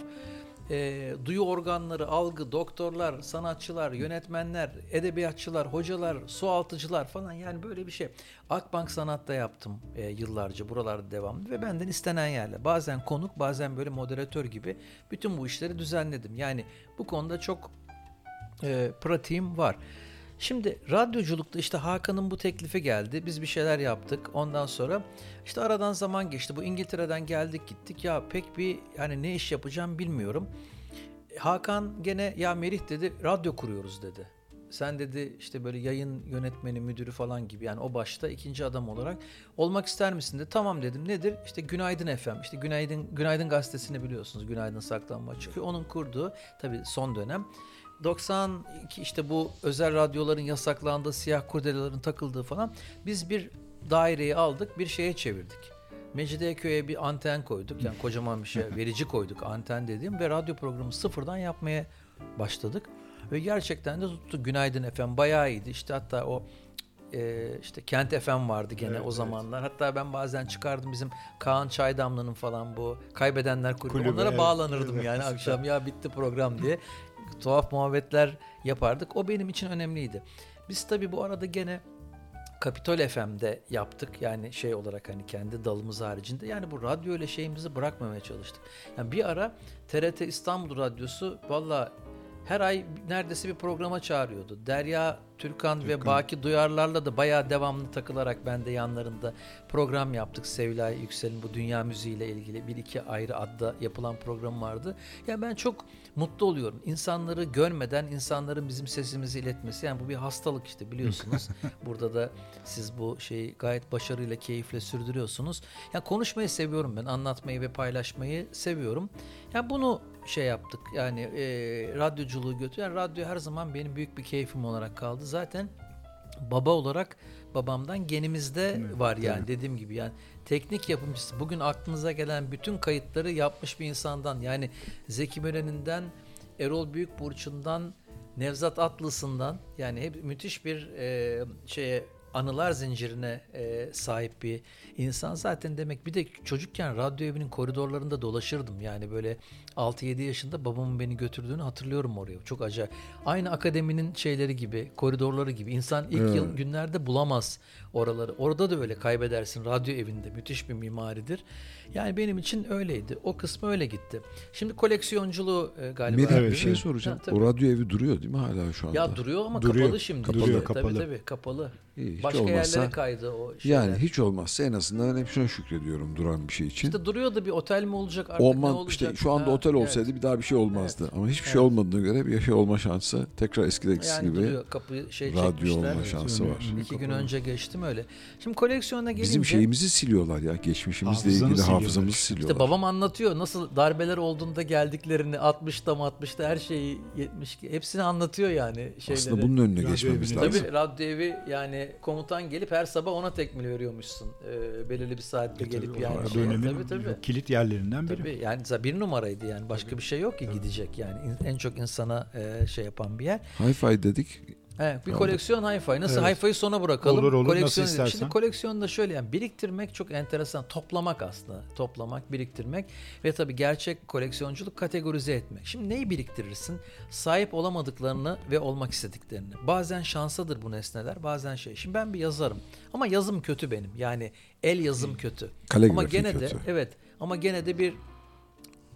Speaker 3: e, duyu organları, algı, doktorlar, sanatçılar, yönetmenler, edebiyatçılar, hocalar, sualtıcılar falan yani böyle bir şey. Akbank Sanat'ta yaptım e, yıllarca buralarda devamlı ve benden istenen yerle. Bazen konuk, bazen böyle moderatör gibi bütün bu işleri düzenledim. Yani bu konuda çok e, pratiğim var. Şimdi radyoculukta işte Hakan'ın bu teklifi geldi. Biz bir şeyler yaptık. Ondan sonra işte aradan zaman geçti. Bu İngiltere'den geldik gittik. Ya pek bir yani ne iş yapacağım bilmiyorum. Hakan gene ya Merih dedi radyo kuruyoruz dedi. Sen dedi işte böyle yayın yönetmeni, müdürü falan gibi yani o başta ikinci adam olarak olmak ister misin dedi. Tamam dedim. Nedir? İşte Günaydın FM. İşte Günaydın Günaydın gazetesini biliyorsunuz. Günaydın saklanma çıkıyor. Onun kurduğu tabii son dönem 92 işte bu özel radyoların yasaklandığı, siyah kurdelelerin takıldığı falan biz bir daireyi aldık, bir şeye çevirdik. Mecidiyeköy'e bir anten koyduk. Yani kocaman bir şey, verici koyduk anten dediğim ve radyo programı sıfırdan yapmaya başladık. Ve gerçekten de tuttu. Günaydın FM bayağı iyiydi. İşte hatta o e, işte Kent FM vardı gene
Speaker 2: Evet,
Speaker 3: o
Speaker 2: evet.
Speaker 3: zamanlar. Hatta ben bazen çıkardım bizim Kaan Çaydamlı'nın falan bu Kaybedenler Kulübü.
Speaker 2: Kulübü,
Speaker 3: Onlara
Speaker 2: evet.
Speaker 3: bağlanırdım
Speaker 2: Evet,
Speaker 3: yani akşam ya bitti program diye. Tuhaf muhabbetler yapardık. O benim için önemliydi. Biz tabii bu arada gene Kapitol FM'de yaptık. Yani şey olarak hani kendi dalımız haricinde. Yani bu radyo ile şeyimizi bırakmamaya çalıştık. Yani bir ara TRT İstanbul Radyosu valla her ay neredeyse bir programa çağırıyordu. Derya Türkan, ve
Speaker 2: Türkan.
Speaker 3: Baki Duyarlar'la da bayağı devamlı takılarak ben de yanlarında program yaptık. Sevilay Yüksel'in bu dünya müziğiyle ilgili bir iki ayrı adda yapılan program vardı. Ya ben çok mutlu oluyorum. İnsanları görmeden insanların bizim sesimizi iletmesi. Yani bu bir hastalık işte biliyorsunuz. Burada da siz bu şeyi gayet başarıyla, keyifle sürdürüyorsunuz. Yani konuşmayı seviyorum ben. Anlatmayı ve paylaşmayı seviyorum. Yani bunu şey yaptık. Yani e, radyoculuğu götür. Yani radyo her zaman benim büyük bir keyfim olarak kaldı. Zaten baba olarak babamdan genimizde
Speaker 2: Evet,
Speaker 3: var yani
Speaker 2: tabii.
Speaker 3: dediğim gibi yani teknik yapımcısı bugün aklınıza gelen bütün kayıtları yapmış bir insandan yani Zeki Müren'inden Erol Büyükburç'undan Nevzat Atlıs'ından yani hep müthiş bir e, şeye anılar zincirine e, sahip bir insan zaten demek. Bir de çocukken radyo evinin koridorlarında dolaşırdım. Yani böyle 6-7 yaşında babamın beni götürdüğünü hatırlıyorum oraya. Çok acayip. Aynı akademinin şeyleri gibi, koridorları gibi. İnsan ilk
Speaker 1: Evet.
Speaker 3: yıl günlerde bulamaz oraları. Orada da öyle kaybedersin radyo evinde. Müthiş bir mimaridir. Yani benim için öyleydi. O kısmı öyle gitti. Şimdi koleksiyonculuğu e, galiba.
Speaker 1: Bir
Speaker 2: Evet,
Speaker 1: şey soracağım.
Speaker 3: Ha, tabii.
Speaker 1: o radyo evi duruyor değil mi hala şu anda?
Speaker 3: Ya duruyor ama
Speaker 2: Duruyor.
Speaker 3: kapalı şimdi.
Speaker 2: Duruyor,
Speaker 3: Tabii,
Speaker 2: kapalı.
Speaker 3: Tabii tabii kapalı.
Speaker 1: İyi, hiç
Speaker 3: Başka
Speaker 1: olmazsa,
Speaker 3: yerlere kaydı o şeyler.
Speaker 1: Yani hiç olmazsa en azından hep şuna şükrediyorum duran bir şey için.
Speaker 3: İşte duruyor da bir otel mi olacak artık ne
Speaker 1: Olman
Speaker 3: olacak?
Speaker 1: işte şu anda
Speaker 3: Ha.
Speaker 1: otel
Speaker 3: Evet.
Speaker 1: olsaydı bir daha bir şey olmazdı. Ama hiçbir şey
Speaker 3: Evet.
Speaker 1: olmadığına göre bir şey olma şansı tekrar eskideki
Speaker 3: Yani
Speaker 1: gibi
Speaker 3: duruyor kapıyı şey
Speaker 1: radyo
Speaker 3: çekmişler.
Speaker 1: olma şansı var.
Speaker 3: İki gün önce geçtim öyle. Şimdi koleksiyona gelince
Speaker 1: Bizim şeyimizi siliyorlar ya. Geçmişimizle
Speaker 2: Hafızanı
Speaker 1: ilgili
Speaker 2: siliyorlar.
Speaker 1: hafızamızı siliyorlar.
Speaker 3: işte babam anlatıyor nasıl darbeler olduğunda geldiklerini 60'ta 60'ta her şeyi 70 hepsini anlatıyor yani şeyleri.
Speaker 1: Aslında bunun önüne
Speaker 2: Radyo
Speaker 1: geçmemiz
Speaker 2: evine-
Speaker 1: lazım.
Speaker 3: Tabii radyo evi yani komutan gelip her sabah ona tekmil veriyormuşsun. Ee, belirli bir saatte gelip yani.
Speaker 2: Radyo
Speaker 3: şeye.
Speaker 2: önemli
Speaker 3: tabii tabii.
Speaker 2: kilit yerlerinden biri.
Speaker 3: Tabii yani bir numaraydı yani başka bir şey yok ki gidecek yani en çok insana e, şey yapan bir yer.
Speaker 1: Hi-Fi dedik.
Speaker 3: Evet, bir koleksiyon hi-fi. Nasıl
Speaker 2: Evet.
Speaker 3: hi-fi'yi sona bırakalım.
Speaker 2: Olur, olur,
Speaker 3: Koleksiyon
Speaker 2: nasıl istersen.
Speaker 3: Şimdi koleksiyonda şöyle yani biriktirmek çok enteresan. Toplamak aslında. Toplamak, biriktirmek ve tabii gerçek koleksiyonculuk kategorize etmek. Şimdi neyi biriktirirsin? Sahip olamadıklarını ve olmak istediklerini. Bazen şansadır bu nesneler, bazen şey. Şimdi ben bir yazarım ama yazım kötü benim. Yani el yazım kötü.
Speaker 1: Kaligrafi
Speaker 3: ama gene
Speaker 1: kötü.
Speaker 3: de evet ama gene de bir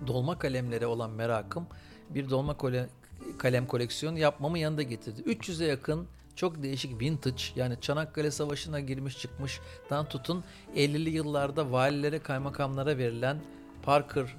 Speaker 3: dolma kalemlere olan merakım bir dolma kole- kalem koleksiyonu yapmamı yanında getirdi. 300'e yakın çok değişik vintage yani Çanakkale Savaşı'na girmiş çıkmıştan tutun 50'li yıllarda valilere kaymakamlara verilen Parker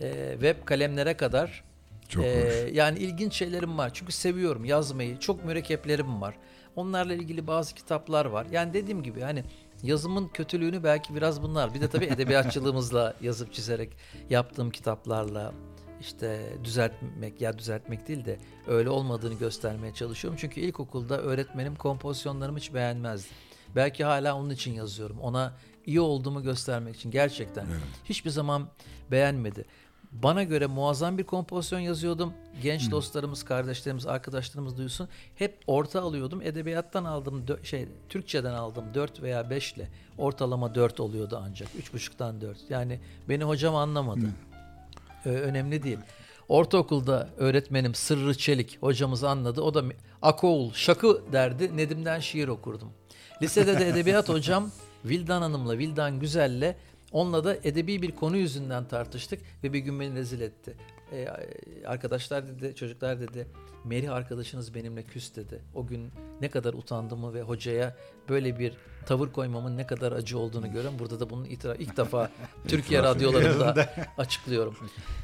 Speaker 3: e, web kalemlere kadar
Speaker 1: Çok hoş.
Speaker 3: yani ilginç şeylerim var. Çünkü seviyorum yazmayı. Çok mürekkeplerim var. Onlarla ilgili bazı kitaplar var. Yani dediğim gibi hani yazımın kötülüğünü belki biraz bunlar. Bir de tabii edebiyatçılığımızla yazıp çizerek yaptığım kitaplarla işte düzeltmek ya düzeltmek değil de öyle olmadığını göstermeye çalışıyorum. Çünkü ilkokulda öğretmenim kompozisyonlarımı hiç beğenmezdi. Belki hala onun için yazıyorum. Ona iyi olduğumu göstermek için gerçekten.
Speaker 1: Evet.
Speaker 3: Hiçbir zaman beğenmedi. Bana göre muazzam bir kompozisyon yazıyordum. Genç dostlarımız, kardeşlerimiz, arkadaşlarımız duysun. Hep orta alıyordum. Edebiyattan aldım şey Türkçeden aldım 4 veya 5 ile. Ortalama 4 oluyordu ancak. 3,5'tan 4. Yani beni hocam anlamadı. Ee, önemli değil. Ortaokulda öğretmenim Sırrı Çelik hocamız anladı. O da Akoğul şakı derdi. Nedim'den şiir okurdum. Lisede de edebiyat hocam Vildan Hanım'la Vildan Güzel'le onunla da edebi bir konu yüzünden tartıştık ve bir gün beni rezil etti. Ee, arkadaşlar dedi, çocuklar dedi, Merih arkadaşınız benimle küs dedi. O gün ne kadar utandığımı ve hocaya böyle bir tavır koymamın ne kadar acı olduğunu görüyorum. Burada da bunun itiraf ilk defa Türkiye radyolarında açıklıyorum.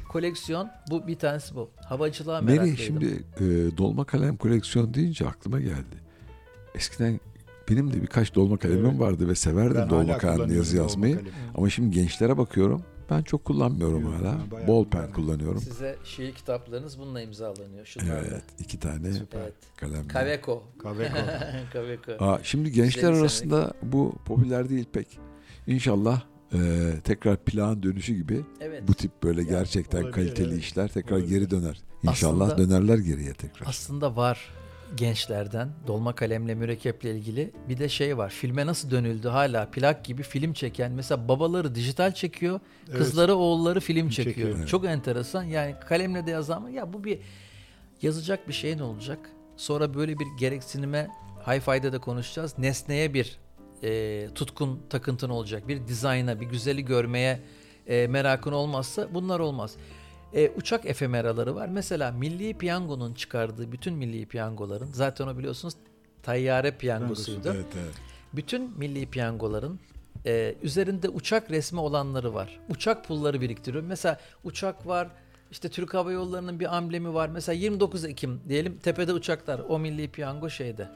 Speaker 3: Koleksiyon bu bir tanesi bu. Havacılığa meraklıydım.
Speaker 1: Meri şimdi e, dolma kalem koleksiyon deyince aklıma geldi. Eskiden benim de birkaç dolma kalemim
Speaker 2: Evet.
Speaker 1: vardı ve severdim
Speaker 2: Ben
Speaker 1: dolma kalemle yazı yazmayı.
Speaker 2: kalemi.
Speaker 1: Ama şimdi gençlere bakıyorum. Ben çok kullanmıyorum
Speaker 2: Yok,
Speaker 1: hala.
Speaker 2: bayağı
Speaker 1: Bol pen
Speaker 2: kullanıyorum.
Speaker 1: kullanıyorum.
Speaker 3: Size şiir kitaplarınız bununla imzalanıyor. Şunlarla.
Speaker 1: Evet, iki tane
Speaker 2: Süper.
Speaker 3: Evet.
Speaker 1: kalemle.
Speaker 3: Kaveko.
Speaker 2: Kaveko.
Speaker 3: Kaveko.
Speaker 1: Aa, şimdi gençler
Speaker 3: Güzel
Speaker 1: arasında bu popüler değil pek. İnşallah e, tekrar plan dönüşü gibi
Speaker 3: Evet.
Speaker 1: bu tip böyle gerçekten
Speaker 2: olabilir,
Speaker 1: kaliteli
Speaker 2: evet.
Speaker 1: işler tekrar
Speaker 2: Olabilir.
Speaker 1: geri döner. İnşallah
Speaker 3: Aslında-
Speaker 1: dönerler geriye tekrar.
Speaker 3: Aslında var gençlerden dolma kalemle mürekkeple ilgili bir de şey var. Filme nasıl dönüldü hala plak gibi film çeken mesela babaları dijital çekiyor,
Speaker 2: Evet.
Speaker 3: kızları oğulları film çekiyor.
Speaker 2: çekiyor,
Speaker 1: evet.
Speaker 3: Çok enteresan. Yani kalemle de yazan ya bu bir yazacak bir şey ne olacak? Sonra böyle bir gereksinime hi-fi'de de konuşacağız. Nesneye bir e, tutkun takıntın olacak. Bir dizayna, bir güzeli görmeye e, merakın olmazsa bunlar olmaz. E, uçak efemeraları var. Mesela Milli Piyango'nun çıkardığı bütün milli piyangoların zaten o biliyorsunuz tayyare piyangosuydu.
Speaker 1: Evet, evet.
Speaker 3: Bütün milli piyangoların e, üzerinde uçak resmi olanları var. Uçak pulları biriktiriyor. Mesela uçak var. İşte Türk Hava Yolları'nın bir amblemi var. Mesela 29 Ekim diyelim tepede uçaklar. O milli piyango şeyde.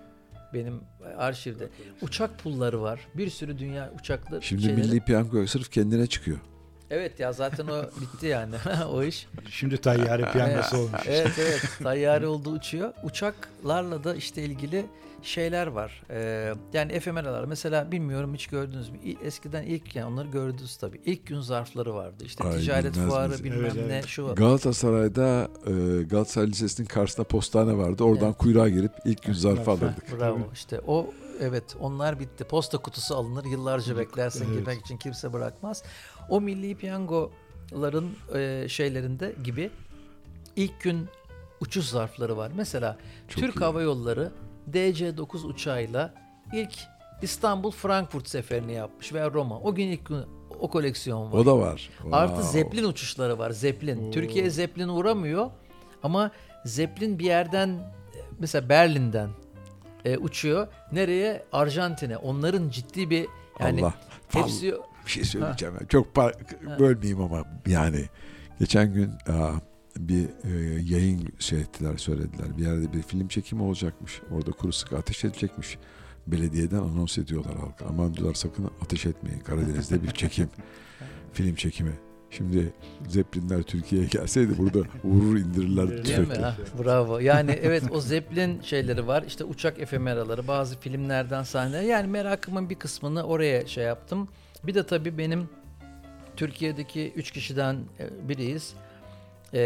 Speaker 3: Benim arşivde. Uçak pulları var. Bir sürü dünya uçakları.
Speaker 1: Şimdi
Speaker 3: şeyleri.
Speaker 1: milli piyango sırf kendine çıkıyor.
Speaker 3: Evet ya zaten o bitti yani o iş.
Speaker 2: Şimdi tayyare piyangosu olmuş.
Speaker 3: Evet evet tayyare oldu uçuyor. Uçaklarla da işte ilgili şeyler var. Ee, yani efemeralar mesela bilmiyorum hiç gördünüz mü? Eskiden ilk yani onları gördünüz tabii. İlk gün zarfları vardı. İşte
Speaker 1: Ay,
Speaker 3: ticaret fuarı bilmem
Speaker 2: Evet,
Speaker 3: ne
Speaker 2: evet.
Speaker 3: şu.
Speaker 1: Galatasaray'da e, Galatasaray Lisesi'nin karşısında postane vardı. Oradan kuyruğa girip ilk gün zarfı
Speaker 2: Zarfı.
Speaker 1: alırdık.
Speaker 3: Bravo işte o evet onlar bitti. Posta kutusu alınır yıllarca beklersin
Speaker 2: Evet.
Speaker 3: girmek için kimse bırakmaz. O milli piyangoların e, şeylerinde gibi ilk gün uçuş zarfları var. Mesela
Speaker 1: Çok
Speaker 3: Türk
Speaker 1: iyi.
Speaker 3: Hava Yolları DC-9 uçağıyla ilk İstanbul Frankfurt seferini yapmış veya Roma. O gün ilk gün o koleksiyon var.
Speaker 1: O da var.
Speaker 3: Artı
Speaker 1: Wow.
Speaker 3: Zeppelin uçuşları var. Zeppelin.
Speaker 2: Oo.
Speaker 3: Türkiye Zeppelin uğramıyor ama Zeppelin bir yerden mesela Berlin'den e, uçuyor. Nereye? Arjantin'e. Onların ciddi bir yani
Speaker 1: Allah.
Speaker 3: hepsi
Speaker 1: Bir şey söyleyeceğim. ben. Çok bölmeyeyim ama yani Geçen gün aa, bir e, yayın şey ettiler söylediler. Bir yerde bir film çekimi olacakmış. Orada kuru sıkı ateş edilecekmiş. Belediyeden anons ediyorlar halka. Aman diyorlar sakın ateş etmeyin. Karadeniz'de bir çekim. film çekimi. Şimdi Zeppelinler Türkiye'ye gelseydi burada vurur indirirler tüfekle.
Speaker 3: Ha, bravo. Yani evet o Zeppelin şeyleri var. İşte uçak efemeraları, bazı filmlerden sahneler. Yani merakımın bir kısmını oraya şey yaptım. Bir de tabii benim Türkiye'deki üç kişiden e, biriyiz. Ee,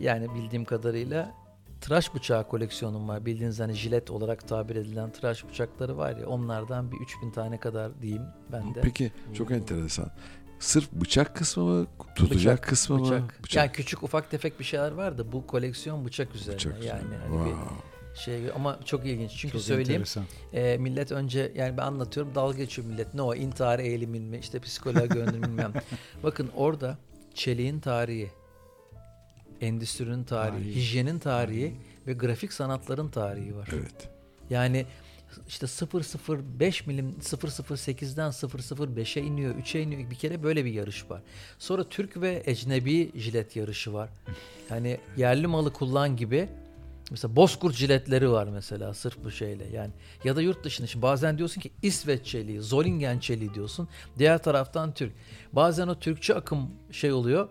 Speaker 3: yani bildiğim kadarıyla tıraş bıçağı koleksiyonum var. Bildiğiniz hani jilet olarak tabir edilen tıraş bıçakları var ya onlardan bir 3000 tane kadar diyeyim ben de.
Speaker 1: Peki çok enteresan. Sırf bıçak kısmı mı, tutacak
Speaker 3: Bıçak,
Speaker 1: kısmı mı?
Speaker 3: Bıçak. Yani küçük ufak tefek bir şeyler var da bu koleksiyon bıçak üzerine.
Speaker 1: Bıçak
Speaker 3: yani
Speaker 1: üzerine.
Speaker 3: hani bir
Speaker 1: Wow.
Speaker 3: Şey ama çok ilginç. Çünkü
Speaker 2: Çok
Speaker 3: söyleyeyim
Speaker 2: enteresan.
Speaker 3: e, millet önce yani ben anlatıyorum dalga geçiyor millet. Ne o intihar eğilimin mi işte psikoloğa gönderme bilmem. Bakın orada çeliğin tarihi, endüstrinin tarihi,
Speaker 2: Tarihi.
Speaker 3: hijyenin tarihi ve grafik sanatların tarihi var.
Speaker 1: Evet.
Speaker 3: Yani işte 005 milim 008'den 005'e iniyor, 3'e iniyor. Bir kere böyle bir yarış var. Sonra Türk ve ecnebi jilet yarışı var. Yani yerli malı kullan gibi mesela Bozkurt jiletleri var mesela sırf bu şeyle. Yani ya da yurt dışında şimdi bazen diyorsun ki İsveç çeliği, Zolingen çeliği diyorsun. Diğer taraftan Türk. Bazen o Türkçe akım şey oluyor.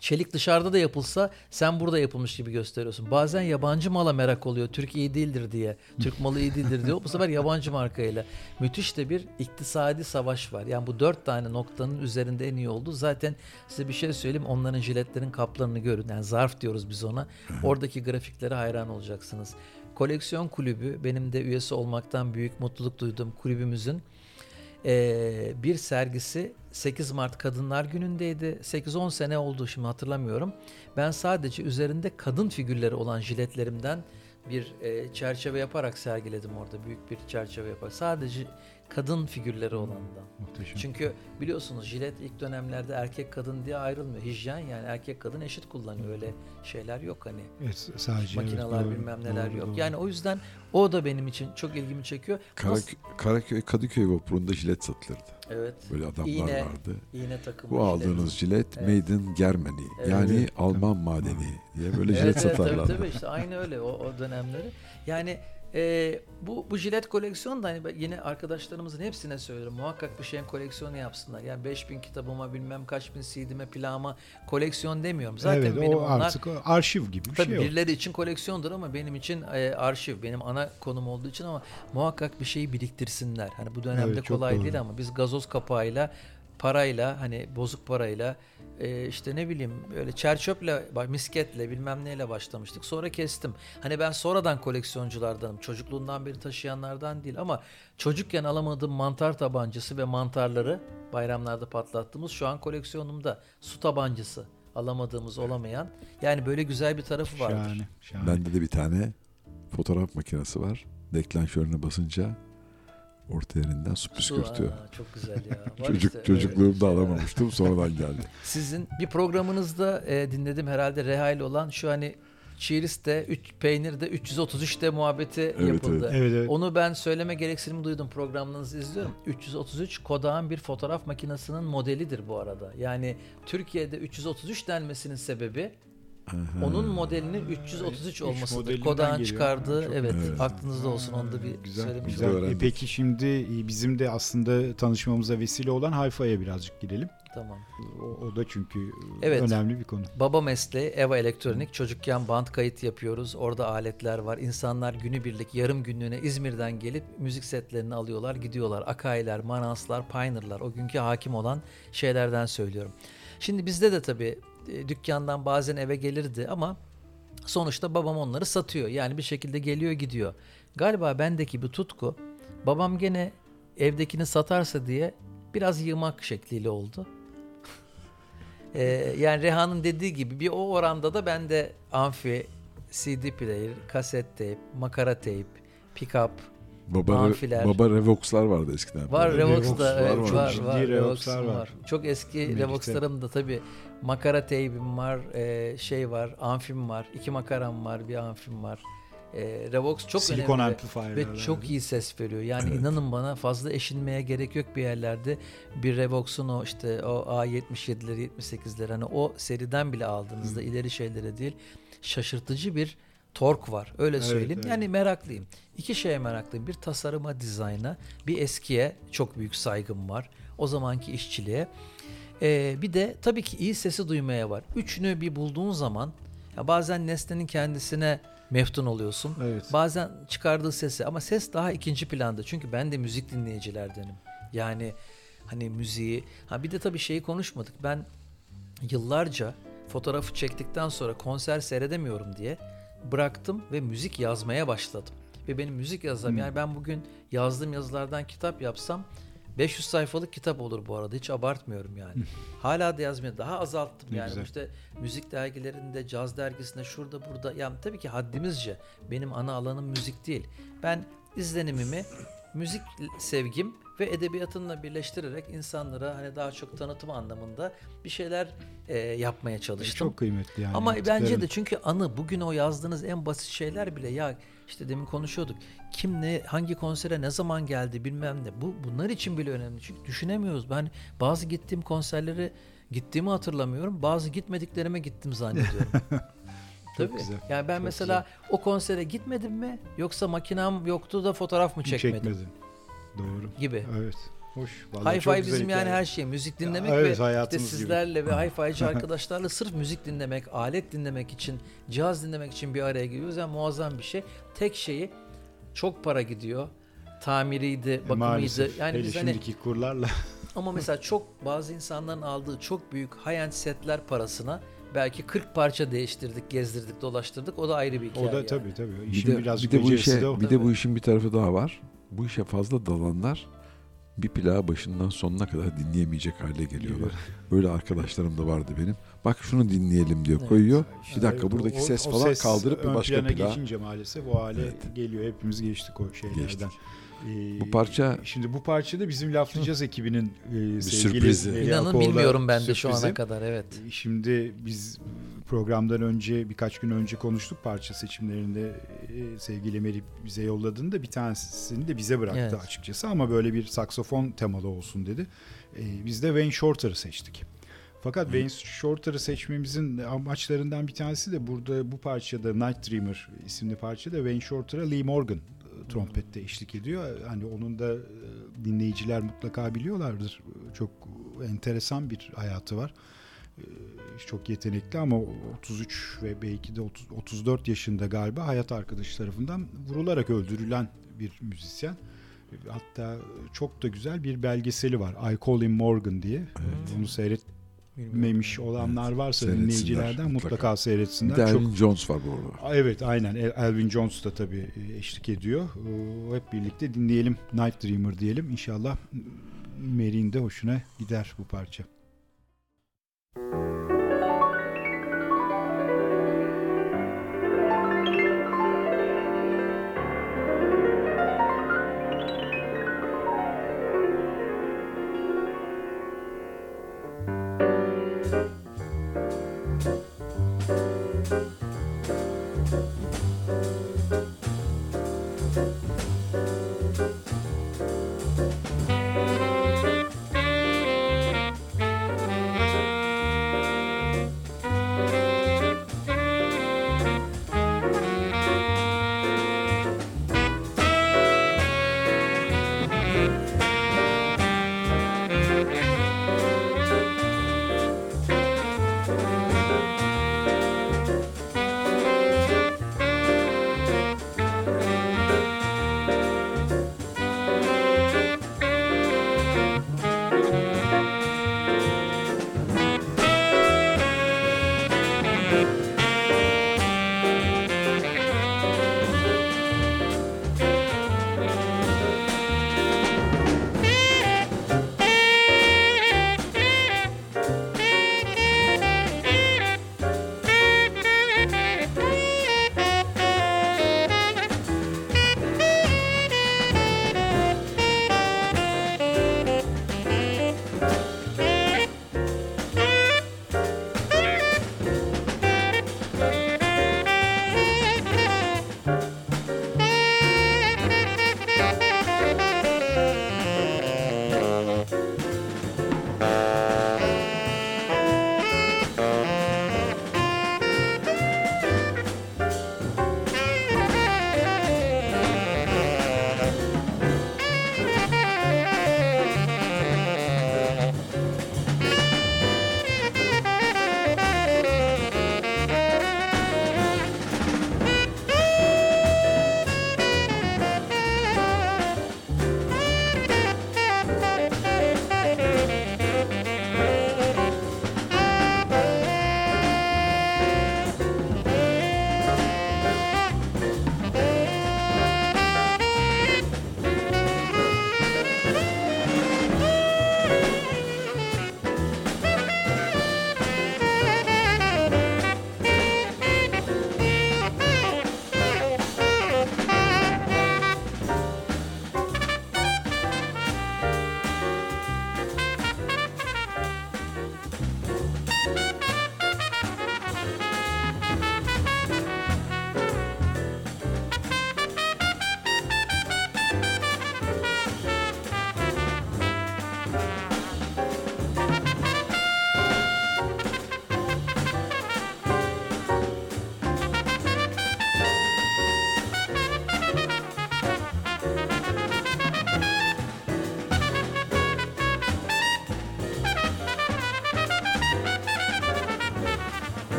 Speaker 3: Çelik dışarıda da yapılsa sen burada yapılmış gibi gösteriyorsun. Bazen yabancı mala merak oluyor. Türk iyi değildir diye. Türk malı iyi değildir diyor. Bu sefer yabancı markayla. Müthiş de bir iktisadi savaş var. Yani bu dört tane noktanın üzerinde en iyi oldu. Zaten size bir şey söyleyeyim. Onların jiletlerin kaplarını görün. Yani zarf diyoruz biz ona. Oradaki grafiklere hayran olacaksınız. Koleksiyon kulübü benim de üyesi olmaktan büyük mutluluk duyduğum kulübümüzün ee, bir sergisi 8 Mart Kadınlar Günü'ndeydi. 8-10 sene oldu şimdi hatırlamıyorum. Ben sadece üzerinde kadın figürleri olan jiletlerimden bir e, çerçeve yaparak sergiledim orada. Büyük bir çerçeve yaparak. Sadece kadın figürleri olandan.
Speaker 2: Muhteşem.
Speaker 3: Çünkü biliyorsunuz jilet ilk dönemlerde erkek kadın diye ayrılmıyor. Hijyen yani erkek kadın eşit kullanıyor. Öyle şeyler yok hani
Speaker 2: Evet, sadece evet,
Speaker 3: makineler
Speaker 2: doğru,
Speaker 3: bilmem neler
Speaker 2: doğru,
Speaker 3: yok.
Speaker 2: doğru.
Speaker 3: Yani o yüzden o da benim için çok ilgimi çekiyor.
Speaker 1: Karak-
Speaker 3: Nasıl-
Speaker 1: Karaköy, Kadıköy vapurunda jilet satılırdı.
Speaker 3: Evet.
Speaker 1: Böyle adamlar
Speaker 3: İğne,
Speaker 1: vardı.
Speaker 3: İğne takımı.
Speaker 1: Bu
Speaker 3: jilet.
Speaker 1: aldığınız jilet
Speaker 3: Evet.
Speaker 1: made in Germany.
Speaker 3: Evet.
Speaker 1: yani
Speaker 2: Evet.
Speaker 1: Alman madeni diye böyle
Speaker 3: Evet,
Speaker 1: jilet
Speaker 3: evet, tabii,
Speaker 1: satarlardı.
Speaker 3: tabii işte aynı öyle o, o dönemleri. Yani e, bu bu jilet koleksiyonu da hani yine arkadaşlarımızın hepsine söylüyorum. Muhakkak bir şeyin koleksiyonu yapsınlar. Yani 5000 kitabıma bilmem kaç bin CD'me plağıma koleksiyon demiyorum. Zaten
Speaker 2: evet,
Speaker 3: benim
Speaker 2: o
Speaker 3: onlar
Speaker 2: artık arşiv gibi bir
Speaker 3: Tabii
Speaker 2: şey o.
Speaker 3: birileri için koleksiyondur ama benim için e, arşiv, benim ana konum olduğu için ama muhakkak bir şeyi biriktirsinler. Hani bu dönemde
Speaker 2: Evet,
Speaker 3: kolay
Speaker 2: doğru.
Speaker 3: değil ama biz gazoz kapağıyla, parayla, hani bozuk parayla, e, işte ne bileyim öyle çerçöple, bak, misketle bilmem neyle başlamıştık. Sonra kestim. Hani ben sonradan koleksiyonculardanım. Çocukluğundan beri taşıyanlardan değil ama çocukken alamadığım mantar tabancası ve mantarları bayramlarda patlattığımız şu an koleksiyonumda. Su tabancası alamadığımız olamayan. Yani böyle güzel bir tarafı vardır.
Speaker 2: Şahane, şahane.
Speaker 1: Bende de bir tane fotoğraf makinesi var. Deklanşörüne basınca orta yerinden su püskürtüyor.
Speaker 3: aa, çok güzel ya.
Speaker 1: Çocuk
Speaker 3: işte,
Speaker 1: çocukluğumda
Speaker 3: evet.
Speaker 1: alamamıştım sonradan geldi.
Speaker 3: Sizin bir programınızda e, dinledim herhalde Rehail olan şu hani Cheers'te 3 peynirde 333'te muhabbeti
Speaker 1: Evet,
Speaker 3: yapıldı.
Speaker 2: Evet, evet.
Speaker 3: Onu ben söyleme gereksinimi duydum programlarınızı izliyorum. 333 Kodak'ın bir fotoğraf makinesinin modelidir bu arada. Yani Türkiye'de 333 denmesinin sebebi
Speaker 1: Aha.
Speaker 3: onun modelinin 333
Speaker 2: Üç
Speaker 3: olmasıdır.
Speaker 2: geliyor.
Speaker 3: çıkardığı evet,
Speaker 1: Evet.
Speaker 3: aklınızda olsun onu da bir
Speaker 2: güzel,
Speaker 3: söylemiş
Speaker 2: güzel.
Speaker 3: olayım.
Speaker 2: E
Speaker 1: öğrendim.
Speaker 2: peki şimdi e, bizim de aslında tanışmamıza vesile olan Hayfa'ya birazcık girelim.
Speaker 3: Tamam.
Speaker 2: O, o da çünkü e,
Speaker 3: Evet.
Speaker 2: önemli bir konu.
Speaker 3: Baba mesleği Eva Elektronik. Çocukken band kayıt yapıyoruz. Orada aletler var. İnsanlar günübirlik yarım günlüğüne İzmir'den gelip müzik setlerini alıyorlar, gidiyorlar. Akailer, Mananslar, Pioneer'lar. O günkü hakim olan şeylerden söylüyorum. Şimdi bizde de tabii dükkandan bazen eve gelirdi ama sonuçta babam onları satıyor. Yani bir şekilde geliyor gidiyor. Galiba bendeki bir tutku babam gene evdekini satarsa diye biraz yığmak şekliyle oldu. Ee, yani Reha'nın dediği gibi bir o oranda da bende amfi, CD player, kaset tape, makara tape, pickup
Speaker 1: Baba,
Speaker 3: Amfiler.
Speaker 1: baba Revox'lar vardı eskiden.
Speaker 3: var. Revox'da
Speaker 2: Revox
Speaker 3: evet,
Speaker 2: var,
Speaker 3: var,
Speaker 2: çok
Speaker 3: var,
Speaker 2: Revox'lar var.
Speaker 3: var. Çok eski
Speaker 2: Melih'te.
Speaker 3: Revox'larım da tabii makara tape'im var, e, şey var, amfim var, iki makaram var, bir amfim var. E, Revox çok
Speaker 2: Silikon
Speaker 3: önemli ve çok iyi ses veriyor. Yani inanın bana fazla eşinmeye gerek yok bir yerlerde. Bir Revox'un o işte o A77'leri 78'leri hani o seriden bile aldığınızda ileri şeylere değil şaşırtıcı bir tork var. Öyle
Speaker 2: Evet,
Speaker 3: söyleyeyim.
Speaker 2: evet.
Speaker 3: Yani meraklıyım. İki şeye meraklıyım. Bir tasarıma, dizayna, bir eskiye çok büyük saygım var. O zamanki işçiliğe. Ee, bir de tabii ki iyi sesi duymaya var. Üçünü bir bulduğun zaman ya bazen nesnenin kendisine meftun oluyorsun.
Speaker 2: Evet.
Speaker 3: Bazen çıkardığı sesi ama ses daha ikinci planda. Çünkü ben de müzik dinleyicilerdenim. Yani hani müziği ha bir de tabii şeyi konuşmadık. Ben yıllarca fotoğrafı çektikten sonra konser seyredemiyorum diye bıraktım ve müzik yazmaya başladım. Ve benim müzik yazarım
Speaker 2: Hmm.
Speaker 3: yani ben bugün yazdığım yazılardan kitap yapsam 500 sayfalık kitap olur bu arada hiç abartmıyorum yani. Hala da yazmaya daha azalttım
Speaker 2: Ne
Speaker 3: yani
Speaker 2: güzel.
Speaker 3: işte müzik dergilerinde, caz dergisinde şurada burada yani tabii ki haddimizce benim ana alanım müzik değil. Ben izlenimimi müzik sevgim ve edebiyatınla birleştirerek insanlara hani daha çok tanıtım anlamında bir şeyler e, yapmaya çalıştım.
Speaker 2: Çok kıymetli yani.
Speaker 3: Ama bence de çünkü anı bugün o yazdığınız en basit şeyler bile ya işte demin konuşuyorduk. Kim ne hangi konsere ne zaman geldi bilmem ne. Bu bunlar için bile önemli. Çünkü düşünemiyoruz. Ben bazı gittiğim konserleri gittiğimi hatırlamıyorum. Bazı gitmediklerime gittim zannediyorum. Tabii.
Speaker 2: güzel,
Speaker 3: Yani ben
Speaker 2: çok
Speaker 3: mesela o konsere gitmedim mi yoksa makinam yoktu da fotoğraf mı çekmedim
Speaker 2: Çekmedin. Doğru.
Speaker 3: gibi.
Speaker 2: Evet. Hoş. Vallahi
Speaker 3: Hi-Fi bizim yani her şey. Müzik dinlemek
Speaker 2: evet,
Speaker 3: ve işte
Speaker 2: hayatımız gibi.
Speaker 3: sizlerle ve Hi-Fi'ci arkadaşlarla sırf müzik dinlemek, alet dinlemek için, cihaz dinlemek için bir araya geliyoruz. Yani muazzam bir şey. Tek şeyi çok para gidiyor. Tamiriydi,
Speaker 2: E,
Speaker 3: bakımıydı.
Speaker 2: maalesef.
Speaker 3: Yani
Speaker 2: Hele
Speaker 3: biz hani
Speaker 2: şimdiki kurlarla
Speaker 3: ama mesela çok bazı insanların aldığı çok büyük high-end setler parasına belki 40 parça değiştirdik, gezdirdik, dolaştırdık. O da ayrı bir hikaye.
Speaker 2: o da
Speaker 3: yani.
Speaker 2: tabii tabii.
Speaker 1: Bir
Speaker 2: İşin
Speaker 1: de,
Speaker 2: biraz
Speaker 1: bir de bu işe
Speaker 2: de o.
Speaker 1: bir de bu işin bir tarafı daha var. Bu işe fazla dalanlar bir plağı başından sonuna kadar dinleyemeyecek hale geliyorlar. Böyle arkadaşlarım da vardı benim. Bak şunu dinleyelim diyor
Speaker 3: Evet.
Speaker 1: koyuyor.
Speaker 2: İşte
Speaker 1: Bir dakika buradaki
Speaker 2: o-
Speaker 1: ses
Speaker 2: o
Speaker 1: falan
Speaker 2: ses
Speaker 1: kaldırıp bir başka plağa.
Speaker 2: geçince maalesef o hale
Speaker 1: Evet.
Speaker 2: geliyor. Hepimiz geçtik o şeylerden.
Speaker 1: Geçtik.
Speaker 2: Ee,
Speaker 1: Bu parça-
Speaker 2: şimdi bu parça da bizim laflayacağız ekibinin e, sevgili
Speaker 1: sürprizi.
Speaker 3: İnanın
Speaker 2: Akoğlu
Speaker 3: bilmiyorum ben de şu
Speaker 2: sürprizi.
Speaker 3: ana kadar. Evet.
Speaker 2: Şimdi biz programdan önce birkaç gün önce konuştuk parça seçimlerinde e, sevgili Meri bize yolladığında bir tanesini de bize bıraktı
Speaker 3: Evet.
Speaker 2: açıkçası ama böyle bir saksofon temalı olsun dedi. E, biz de Wayne Shorter'ı seçtik. Fakat Wayne Shorter'ı seçmemizin amaçlarından bir tanesi de burada bu parçada Night Dreamer isimli parçada Wayne Shorter'a Lee Morgan e, trompette eşlik ediyor. Hani onun da e, dinleyiciler mutlaka biliyorlardır. Çok enteresan bir hayatı var. E, Çok yetenekli ama 33 ve belki de 30 34 yaşında galiba hayat arkadaşı tarafından vurularak öldürülen bir müzisyen. E, Hatta çok da güzel bir belgeseli var. I Call Him Morgan diye.
Speaker 3: Evet.
Speaker 2: Onu seyretmemiş olanlar varsa
Speaker 1: Seyretsinler
Speaker 2: dinleyicilerden
Speaker 1: mutlaka.
Speaker 2: mutlaka
Speaker 1: Bir
Speaker 2: seyretsinler.
Speaker 1: de
Speaker 2: Çok
Speaker 1: Elvin Jones var bu arada.
Speaker 2: Evet aynen El- Elvin Jones da tabii e, eşlik ediyor. Hep birlikte dinleyelim Night Dreamer diyelim. İnşallah Mary'in de hoşuna gider bu parça.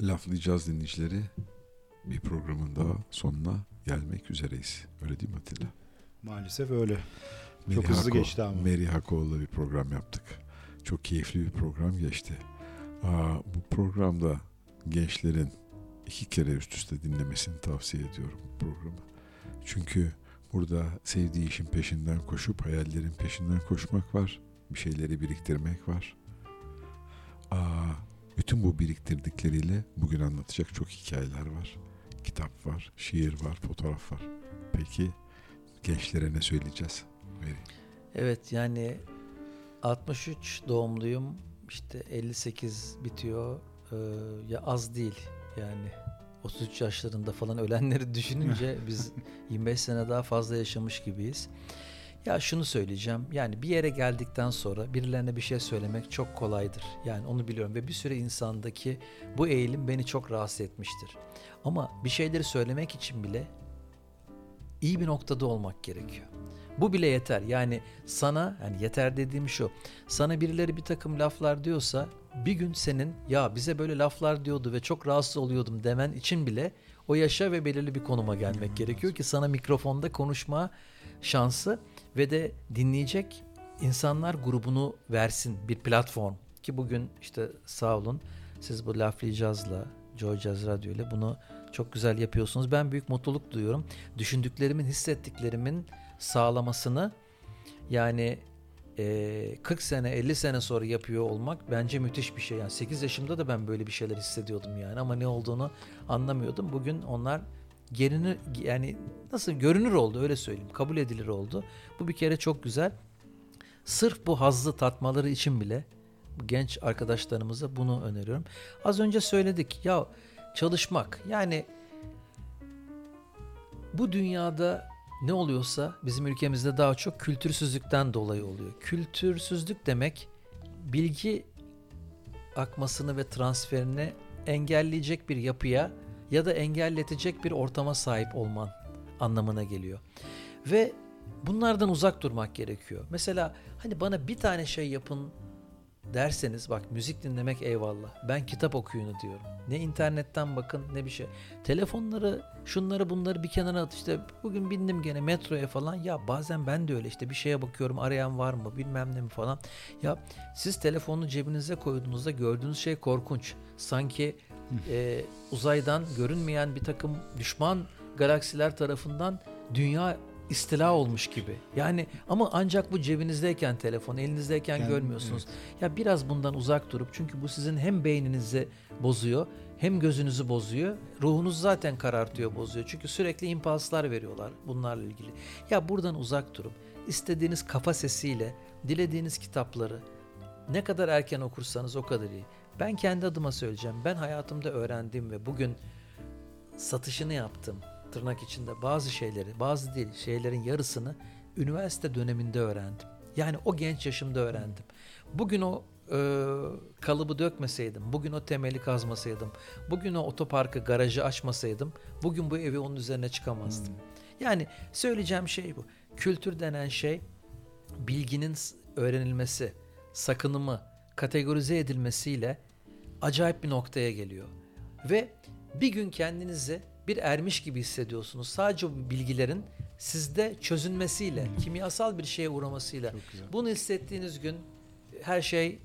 Speaker 1: Laflayacağız dinleyicileri. Bir programın daha sonuna gelmek üzereyiz. Öyle değil mi Atilla?
Speaker 2: Maalesef öyle.
Speaker 1: Meri
Speaker 2: Çok hızlı
Speaker 1: Hako-
Speaker 2: geçti ama.
Speaker 1: Meri Hakoğlu'la bir program yaptık. Çok keyifli bir program geçti. Aa, bu programda gençlerin iki kere üst üste dinlemesini tavsiye ediyorum bu programı. Çünkü burada sevdiği işin peşinden koşup hayallerin peşinden koşmak var. Bir şeyleri biriktirmek var. Aa, bütün bu biriktirdikleriyle bugün anlatacak çok hikayeler var. Kitap var, şiir var, fotoğraf var. Peki gençlere ne söyleyeceğiz? Meri?
Speaker 3: Evet yani 63 doğumluyum. İşte 58 bitiyor. Ee, ya az değil yani. 33 yaşlarında falan ölenleri düşününce biz 25 sene daha fazla yaşamış gibiyiz. Ya şunu söyleyeceğim. Yani bir yere geldikten sonra birilerine bir şey söylemek çok kolaydır. Yani onu biliyorum ve bir süre insandaki bu eğilim beni çok rahatsız etmiştir. Ama bir şeyleri söylemek için bile iyi bir noktada olmak gerekiyor. Bu bile yeter. Yani sana yani yeter dediğim şu. Sana birileri bir takım laflar diyorsa bir gün senin ya bize böyle laflar diyordu ve çok rahatsız oluyordum demen için bile o yaşa ve belirli bir konuma gelmek gerekiyor ki sana mikrofonda konuşma şansı ve de dinleyecek insanlar grubunu versin bir platform ki bugün işte sağ olun siz bu laflayacağızla Joy Jazz Radyo ile bunu çok güzel yapıyorsunuz. Ben büyük mutluluk duyuyorum. Düşündüklerimin, hissettiklerimin sağlamasını yani e, 40 sene 50 sene sonra yapıyor olmak bence müthiş bir şey. Yani 8 yaşımda da ben böyle bir şeyler hissediyordum yani ama ne olduğunu anlamıyordum. Bugün onlar gerini yani nasıl görünür oldu öyle söyleyeyim. Kabul edilir oldu. Bu bir kere çok güzel. Sırf bu hazzı tatmaları için bile genç arkadaşlarımıza bunu öneriyorum. Az önce söyledik ya çalışmak yani bu dünyada ne oluyorsa bizim ülkemizde daha çok kültürsüzlükten dolayı oluyor. Kültürsüzlük demek bilgi akmasını ve transferini engelleyecek bir yapıya ya da engelletecek bir ortama sahip olman anlamına geliyor. Ve bunlardan uzak durmak gerekiyor. Mesela hani bana bir tane şey yapın derseniz bak müzik dinlemek eyvallah. Ben kitap okuyunu diyorum. Ne internetten bakın ne bir şey. Telefonları şunları bunları bir kenara at işte bugün bindim gene metroya falan ya bazen ben de öyle işte bir şeye bakıyorum arayan var mı bilmem ne mi falan. Ya siz telefonu cebinize koyduğunuzda gördüğünüz şey korkunç. Sanki e, uzaydan görünmeyen bir takım düşman galaksiler tarafından dünya istila olmuş gibi. Yani ama ancak bu cebinizdeyken telefon, elinizdeyken
Speaker 2: Yani,
Speaker 3: görmüyorsunuz. Ya biraz bundan uzak durup çünkü bu sizin hem beyninizi bozuyor hem gözünüzü bozuyor. Ruhunuz zaten karartıyor, bozuyor. Çünkü sürekli impulslar veriyorlar bunlarla ilgili. Ya buradan uzak durup istediğiniz kafa sesiyle dilediğiniz kitapları ne kadar erken okursanız o kadar iyi. Ben kendi adıma söyleyeceğim. Ben hayatımda öğrendiğim ve bugün satışını yaptım tırnak içinde bazı şeyleri, bazı değil şeylerin yarısını üniversite döneminde öğrendim. Yani o genç yaşımda öğrendim. Bugün o e, kalıbı dökmeseydim, bugün o temeli kazmasaydım, bugün o otoparkı, garajı açmasaydım, bugün bu evi onun üzerine çıkamazdım. Yani söyleyeceğim şey bu. Kültür denen şey bilginin öğrenilmesi, sakınımı, kategorize edilmesiyle acayip bir noktaya geliyor. Ve bir gün kendinizi bir ermiş gibi hissediyorsunuz. Sadece bu bilgilerin sizde çözünmesiyle, kimyasal bir şeye uğramasıyla. Bunu hissettiğiniz gün her şey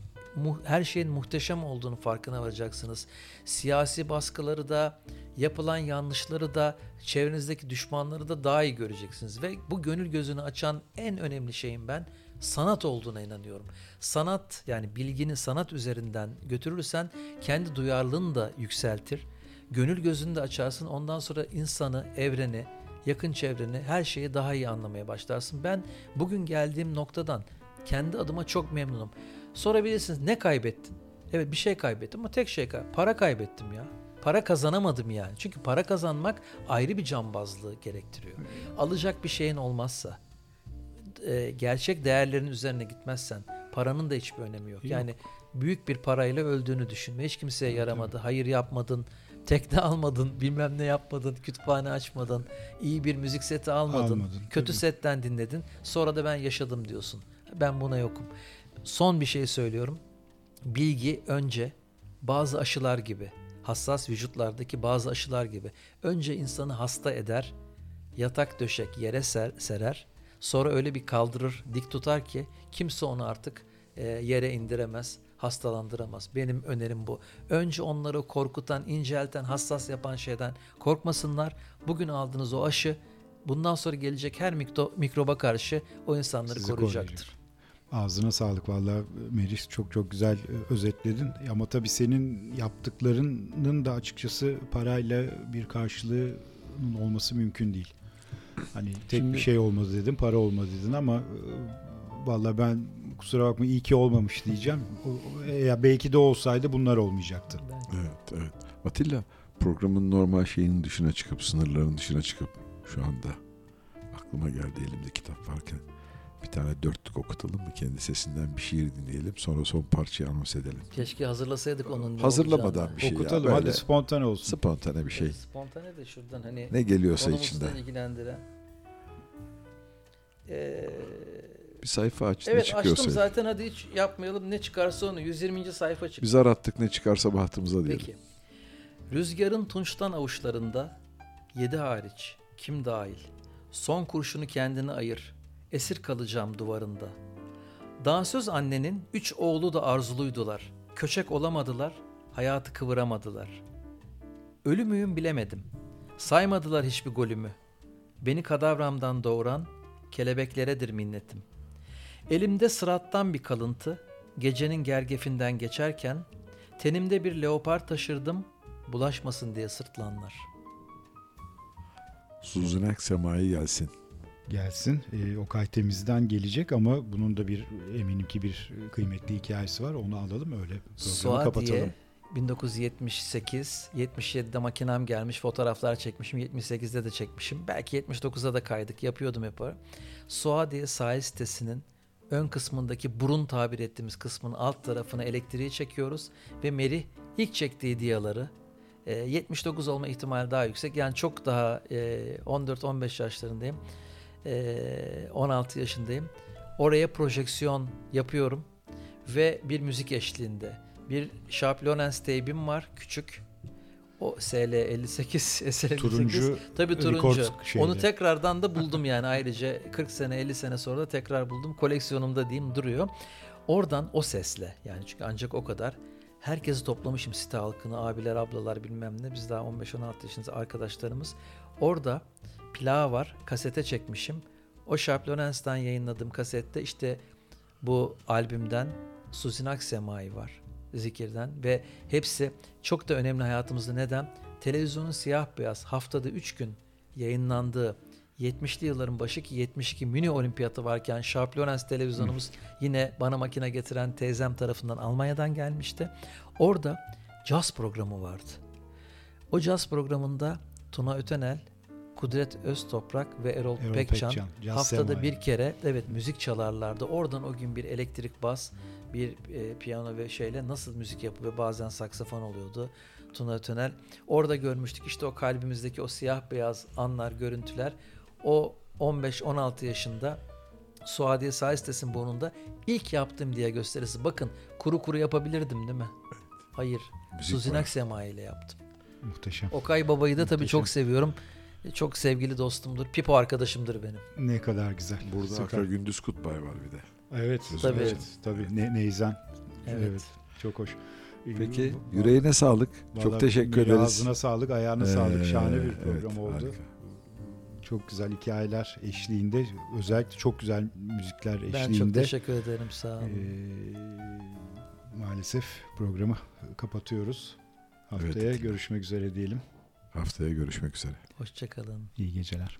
Speaker 3: her şeyin muhteşem olduğunu farkına varacaksınız. Siyasi baskıları da, yapılan yanlışları da, çevrenizdeki düşmanları da daha iyi göreceksiniz ve bu gönül gözünü açan en önemli şeyin ben sanat olduğuna inanıyorum. Sanat yani bilgini sanat üzerinden götürürsen kendi duyarlılığını da yükseltir. Gönül gözünü de açarsın. Ondan sonra insanı, evreni, yakın çevreni, her şeyi daha iyi anlamaya başlarsın. Ben bugün geldiğim noktadan kendi adıma çok memnunum. Sorabilirsiniz ne kaybettin? Evet bir şey kaybettim ama tek şey kaybettim. Para kaybettim ya. Para kazanamadım yani. Çünkü para kazanmak ayrı bir cambazlığı gerektiriyor. Alacak bir şeyin olmazsa, e, gerçek değerlerin üzerine gitmezsen paranın da hiçbir önemi yok.
Speaker 2: Yok.
Speaker 3: Yani büyük bir parayla öldüğünü düşünme. Hiç kimseye yaramadı. Hayır yapmadın. Tekne almadın, bilmem ne yapmadın, kütüphane açmadın, iyi bir müzik seti almadın,
Speaker 2: Almadın,
Speaker 3: kötü
Speaker 2: tabii.
Speaker 3: setten dinledin. Sonra da ben yaşadım diyorsun. Ben buna yokum. Son bir şey söylüyorum. Bilgi önce bazı aşılar gibi hassas vücutlardaki bazı aşılar gibi. Önce insanı hasta eder, yatak döşek yere ser, serer, sonra öyle bir kaldırır, dik tutar ki kimse onu artık e, yere indiremez, hastalandıramaz. Benim önerim bu. Önce onları korkutan, incelten, hassas yapan şeyden korkmasınlar. Bugün aldığınız o aşı bundan sonra gelecek her mikro, mikroba karşı o insanları
Speaker 2: Sizi
Speaker 3: koruyacaktır.
Speaker 2: koruyacak. Ağzına sağlık valla Meriç çok çok güzel e, özetledin. Ama tabii senin yaptıklarının da açıkçası parayla bir karşılığının olması mümkün değil. Hani tek
Speaker 1: Şimdi-
Speaker 2: bir şey olmadı dedin, para olmadı dedin ama e, valla ben kusura bakma iyi ki olmamış diyeceğim. O- o- Ya belki de olsaydı bunlar olmayacaktı.
Speaker 1: Evet, evet. Atilla programın normal şeyinin dışına çıkıp, sınırların dışına çıkıp şu anda aklıma geldi elimde kitap varken bir tane dörtlük okutalım mı? Kendi sesinden bir şiir dinleyelim. Sonra son parçayı anons edelim.
Speaker 3: Keşke hazırlasaydık onun ne
Speaker 1: Hazırlamadan
Speaker 3: olacağını.
Speaker 1: bir şey ya,
Speaker 2: Okutalım
Speaker 1: böyle
Speaker 2: hadi spontane olsun.
Speaker 1: Spontane bir şey.
Speaker 3: Spontane de şuradan hani
Speaker 1: Ne geliyorsa içinden.
Speaker 3: ilgilendiren. Ee,
Speaker 1: Bir sayfa aç ne
Speaker 3: evet
Speaker 1: çıkıyorsa.
Speaker 3: açtım zaten hadi hiç yapmayalım ne çıkarsa onu 120. sayfa çıktı.
Speaker 1: Biz arattık ne çıkarsa bahtımıza diyelim.
Speaker 3: Peki. Rüzgarın tunçtan avuçlarında yedi hariç kim dahil son kurşunu kendine ayır esir kalacağım duvarında. Dansöz annenin üç oğlu da arzuluydular. Köçek olamadılar, hayatı kıvıramadılar. Ölü müyüm bilemedim. Saymadılar hiçbir golümü. Beni kadavramdan doğuran kelebekleredir minnetim. Elimde sırattan bir kalıntı, gecenin gergefinden geçerken tenimde bir leopar taşırdım, bulaşmasın diye sırtlanlar.
Speaker 1: Suzunak semai gelsin.
Speaker 2: Gelsin. E, Okay Temiz'den gelecek ama bunun da bir eminim ki bir kıymetli hikayesi var. Onu alalım öyle programı kapatalım.
Speaker 3: 1978, 77'de makinem gelmiş, fotoğraflar çekmişim, 78'de de çekmişim. Belki 79'da da kaydık, yapıyordum o. Suadiye sahil sitesinin ön kısmındaki burun tabir ettiğimiz kısmın alt tarafına elektriği çekiyoruz ve Merih ilk çektiği diyaları e, 79 olma ihtimali daha yüksek. Yani çok daha e, 14-15 yaşlarındayım. E, 16 yaşındayım. Oraya projeksiyon yapıyorum ve bir müzik eşliğinde. Bir Sharp Lawrence teybim var küçük. O SL58, SL58.
Speaker 2: Turuncu
Speaker 3: Tabii turuncu. Onu tekrardan da buldum yani ayrıca 40 sene 50 sene sonra da tekrar buldum. Koleksiyonumda diyeyim duruyor. Oradan o sesle yani çünkü ancak o kadar herkesi toplamışım site halkını abiler ablalar bilmem ne biz daha 15-16 yaşındayız arkadaşlarımız. Orada plağı var kasete çekmişim. O Sharp Lawrence'dan yayınladığım kasette işte bu albümden Suzinak Semai var zikirden ve hepsi çok da önemli hayatımızda neden? Televizyonun siyah beyaz haftada 3 gün yayınlandığı 70'li yılların başı ki 72 Münih Olimpiyatı varken Sharp Lawrence televizyonumuz yine bana makine getiren teyzem tarafından Almanya'dan gelmişti. Orada caz programı vardı. O caz programında Tuna Ötenel, Kudret Öztoprak ve Erol,
Speaker 2: Erol
Speaker 3: Pekcan,
Speaker 2: Pekcan,
Speaker 3: haftada
Speaker 2: Semai.
Speaker 3: bir kere evet müzik çalarlardı. Oradan o gün bir elektrik bas, bir e, piyano ve şeyle nasıl müzik yapı ve bazen saksafon oluyordu. Tuna Ötenel. Orada görmüştük işte o kalbimizdeki o siyah beyaz anlar, görüntüler. O 15-16 yaşında Suadiye Sahil Sitesi'nin burnunda ilk yaptığım diye gösterisi. Bakın kuru kuru yapabilirdim değil mi? Hayır.
Speaker 1: Müzik
Speaker 3: Suzinak
Speaker 1: var.
Speaker 3: Semai ile yaptım.
Speaker 2: Muhteşem.
Speaker 3: Okay Baba'yı da tabii
Speaker 2: Muhteşem.
Speaker 3: çok seviyorum. Çok sevgili dostumdur. Pipo arkadaşımdır benim.
Speaker 2: Ne kadar güzel.
Speaker 1: Burada
Speaker 2: Süper.
Speaker 1: Akra Gündüz Kutbay var bir de.
Speaker 2: Evet.
Speaker 3: Tabii.
Speaker 2: Evet. Tabii. Ne, Neyzen.
Speaker 3: Evet.
Speaker 2: Evet. Çok hoş.
Speaker 1: Peki
Speaker 2: Vallahi-
Speaker 1: yüreğine sağlık. Çok teşekkür ederiz.
Speaker 2: Ağzına sağlık, ayağına sağlık. Şahane bir
Speaker 1: Ee,
Speaker 2: program
Speaker 1: evet,
Speaker 2: oldu.
Speaker 1: harika.
Speaker 2: Çok güzel hikayeler eşliğinde, özellikle çok güzel müzikler
Speaker 3: Ben çok
Speaker 2: eşliğinde.
Speaker 3: teşekkür ederim. Sağ olun.
Speaker 2: Ee, maalesef programı kapatıyoruz. Haftaya
Speaker 1: Evet.
Speaker 2: görüşmek üzere diyelim.
Speaker 1: Haftaya görüşmek üzere.
Speaker 3: Hoşçakalın.
Speaker 2: İyi geceler.